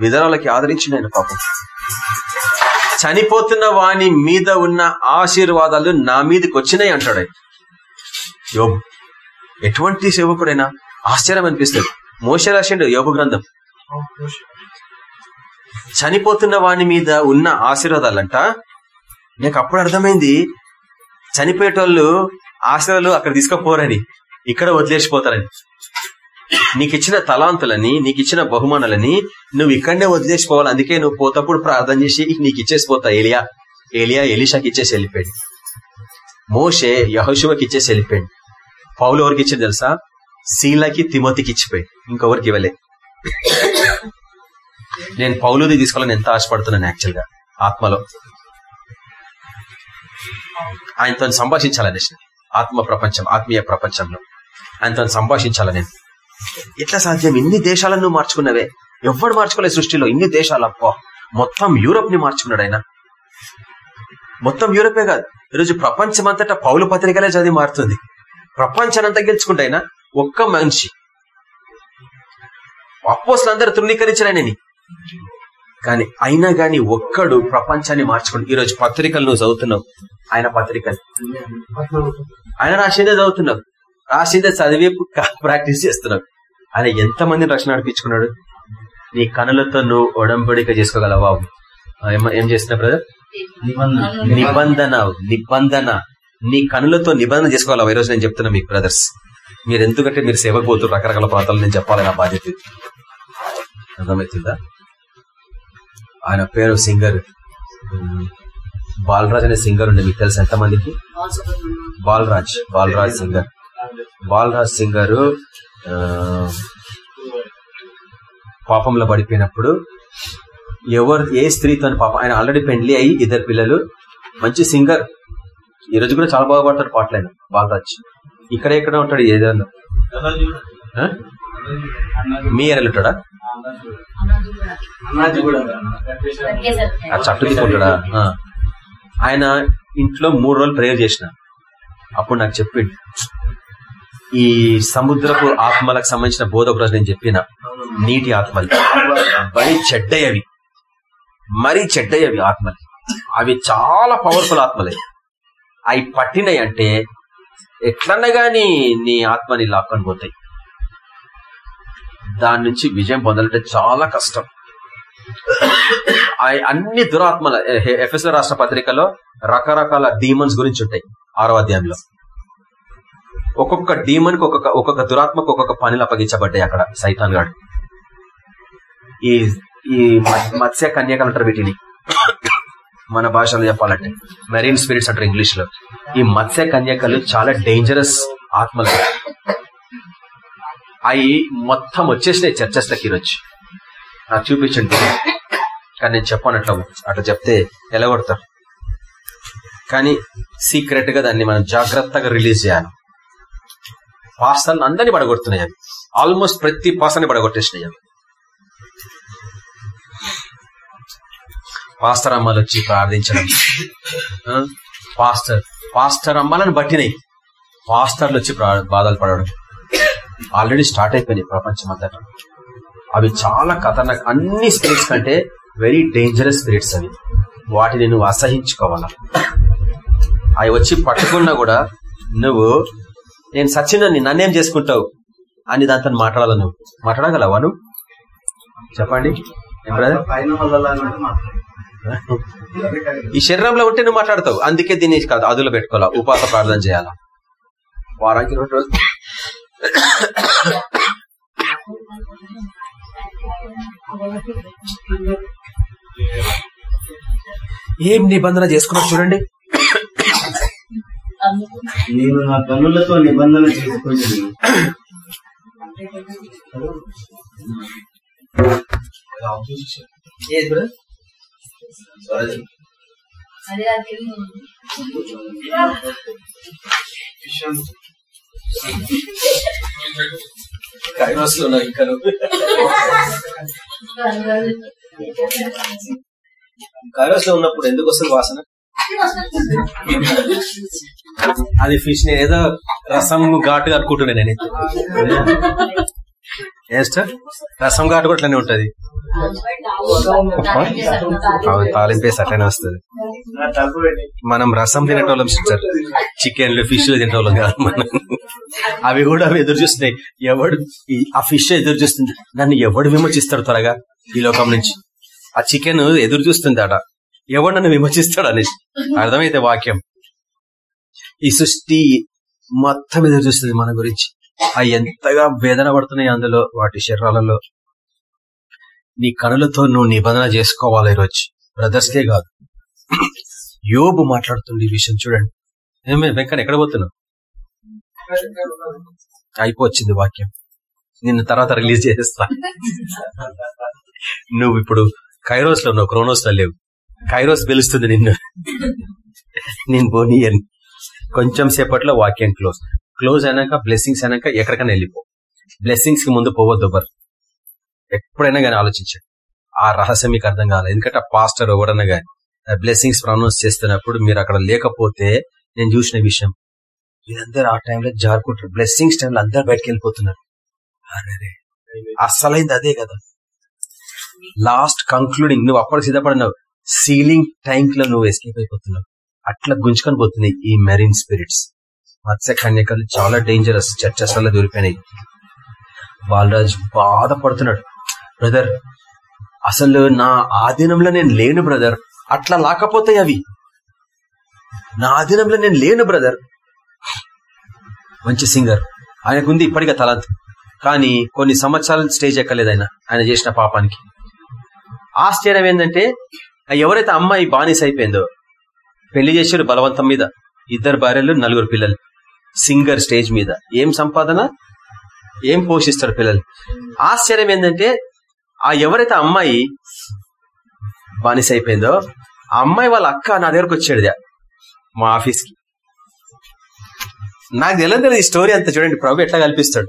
విధరాలకి ఆదరించిన ఆయన పాపం. చనిపోతున్న వాని మీద ఉన్న ఆశీర్వాదాలు నా మీదకి వచ్చినాయి అంటాడు యోబు ఎటువంటి సేవకుడైనా ఆశ్చర్యం అనిపిస్తుంది. మోస రాసిండు గ్రంథం. చనిపోతున్న వాని మీద ఉన్న ఆశీర్వాదాలంట. నాకు అప్పుడు అర్థమైంది చనిపోయేటోళ్ళు ఆశలు అక్కడ తీసుకుపోరని ఇక్కడ వదిలేసిపోతారని. నీకు ఇచ్చిన తలాంతులని నీకు ఇచ్చిన బహుమానాలని నువ్వు ఇక్కడనే వదిలేసిపోవాలి. అందుకే నువ్వు పోతప్పుడు ప్రార్థన చేసి నీకు ఇచ్చేసిపోతా ఏలియా. ఏలియా ఎలిషాకి ఇచ్చేసి వెళ్ళిపోయాడు మోషే యహోశివకి ఇచ్చేసి వెళ్ళిపోయాడు పౌలు ఎవరికి ఇచ్చింది తెలుసా? శీలకి తిమోతికి ఇచ్చిపోయాడు ఇంకొవరికి ఇవ్వలే. నేను పౌలుని తీసుకోవాలని ఎంత ఆశపడుతున్నాను యాక్చువల్గా ఆత్మలో. ఆయనతో సంభాషించాలని ఆత్మ ప్రపంచం ఆత్మీయ ప్రపంచంలో. ఆయనతో సంభాషించాల నేను. ఎట్లా సాధ్యం? ఇన్ని దేశాలను నువ్వు మార్చుకున్నవే. ఎవ్వడు మార్చుకోలేదు సృష్టిలో. ఇన్ని దేశాలు అప్పో మొత్తం యూరోప్ని మార్చుకున్నాడు ఆయన. మొత్తం యూరోపే కాదు. ఈరోజు ప్రపంచం అంతటా పౌలు పత్రికలే చదివి మారుతుంది. ప్రపంచానంతా గెలుచుకుంటాయినా ఒక్క మనిషి. అప్పోస్తులు అందరు తృణీకరించిన ఆయనని కానీ అయినా గాని ఒక్కడు ప్రపంచాన్ని మార్చుకుని ఈ రోజు పత్రికలు నువ్వు చదువుతున్నావు. ఆయన పత్రికలు ఆయన రాసిందే చదువుతున్నావు. రాసిందే చదివి ప్రాక్టీస్ చేస్తున్నావు. ఆయన ఎంత మందిని రక్షణ నడిపించుకున్నాడు? నీ కనులతో నువ్వు ఒడంబడిక చేసుకోగలవా? ఏం- ఏం చేస్తున్నా బ్రదర్ నిబంధన. నిబంధన. నీ కనులతో నిబంధన చేసుకోగలవా? ఈరోజు నేను చెప్తున్నా మీకు బ్రదర్స్ మీరు ఎందుకంటే మీరు సేవకు పోతూ రకరకాల ప్రాంతాలు నేను చెప్పాలి నా బాధ్యత. అర్థమవుతుందా? ఆయన పేరు సింగర్. బాలరాజ్ అనే సింగర్ ఉండే మీకు తెలుసు ఎంతమందికి? బాలరాజ్ బాలరాజ్ సింగర్. బాలరాజ్ సింగర్ పాపంలో పడిపోయినప్పుడు ఎవరు ఏ స్త్రీతో పాపం ఆయన ఆల్రెడీ పెండ్లి అయ్యి ఇద్దరు పిల్లలు మంచి సింగర్. ఈ రోజు కూడా చాలా బాగా పాడతాడు పాటలు ఆయన బాలరాజ్. ఇక్కడ ఎక్కడ ఉంటాడు ఏదన్నా? మీ ఏరియాలో చట్టు తీసుకుంటాడా ఆయన ఇంట్లో మూడు రోజులు ప్రేయర్ చేసిన. అప్పుడు నాకు చెప్పిండు. ఈ సముద్రపు ఆత్మలకు సంబంధించిన బోధ ఒక రోజు నేను చెప్పిన. నీటి ఆత్మలు. మరీ చెడ్డయ్యవి. మరీ చెడ్డయ్యవి ఆత్మలు. అవి చాలా పవర్ఫుల్ ఆత్మలే. అవి పట్టినాయి అంటే ఎట్లన్నా గాని నీ ఆత్మని లాక్కొని పోతాయి. దాని నుంచి విజయం పొందాలంటే చాలా కష్టం. అన్ని దురాత్మల ఎఫ్ఎస్ రాష్ట్ర పత్రికలో రకరకాల డీమన్స్ గురించి ఉంటాయి ఆరో అధ్యాయంలో. ఒక్కొక్క డీమన్కి ఒక్కొక్క ఒక్కొక్క దురాత్మకు ఒక్కొక్క పనులు అప్పగించబడ్డాయి అక్కడ సైతాన్ గాడు. ఈ ఈ మత్స్య కన్యకలు అంటారు వీటిని. మన భాషలో చెప్పాలంటే మెరీన్ స్పిరిట్స్ అంటారు ఇంగ్లీష్లో ఈ మత్స్య కన్యకలు చాలా డేంజరస్ ఆత్మలు. అవి మొత్తం వచ్చేసినాయి చర్చస్లకి ఈరోజు నాకు చూపించండి. కానీ నేను చెప్పాను అట్లా అట్లా చెప్తే ఎలగొడతారు కానీ సీక్రెట్గా దాన్ని మనం జాగ్రత్తగా రిలీజ్ చేయాలి. పాస్టర్లు అందరినీ పడగొడుతున్నాయి అవి. ఆల్మోస్ట్ ప్రతి పాస్టర్ని పడగొట్టేసినాయి అవి. పాస్టర్ అమ్మాలు వచ్చి ప్రార్థించడం. పాస్టర్ పాస్టర్ అమ్మాలను బట్టినాయి. పాస్టర్లు వచ్చి బాధలు పడడం. ఆల్రెడీ స్టార్ట్ అయిపోయినాయి ప్రపంచం అంతటా. అవి చాలా ఖతర్నాక్. అన్ని స్పిరిట్స్ కంటే వెరీ డేంజరస్ స్పిరిట్స్ అవి. వాటిని నువ్వు అసహించుకోవాలా? అవి వచ్చి పట్టుకున్నా కూడా నువ్వు నేను సచిన్ నన్నేం చేసుకుంటావు? అని దాంతో మాట్లాడాల నువ్వు? మాట్లాడగలవా నువ్వు? చెప్పండి. ఈ శరీరంలో ఉంటే నువ్వు మాట్లాడతావు. అందుకే దీన్ని కాదు అదులో పెట్టుకోవాలా? ఉపాస ప్రార్థన చేయాలా? వారానికి రెండు రోజులు. ఏం నిబంధన చేసుకున్నారు చూడండి. నేను నా కన్నులతో నిబంధన చేసుకొని అదే అది కైరోస్లో ఉన్నప్పుడు ఎందుకు వస్తుంది వాసన? అది ఫిష్ నేను ఏదో రసం ఘాటు అనుకుంటున్నాను నేను. ఏస్టర్ రసం ఘాటు కూడా అట్లనే ఉంటది. తాలింపేసి అట్లనే వస్తుంది. మనం రసం తినేటోళ్ళం సిస్టర్ చికెన్లు ఫిష్ తినేటోళ్ళం కాదు మనం. అవి కూడా అవి ఎదురు చూస్తున్నాయి. ఎవడు ఆ ఫిష్ ఎదురు చూస్తుంది? నన్ను ఎవడు విమర్శిస్తాడు త్వరగా ఈ లోకం నుంచి? ఆ చికెన్ ఎదురు చూస్తుంది అట ఎవడు నన్ను విమర్శిస్తాడు అనేసి అర్థమైతే వాక్యం. ఈ సృష్టి మొత్తం ఎదురు చూస్తుంది మన గురించి. అవి ఎంతగా వేదన పడుతున్నాయి అందులో వాటి శరీరాలలో. నీ కనులతో నువ్వు నిబంధన చేసుకోవాలి ఈరోజు. బ్రదర్స్కే కాదు. యోబు మాట్లాడుతుంది ఈ విషయం చూడండి. ఏమే వెంకన్న ఎక్కడ పోతున్నావు? అయిపోవచ్చింది వాక్యం. నిన్ను తర్వాత రిలీజ్ చేస్తా. నువ్వు ఇప్పుడు కైరోస్లో ఉన్నావు క్రోనోస్లో లేవు. కైరోస్ పిలుస్తుంది నిన్ను. నేను పోనీయని. కొంచెం సేపట్లో వాక్యం క్లోజ్. క్లోజ్ అయినాక బ్లెస్సింగ్స్ అయినాక ఎక్కడికైనా వెళ్ళిపో. బ్లెస్సింగ్స్కి ముందు పోవద్దు ఎవరు. ఎప్పుడైనా కానీ ఆలోచించండి. ఆ రహస్యం మీకు అర్థం కాలేదు ఎందుకంటే ఆ పాస్టర్ ఎవడన్నా కానీ బ్లెస్సింగ్స్ ప్రొనౌన్స్ చేస్తున్నప్పుడు మీరు అక్కడ లేకపోతే నేను చూసిన విషయం వీళ్ళందరూ ఆ టైంలో జారుకుంటారు. బ్లెస్సింగ్స్ టైంలో అందరు బయటకు వెళ్ళిపోతున్నారు. అరే అస్సలైంది అదే కదా. లాస్ట్ కంక్లూడింగ్ నువ్వు అప్పటికి సిద్ధపడినావు. సీలింగ్ ట్యాంక్లో నువ్వు ఎస్కేప్ అయిపోతున్నావు. అట్లా గుంజుకొని పోతున్నాయి ఈ మెరీన్ స్పిరిట్స్ మత్స్య కన్యకలు చాలా డేంజరస్ చర్చస్లలో దూరిపోయినాయి. బాలరాజ్ బాధపడుతున్నాడు. బ్రదర్ అసలు నా ఆధీనంలో నేను లేను బ్రదర్. అట్లా లాకపోతాయి అవి. నా ఆధీనంలో నేను లేను బ్రదర్. మంచి సింగర్ ఆయనకుంది ఇప్పటికే తలంత్ కానీ కొన్ని సంవత్సరాలు స్టేజ్ ఎక్కలేదు ఆయన. ఆయన చేసిన పాపానికి. ఆశ్చర్యం ఏంటంటే ఎవరైతే అమ్మాయి బానిస అయిపోయిందో పెళ్ళి చేశారు బలవంతం మీద. ఇద్దరు భార్యలు నలుగురు పిల్లలు. సింగర్ స్టేజ్ మీద ఏం సంపాదన? ఏం పోషిస్తాడు పిల్లలు? ఆశ్చర్యం ఏంటంటే ఆ ఎవరైతే అమ్మాయి బానిస అయిపోయిందో ఆ అమ్మాయి వాళ్ళ అక్క నా దగ్గరకు వచ్చాడు మా ఆఫీస్కి నాకు తెలియదు ఈ స్టోరీ అంతా చూడండి ప్రభు ఎట్లా కల్పిస్తాడు.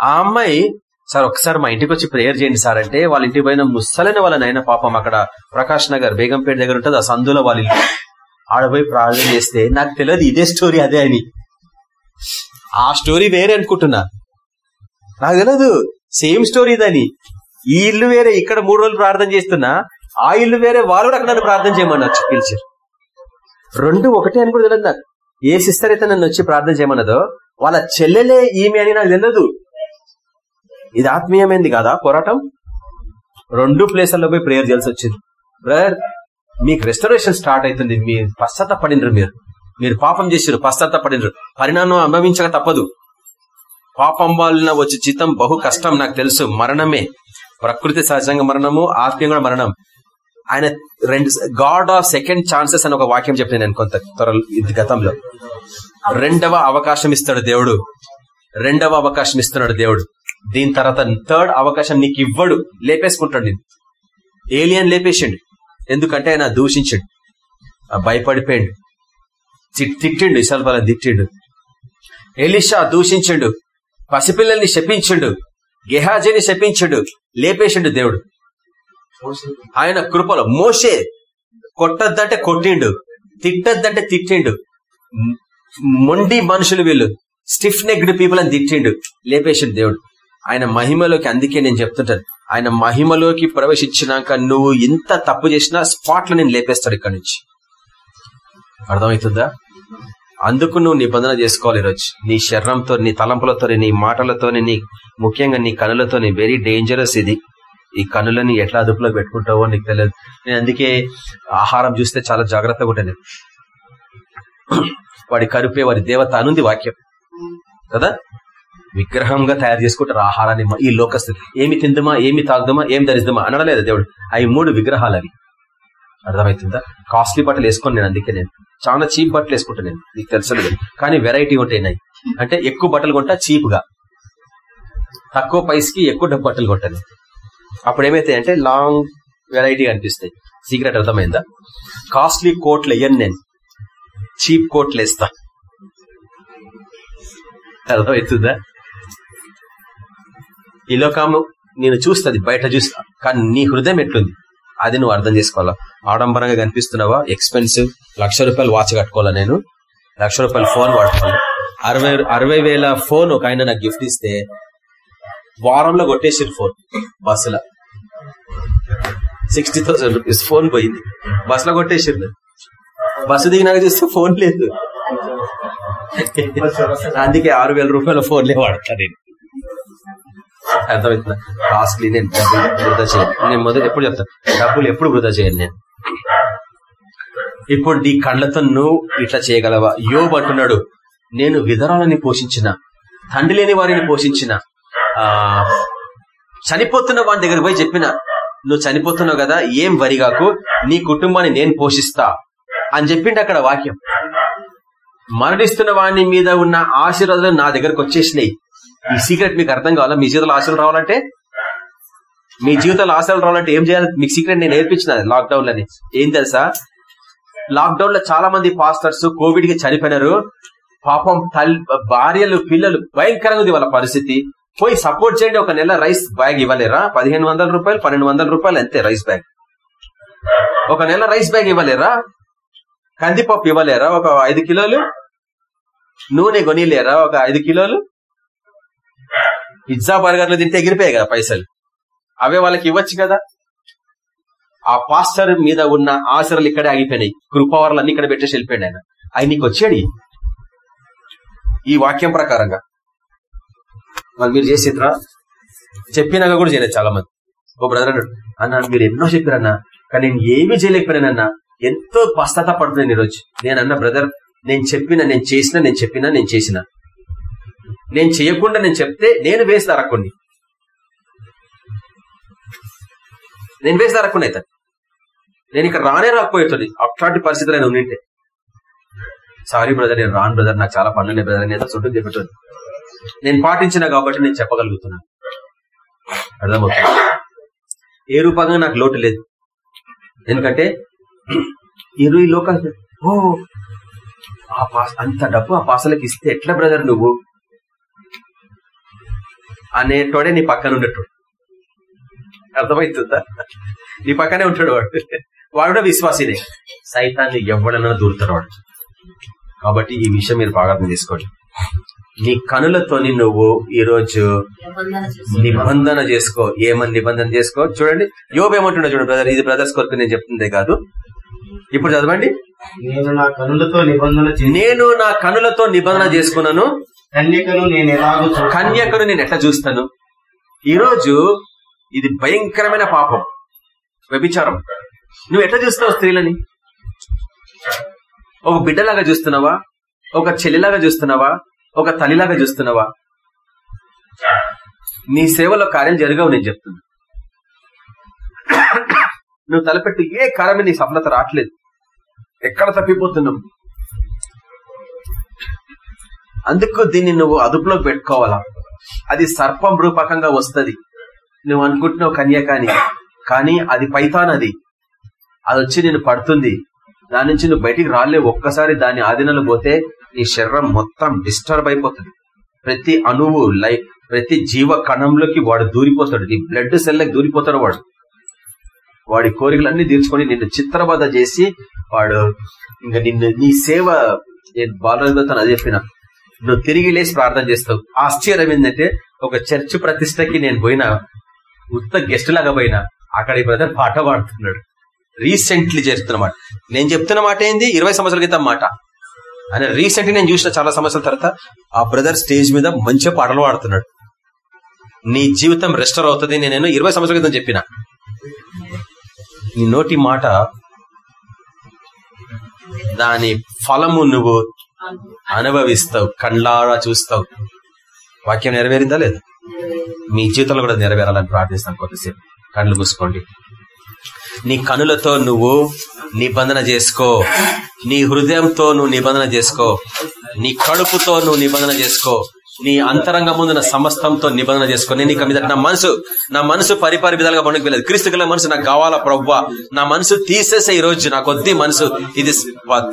ఆ అమ్మాయి సార్ ఒకసారి మా ఇంటికి వచ్చి ప్రేయర్ చేయండి సార్ అంటే వాళ్ళ ఇంటికి పోయిన ముస్సలైన వాళ్ళ నాయన పాపం అక్కడ ప్రకాష్ నగర్ బేగంపేట దగ్గర ఉంటుంది ఆ సందులో వాళ్ళ ఇల్లు. ఆడపోయి ప్రార్థన చేస్తే నాకు తెలియదు ఇదే స్టోరీ అదే అని. ఆ స్టోరీ వేరే అనుకుంటున్నా. నాకు తెలియదు సేమ్ స్టోరీ దాని ఈ ఇల్లు వేరే ఇక్కడ మూడు రోజులు ప్రార్థన చేస్తున్నా ఆ ఇల్లు వేరే వాళ్ళు కూడా అక్కడ నన్ను ప్రార్థన చేయమన్నారు పిలిచారు. రెండు ఒకటే అని కూడా తెలియదు నాకు. ఏ సిస్టర్ అయితే నన్ను వచ్చి ప్రార్థన చేయమన్నదో వాళ్ళ చెల్లెలే ఈమె అని నాకు తెలియదు ఇది ఆత్మీయమైంది కాదా పోరాటం? రెండు ప్లేసుల్లో పోయి ప్రేయర్ చేయాల్సి వచ్చింది. బ్రదర్ మీకు రెస్టరేషన్ స్టార్ట్ అవుతుంది. మీ పశ్చాత్త పడినరు మీరు. మీరు పాపం చేసారు పశ్చాత్తపడినరు. పరిణామం అనుభవించక తప్పదు. పాపం వలన వచ్చే జీతం బహు కష్టం నాకు తెలుసు. మరణమే. ప్రకృతి సహజంగా మరణము ఆత్మీయంగా మరణం. ఆయన రెండు గాడ్ ఆఫ్ సెకండ్ ఛాన్సెస్ అని ఒక వాక్యం చెప్పాను నేను కొంత త్వర ఇది గతంలో. రెండవ అవకాశం ఇస్తాడు దేవుడు. రెండవ అవకాశం ఇస్తున్నాడు దేవుడు. దీని తర్వాత థర్డ్ అవకాశం నీకు ఇవ్వడు. లేపేసుకుంటాడు నేను ఏలియన్ లేపేసిండు. ఎందుకంటే ఆయన దూషించాడు. భయపడిపోయిండు. తిట్టిండు ఇసల్పాలని తిట్టిండు. ఎలిషా దూషించిండు పసిపిల్లల్ని శపించిండు గెహాజీని శపించిండు లేపేసిండు దేవుడు. ఆయన కృపలో మోసే కొట్టద్దంటే కొట్టిండు తిట్టద్దంటే తిట్టిండు. మొండి మనుషులు వీళ్ళు స్టిఫ్ నెగ్డ్ పీపుల్ అని తిట్టిండు లేపేసిండు దేవుడు. ఆయన మహిమలోకి అందుకే నేను చెప్తుంటాను. ఆయన మహిమలోకి ప్రవేశించినాక నువ్వు ఎంత తప్పు చేసినా స్పాట్లో నేను లేపేస్తాడు ఇక్కడి నుంచి. అర్థమవుతుందా? అందుకు నువ్వు నిబంధన చేసుకోవాలి ఈరోజు నీ శరీరంతో నీ తలంపులతో నీ మాటలతో నీ ముఖ్యంగా నీ కనులతో వెరీ డేంజరస్ ఇది. ఈ కనులని ఎట్లా అదుపులో పెట్టుకుంటావో నీకు తెలియదు. నేను అందుకే ఆహారం చూస్తే చాలా జాగ్రత్తగా ఉంటాను వాడి కరుపే వాడి దేవత అనుంది వాక్యం. కదా? విగ్రహంగా తయారు చేసుకుంటారు ఆహారాన్ని. ఈ లోకస్థితి. ఏమి తిందుమా ఏమి తాగుదామా ఏం ధరిద్దామా అనడలేదు దేవుడు. అవి మూడు విగ్రహాలు అవి. అర్థమవుతుందా కాస్ట్లీ బట్టలు వేసుకోను నేను అందుకే నేను చాలా చీప్ బట్టలు వేసుకుంటాను నేను నీకు తెలుసు కానీ వెరైటీ ఉంటాయి అంటే ఎక్కువ బట్టలు కొంటా చీప్గా తక్కువ పైస్కి ఎక్కువ డబ్బు బట్టలు కొంటాను అప్పుడు ఏమైతాయి అంటే లాంగ్ వెరైటీ అనిపిస్తాయి. సీక్రెట్ అర్థమైందా? కాస్ట్లీ కోట్లు వేయను నేను. చీప్ కోట్లు వేస్తా. అర్థమవుతుందా ఈ లోకము నేను చూస్తుంది బయట చూస్తా. కానీ నీ హృదయం ఎట్లుంది? అది నువ్వు అర్థం చేసుకోవాలా? ఆడంబరంగా కనిపిస్తున్నావా? ఎక్స్పెన్సివ్ లక్ష రూపాయలు వాచ్ కట్టుకోవాలా నేను? లక్ష రూపాయలు ఫోన్ వాడుకోవాలి. అరవై అరవై వేల ఫోన్ ఒక ఆయన నాకు గిఫ్ట్ ఇస్తే వారంలో కొట్టేసారు ఫోన్ బస్సులో సిక్స్టీ థౌసండ్ రూపీస్ ఫోన్ పోయింది. బస్సులో కొట్టేసారు బస్సు దిగినాక చూస్తే ఫోన్ లేదు. అందుకే ఆరు వేల రూపాయల ఫోన్లే వాడతా నేను. అర్థమవుతుందా? కాస్ట్లీ నేను డబ్బులు వృధా చేయను నేను మొదటి ఎప్పుడు చెప్తాను డబ్బులు ఎప్పుడు వృధా చేయను నేను. ఇప్పుడు నీ కళ్ళతో నువ్వు ఇట్లా చేయగలవా? యోబ్ అంటున్నాడు నేను విధరాలని పోషించిన తండ్రి లేని వారిని పోషించిన ఆ చనిపోతున్న వాడి దగ్గర పోయి చెప్పిన నువ్వు చనిపోతున్నావు కదా ఏం వరిగాకు నీ కుటుంబాన్ని నేను పోషిస్తా అని చెప్పిండు అక్కడ వాక్యం. మరణిస్తున్న వాడిని మీద ఉన్న ఆశీర్వాదాలు నా దగ్గరకు వచ్చేసినాయి. ఈ సీక్రెట్ మీకు అర్థం కావాలా? మీ జీవితంలో ఆశలు రావాలంటే? మీ జీవితంలో ఆశలు రావాలంటే ఏం చేయాలి? మీకు సీక్రెట్ నేను నేర్పించిన లాక్డౌన్ లని. ఏం తెలుసా? లాక్డౌన్లో చాలా మంది పాస్టర్స్ కోవిడ్కి చనిపోయినారు. పాపం తల్లి భార్యలు పిల్లలు భయంకరంగా ఉంది వాళ్ళ పరిస్థితి. పోయి సపోర్ట్ చేయండి. ఒక నెల రైస్ బ్యాగ్ ఇవ్వలేరా? పదిహేను వందల రూపాయలు పన్నెండు వందల రూపాయలు అంతే రైస్ బ్యాగ్ ఒక నెల రైస్ బ్యాగ్ ఇవ్వలేరా? కందిపప్పు ఇవ్వలేరా? ఒక ఐదు కిలోలు? నూనె కొనిలేరా ఒక ఐదు కిలోలు? పిజ్జా బర్గర్లు తింటే ఎగిరిపోయాయి కదా పైసలు. అవే వాళ్ళకి ఇవ్వచ్చు కదా? ఆ పాస్టర్ మీద ఉన్న ఆశలు ఇక్కడే ఆగిపోయినాయి. కృపావరాలు అన్ని ఇక్కడ పెట్టేసి వెళ్ళిపోయాడు ఆయన. ఆయన నీకు వచ్చాడు ఈ వాక్యం ప్రకారంగా. మరి మీరు చేసేట్రా చెప్పినాక కూడా చేయలేదు చాలా మంది ఓ బ్రదర్ అన్నాడు అన్న మీరు ఎన్నో చెప్పారన్నా కానీ నేను ఏమీ చేయలేకపోయానన్నా ఎంతో పశ్చాత్తాపడుతున్నాను ఈరోజు. నేను అన్న బ్రదర్ నేను చెప్పిన నేను చేసిన నేను చెప్పినా నేను చేసిన. నేను చేయకుండా నేను చెప్తే నేను వేసిన అరక్కుని నేను వేసిన కొన్ని అవుతాను నేను ఇక్కడ రానే రాకపోయేది అట్లాంటి పరిస్థితులు నేను ఉండింటే. సారీ బ్రదర్ నేను రాను బ్రదర్ నాకు చాలా పనులు ఉన్నాయి బ్రదర్ నేను చుట్టూ చెప్పేటోది నేను పాటించిన కాబట్టి నేను చెప్పగలుగుతున్నాను అర్థమవుతుంది? ఏ రూపంగా నాకు లోటు లేదు. ఎందుకంటే ఇరవై లోకల్ ఓ! ఆ పాస్ అంత డబ్బు ఆ పాసలకు ఇస్తే ఎట్లా బ్రదర్ నువ్వు? అనేటోడే నీ పక్కన ఉన్నట్టు. అర్థమవుతుందా నీ పక్కనే ఉంటాడు వాడు. వాడు కూడా విశ్వాసినే. సైతాన్ని ఎవడన్నా దూరుతాడు. వాడు కాబట్టి ఈ విషయం మీరు బాగా అర్థం చేసుకోండి. నీ కనులతోని నువ్వు ఈ రోజు నిబంధన చేసి నిబంధన చేసుకో. ఏమని నిబంధన చేసుకో? చూడండి. యోబు ఏమంటున్నా చూడండి బ్రదర్. ఇది బ్రదర్స్ కొరకు నేను చెప్తుందే కాదు. ఇప్పుడు చదవండి. నేను నా కనులతో నిబంధన చేసి నేను నా కనులతో నిబంధన చేసుకున్నాను. కన్యకను నేను ఎలాగో కన్యకను నేను ఎట్లా చూస్తాను? ఈ రోజు ఇది భయంకరమైన పాపం. వ్యభిచారం. నువ్వు ఎట్లా చూస్తావు స్త్రీలని? ఒక బిడ్డలాగా చూస్తున్నావా? ఒక చెల్లిలాగా చూస్తున్నావా? ఒక తల్లిలాగా చూస్తున్నావా? నీ సేవలో కార్యం జరగవు నేను చెప్తున్నా. నువ్వు తలపెట్టి ఏ కార్యమే నీ సఫలత రావట్లేదు. ఎక్కడ తప్పిపోతున్నావు? అందుకు దీన్ని నువ్వు అదుపులో పెట్టుకోవాలా? అది సర్పం రూపకంగా వస్తది. నువ్వు అనుకుంటున్నావు కన్యాకాని కానీ అది పైతాన్ అది. అది వచ్చి నేను పడుతుంది. దాని నుంచి నువ్వు బయటికి రాలేవు ఒక్కసారి దాని ఆధీనంలో పోతే నీ శరీరం మొత్తం డిస్టర్బ్ అయిపోతుంది. ప్రతి అణువు లైఫ్ ప్రతి జీవ కణంలోకి వాడు దూరిపోతాడు. నీ బ్లడ్ సెల్లకు దూరిపోతాడు వాడు. వాడి కోరికలన్నీ తీర్చుకొని నిన్ను చిత్రబద్ధ చేసి వాడు ఇంకా నిన్ను నీ సేవ నేను బాలరాజుతో అది చెప్పిన. నువ్వు తిరిగి లేచి ప్రార్థన చేస్తావు. ఆశ్చర్యం ఏంటంటే ఒక చర్చ్ ప్రతిష్టకి నేను పోయినా ఉత్త గెస్ట్ లాగా పోయినా అక్కడ ఈ బ్రదర్ పాట పాడుతున్నాడు. రీసెంట్లీ చేస్తున్నమాట నేను చెప్తున్న మాట ఏంది? ఇరవై సంవత్సరాల క్రితం మాట. అని రీసెంట్లీ నేను చూసిన చాలా సంవత్సరాల తర్వాత ఆ బ్రదర్ స్టేజ్ మీద మంచి పాటలు పాడుతున్నాడు. నీ జీవితం రెస్టోర్ అవుతుంది నేను ఇరవై సంవత్సరాల క్రితం చెప్పిన. నీ నోటి మాట దాని ఫలము నువ్వు అనుభవిస్తావు కండ్లారా చూస్తావు. వాక్యం నెరవేరిందా లేదా? మీ జీవితంలో కూడా నెరవేరాలని ప్రార్థిస్తాను కొద్దిసేపు. కళ్ళు మూసుకోండి. నీ కనులతో నువ్వు నిబంధన చేసుకో. నీ హృదయంతో నువ్వు నిబంధన చేసుకో. నీ కడుపుతో నువ్వు నిబంధన చేసుకో. నీ అంతరంగ ముందున సమస్తంతో నిబంధన చేసుకుని నీకు మీద నా మనసు నా మనసు పరిపరి విధాలుగా పండుగ వెళ్ళదు. క్రీస్తు గల మనసు నాకు కావాలా ప్రవ్వా? నా మనసు తీసేసే ఈ రోజు నాకు వద్ది మనసు ఇది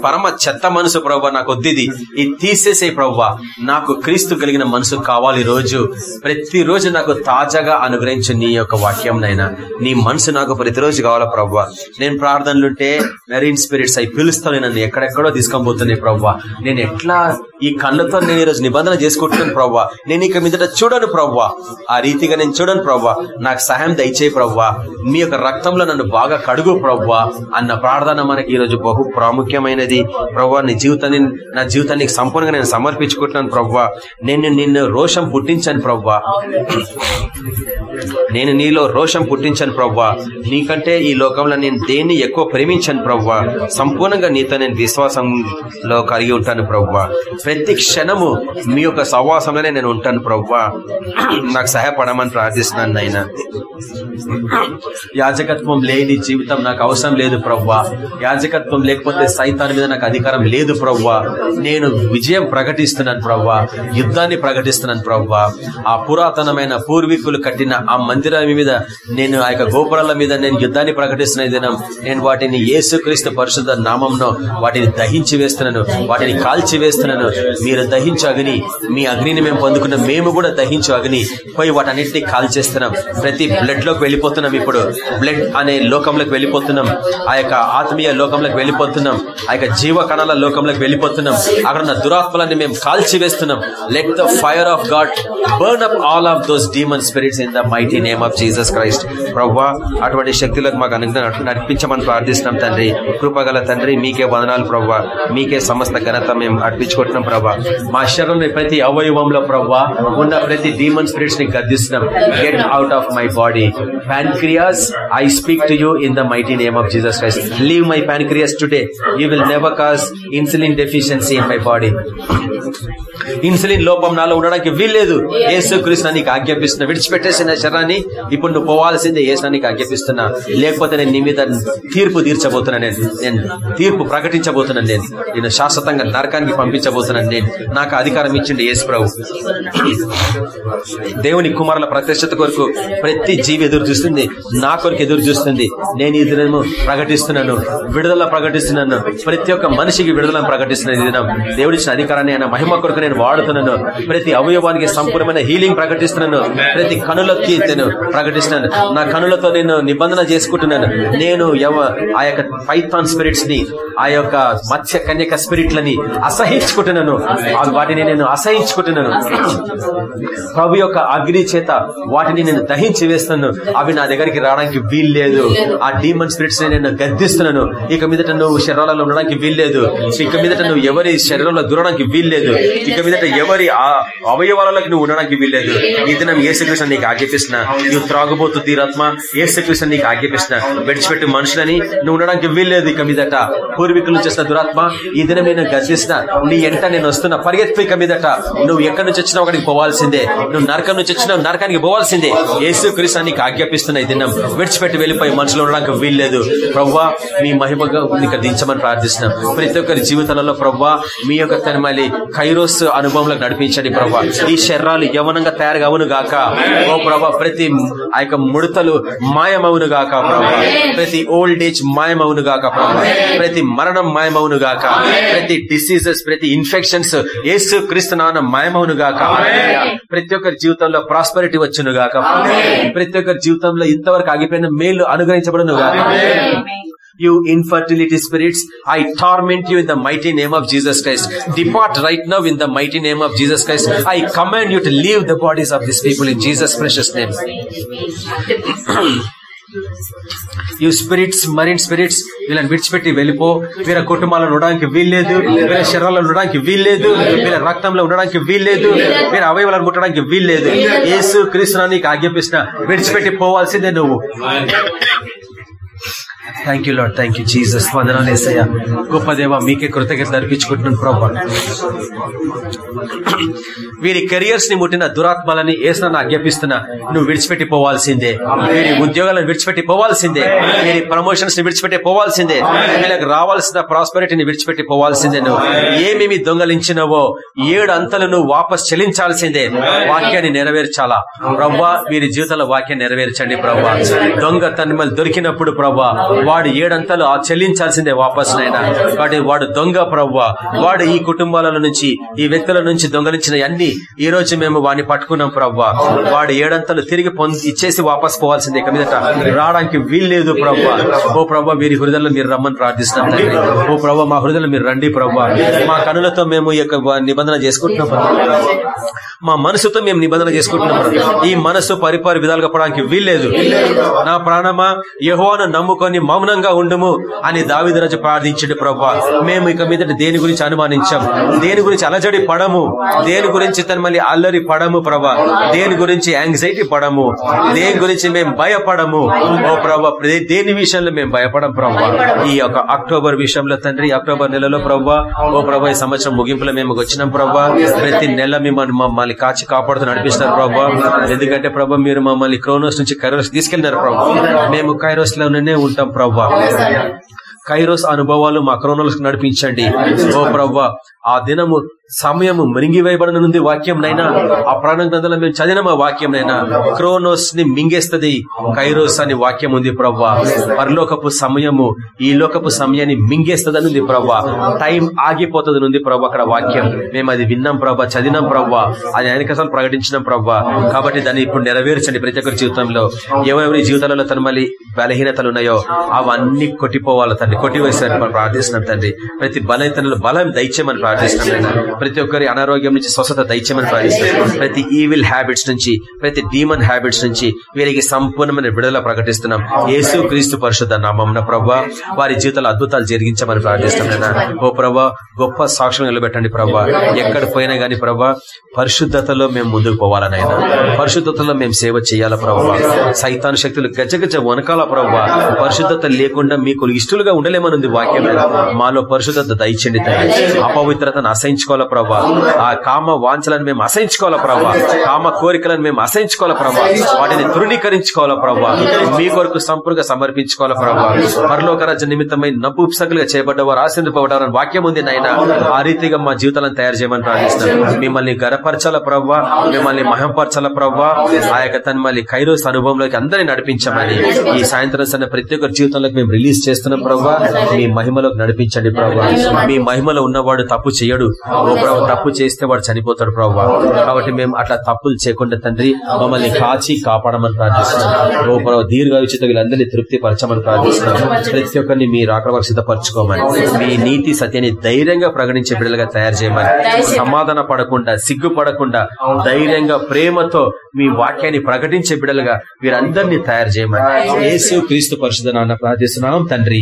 పరమ చెత్త మనసు ప్రవ్వా నాకు వద్ది ఇది ఇది తీసేసే ప్రవ్వా. నాకు క్రీస్తు కలిగిన మనసు కావాలి ఈ రోజు ప్రతిరోజు నాకు తాజాగా అనుగ్రహించు నీ యొక్క వాక్యం నైనా నీ మనసు నాకు ప్రతిరోజు కావాలా ప్రవ్వా. నేను ప్రార్థనలుంటే మెరీన్ స్పిరిట్స్ అయి పిలుస్తాను. నన్ను ఎక్కడెక్కడో తీసుకొని పోతున్నాయి ప్రవ్వా. నేను ఎట్లా ఈ కళ్ళతో నేను ఈరోజు నిబంధన చేసుకుంటున్నాను ప్రవ్వా. నేను ఇక మీదట చూడను ప్రవ్వా. ఆ రీతిగా నేను చూడను ప్రవ్వా. నాకు సహాయం దయచేయి ప్రవ్వా. మీ యొక్క రక్తంలో నన్ను బాగా కడుగు ప్రవ్వా అన్న ప్రార్థన మనకి ఈరోజు బహు ప్రాముఖ్యమైనది. ప్రవ్వా నీ జీవితాన్ని నా జీవితాన్ని సంపూర్ణంగా నేను సమర్పించుకుంటున్నాను ప్రవ్వా. నేను నిన్ను రోషం పుట్టించాను ప్రవ్వా. నేను నీలో రోషం పుట్టించాను ప్రవ్వా. నీకంటే ఈ లోకంలో నేను దేన్ని ఎక్కువ ప్రేమించాను ప్రవ్వా. సంపూర్ణంగా నీతో నేను విశ్వాసంలో కలిగి ఉంటాను ప్రవ్వా. ప్రతి క్షణము మీ యొక్క సహవాసంలోనే నేను ఉంటాను ప్రవ్వా. నాకు సహాయపడమని ప్రార్థిస్తున్నాను నాయన. యాజకత్వం లేని జీవితం నాకు అవసరం లేదు ప్రవ్వా. యాజకత్వం లేకపోతే సైతాన్ మీద నాకు అధికారం లేదు ప్రవ్వా. నేను విజయం ప్రకటిస్తున్నాను ప్రవ్వా. యుద్ధాన్ని ప్రకటిస్తున్నాను ప్రవ్వా. ఆ పురాతనమైన పూర్వీకులు కట్టిన ఆ మందిరం మీద నేను ఆ యొక్క గోపురాల మీద నేను యుద్ధాన్ని ప్రకటిస్తున్న దినం నేను వాటిని ఏసుక్రీస్తు పరిశుద్ధ నామంలో వాటిని దహించి వేస్తున్నాను వాటిని కాల్చి వేస్తున్నాను మీరు దహించు అగ్ని. మీ అగ్నిని మేము పొందుకున్న మేము కూడా దహించు అగ్ని. పోయి వాటన్నిటిని కాల్చేస్తున్నాం ప్రతి బ్లడ్లోకి వెళ్ళిపోతున్నాం ఇప్పుడు. బ్లడ్ అనే లోకంలోకి వెళ్ళిపోతున్నాం. ఆ యొక్క ఆత్మీయ లోకంలోకి వెళ్ళిపోతున్నాం. ఆ యొక్క జీవ కణాల లోకంలోకి వెళ్ళిపోతున్నాం. అక్కడ ఉన్న దురాత్మలన్నీ మేము కాల్చి వేస్తున్నాం. Let the fire of God burn up all of those demon spirits in the mighty name of Jesus Christ ప్రవ్వా అటువంటి శక్తులకు మాకు అనుగ్రహం నడిపించమని ప్రార్థిస్తున్నాం తండ్రి. కృపగల తండ్రి మీకే వదనాలు ప్రవ్వా. మీకే సమస్త ఘనత మేము అర్పించుకుంటున్నాం. ప్రభా. మా శరీరంలో ప్రతి అవయవంలో ప్రభా ఉన్న ప్రతి డీమన్ స్పిరిట్స్ని గర్దిస్తున్నాం get out of my body pancreas I speak to you in the mighty name of Jesus Christ leave my pancreas today you will never cause insulin deficiency in my body insulin లోపం నాలో ఉండడానికి వీల్లేదు. ఏసు కృష్ణ నీకు ఆజ్ఞాపిస్తున్నా. విడిచిపెట్టేసిన శరీరాన్ని ఇప్పుడు నువ్వు పోవాల్సిందే. ఏసు నీకు ఆజ్ఞాపిస్తున్నా. లేకపోతే నేను నీ మీద తీర్పు తీర్చబోతున్నా నేను. నేను తీర్పు ప్రకటించబోతున్నాను నేను. నేను శాశ్వతంగా నరకానికి పంపించబోతున్నాను నేను నాకు అధికారం ఇచ్చిండు యేసు ప్రభు దేవుని కుమారుల ప్రత్యక్షత కొరకు ప్రతి జీవి ఎదురు చూస్తుంది. నా కొరకు ఎదురు చూస్తుంది. నేను ఈ దినము ప్రకటిస్తున్నాను. విడుదల ప్రకటిస్తున్నాను. ప్రతి ఒక్క మనిషికి విడుదల ప్రకటిస్తున్నాను ఈ దినం. దేవుడిచ్చిన అధికారాన్ని ఆయన మహిమ కొరకు నేను వాడుతున్నాను. ప్రతి అవయవానికి సంపూర్ణమైన హీలింగ్ ప్రకటిస్తున్నాను. ప్రతి కనులకి నేను ప్రకటిస్తున్నాను. నా కనులతో నేను నిబంధన చేసుకుంటున్నాను. నేను ఎవ ఆ యొక్క పైథాన్ స్పిరిట్స్ని ఆ యొక్క మత్స్య కన్యక స్పిరిట్లని అసహించుకుంటున్నాను. అసహించుకుంటున్నాను వాటిని నేను అసహించుకుంటున్నాను ప్రభు యొక్క అగ్ని చేత వాటిని నేను దహించి వేస్తున్నాను. అవి నా దగ్గరికి రావడానికి వీల్లేదు. ఆ డీమన్ స్పిరిట్స్ నేను గద్దిస్తున్నాను. ఇక మీదట నువ్వు శరీరాలలో ఉండడానికి వీల్లేదు. ఇక మీదట నువ్వు ఎవరి శరీరంలో దూరడానికి వీల్లేదు. ఇక మీదట ఎవరి ఆ అవయవాలలోకి నువ్వు ఉండడానికి వీల్లేదు. ఈ దినం ఏసుకృష్ణ నీకు ఆజ్ఞాపిస్తున్నా. నువ్వు త్రాగుబోతు తీరాత్మ. ఏసుకృష్ణ నీకు ఆజ్ఞాపిస్తున్నా. విడిచిపెట్టి మనుషులని నువ్వు ఉండడానికి వీల్లేదు. ఇక మీదట పూర్వీకులు చేసిన దురాత్మ. ఈ దినం నేను గర్జిస్తున్నా నీ ఎంట నేను వస్తున్నా పరిగెత్తిక మీదట నువ్వు ఎక్కడి నుంచి వచ్చినా ఒకడికి పోవాల్సిందే. నువ్వు నరకం నుంచి వచ్చినావు నరకానికి పోవాల్సిందే. యేసు కృష్ణ ఆజ్ఞాపిస్తున్న ఈ దినం విడిచిపెట్టి వెళ్ళిపోయి మనుషులు ఉండడానికి వీల్లేదు. ప్రవ్వా మీ మహిమగా నీకు దించమని ప్రార్థిస్తున్నాం. ప్రతి ఒక్కరి జీవితాలలో ప్రవ్వా మీ యొక్క తనమలి కైరోస్ అనుభవంలో నడిపించండి ప్రవ్వా. ఈ శరీరాలు యవనంగా తయారుగావును గాక. ఓ ప్రభా ప్రతి ఆ యొక్క ముడతలు మాయమవును గాక ప్రభా ప్రతి ఓల్డ్ ఏజ్ మాయమవును గాక ప్రభా ప్రతి మరణం మాయమవును గాక. ప్రతి డిసీజెస్ ప్రతి ఇన్ఫెక్షన్స్ యేసు క్రీస్తు నాన్న మాయమవును గాక ప్రతి ఒక్కరి జీవితంలో ప్రాస్పరిటీ వచ్చును గాక ప్రతి ఒక్కరి జీవితంలో ఇంతవరకు ఆగిపోయిన మేలు అనుగ్రహించబడును గాక You infertility spirits, I torment you in the mighty name of Jesus Christ. Depart right now in the mighty name of Jesus Christ. I command you to leave the bodies of these people in Jesus' precious name. You spirits marine spirits వీళ్ళని విడిచిపెట్టి వెళ్ళిపో. వీళ్ళ కుటుంబాల్లో ఉండడానికి వీల్లేదు. వీళ్ళ శరీరంలో ఉండడానికి వీల్లేదు. వీళ్ళ రక్తంలో ఉండడానికి వీల్లేదు. వీళ్ళ అవయవాలను ముట్టడానికి వీల్లేదు. యేసు క్రీస్తు నీకు ఆజ్ఞాపిస్తున్నా. విడిచిపెట్టి పోవాల్సిందే నువ్వు. Thank you Lord thank you Jesus వందనాలు ఏసయ్య గొప్ప దేవ మీకే కృతజ్ఞతలు అర్పించుకుంటున్నాను ప్రభా. వీరి కెరియర్స్ని ముట్టిన దురాత్మలని ఏసనని ఆజ్ఞాపిస్తున్నా నువ్వు విడిచిపెట్టి పోవాల్సిందే. వీరి ఉద్యోగాలను విడిచిపెట్టి పోవాల్సిందే. వీరి ప్రమోషన్స్ని విడిచిపెట్టి పోవాల్సిందే. వీళ్ళకి రావాల్సిన ప్రాస్పరిటీని విడిచిపెట్టి పోవాల్సిందే నువ్వు. ఏమేమి దొంగలించినవో ఏడు అంతలు నువ్వు వాపస్ చెల్లించాల్సిందే. వాక్యాన్ని నెరవేర్చాలా? ప్రవ్వా వీరి జీవితంలో వాక్యం నెరవేర్చండి ప్రవ్వా దొంగ తన్మలు దొరికినప్పుడు ప్రవ్వా వాడు ఏడంతలు ఆ చెల్లించాల్సిందే వాపస్ నైనా వాడి వాడు దొంగ ప్రవ్వ. వాడు ఈ కుటుంబాల నుంచి ఈ వ్యక్తుల నుంచి దొంగలించిన అన్ని ఈ రోజు మేము వాడిని పట్టుకున్నాం ప్రవ్వ. వాడు ఏడంతలు తిరిగి పొంది ఇచ్చేసి వాపస్ పోవాల్సిందే. ఇక మీదట రావడానికి వీల్లేదు ప్రవ్వ. ఓ ప్రవ్వ వీరి హృదయంలో మీరు రమ్మని ప్రార్థిస్తున్నాం ఓ ప్రవ్వ మా హృదయంలో మీరు రండి ప్రవ్వ. మా కనులతో మేము ఈ నిబంధన చేసుకుంటున్నాం మా మనసుతో మేము నిబంధన చేసుకుంటున్నాం ఈ మనసు పరిపారి విధాలుగా కప్పడానికి వీల్లేదు. నా ప్రాణమా యహోవాను నమ్ముకొని మౌనంగా ఉండుము అని దావిదరాజు ప్రార్థించండి ప్రభా. మేము ఇక మీద దేని గురించి అనుమానించాం? దేని గురించి అలజడి పడము? దేని గురించి తన మళ్ళీ అల్లరి పడము ప్రభా? దేని గురించి యాంగ్జైటీ పడము? దేని గురించి మేము భయపడము? ఓ ప్రభా దేని విషయంలో మేము భయపడం ప్రభా? ఈ యొక్క అక్టోబర్ విషయంలో తండ్రి అక్టోబర్ నెలలో ప్రభా ఓ ప్రభా ఈ సంవత్సరం ముగింపులో మేము వచ్చినాం ప్రభా. ప్రతి నెల మిమ్మల్ని మమ్మల్ని కాచి కాపాడుతూ నడిపిస్తారు ప్రభా. ఎందుకంటే ప్రభా మీరు మమ్మల్ని క్రోనోస్ నుంచి కైరోస్ తీసుకెళ్ళినారు ప్రభా. మేము కైరోస్లోనే ఉంటాం ప్రభా. కైరోస్ అనుభవాలు మా క్రోనోస్ నడిపించండి. ఓ ప్రభా ఆ దినము సమయము మృంగివేయబడనుంది వాక్యం నైనా ఆ ప్రాణ గ్రంథంలో మేము చదివిన మా వాక్యం నైనా క్రోనోస్ని మింగేస్తది కైరోస్ అని వాక్యం ఉంది ప్రవ్వా. పరలోకపు సమయము ఈ లోకపు సమయాన్ని మింగేస్తదని ఉంది ప్రవ్వా. టైం ఆగిపోతుంది ఉంది ప్రభా అక్కడ వాక్యం. మేము అది విన్నాం ప్రభా చదివినాం ప్రవ్వా. అది ఆయనకసాలు ప్రకటించినాం ప్రవ్వా. కాబట్టి దాన్ని ఇప్పుడు నెరవేర్చండి ప్రతి ఒక్కరి జీవితంలో. ఎవరెవరి జీవితాలలో తన మళ్ళీ బలహీనతలు ఉన్నాయో అవన్నీ కొట్టిపోవాలి తండ్రి. కొట్టివేశారు ప్రార్థిస్తున్నాం తండ్రి. ప్రతి బలహీనతలు బలం దైత్యమని ప్రార్థిస్తున్నాం. ప్రతి ఒక్కరి అనారోగ్యం నుంచి స్వస్థత దైత్యమని ప్రార్థిస్తున్నాం ప్రతి ఈవిల్ హ్యాబిట్స్ నుంచి ప్రతి డీమన్ హ్యాబిట్స్ నుంచి వీరికి సంపూర్ణమైన విడుదల ప్రకటిస్తున్నాం. యేసు క్రీస్తు పరిశుద్ధ నామం ప్రభా వారి జీవితాలు అద్భుతాలు జరిగించమని ప్రార్థిస్తున్నాం ఓ ప్రభా గొప్ప సాక్ష్యం నిలబెట్టండి ప్రభా. ఎక్కడ పోయినా గానీ ప్రభా పరిశుద్ధతలో మేము ముందుకు పోవాలనైనా పరిశుద్ధతలో మేము సేవ చేయాలా ప్రభా? సైతాన్ శక్తులు గజగజ వనకాల ప్రభా? పరిశుద్ధత లేకుండా మీకు ఇష్టలుగా ఉండలేమనుంది వాక్యం మాలో పరిశుద్ధత దయచండి అపవిత్రతను అసహించుకోవాలా ప్రభా. ఆ కామ వాంఛలను మేము అసహించుకోవాలా ప్రభా? కామ కోరికలను మేము అసహించుకోవాలా ప్రభా? వాటిని తృణీకరించుకోవాలా ప్రభా? మీ కొరకు సంపూర్ణంగా సమర్పించుకోవాలా ప్రభా? పరలోక రాజ్య నిమిత్తమై నపుంసకులుగా చేయబడ్డ వారు ఆశీర్వపడ్డారని వాక్యం ఉంది నాయన. ఆ రీతిగా మా జీవితాలను తయారు చేయమని ప్రార్థిస్తున్నాం. మిమ్మల్ని గరపరచాల ప్రవ్వా మిమ్మల్ని మహంపరచాల ప్రవ్వా ఆ యొక్క తన మళ్ళీ కైరోస్ అనుభవంలోకి అందరినీ నడిపించమని. ఈ సాయంత్రం సన్న ప్రతి ఒక్కరి జీవితంలోకి మేము రిలీజ్ చేస్తున్నాం ప్రవ్వా మీ మహిమలోకి నడిపించండి ప్రవ్వా మీ మహిమలో ఉన్నవాడు తప్పు చేయడు. ఓ ప్రభు తప్పు చేస్తే వాడు చనిపోతాడు ప్రవ్వా కాబట్టి మేము అట్లా తప్పులు చేయకుండా తండ్రి మమ్మల్ని కాచి కాపాడమని ప్రార్థిస్తున్నాం. ఓ ప్రభు దీర్ఘాయుచిత వీళ్ళందరినీ తృప్తి పరచమని ప్రార్థిస్తున్నాం. ప్రతి ఒక్కరిని మీ రాకడ సిద్ధపరచుకోమని మీ నీతి సత్యాన్ని ధైర్యంగా ప్రకటించే బిడ్డలుగా తయారు చేయమని సమాధాన పడకుండా సిగ్గుపడకుండా ధైర్యంగా ప్రేమతో మీ వాక్యాన్ని ప్రకటించే బిడ్డలుగా వీరందరినీ తయారు చేయమని. యేసు క్రీస్తు పరిశుధ నాన్న ప్రార్థిస్తున్నాం తండ్రి.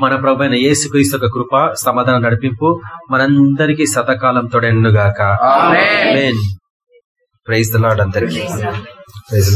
మన ప్రభు అయిన యేసు క్రీస్తు యొక్క కృప సమాధానం నడిపింపు మనందరికీ సతకాలం తోడెన్నుగాక ప్రైజ్ లాడ్ అందరికీ ప్రైజ్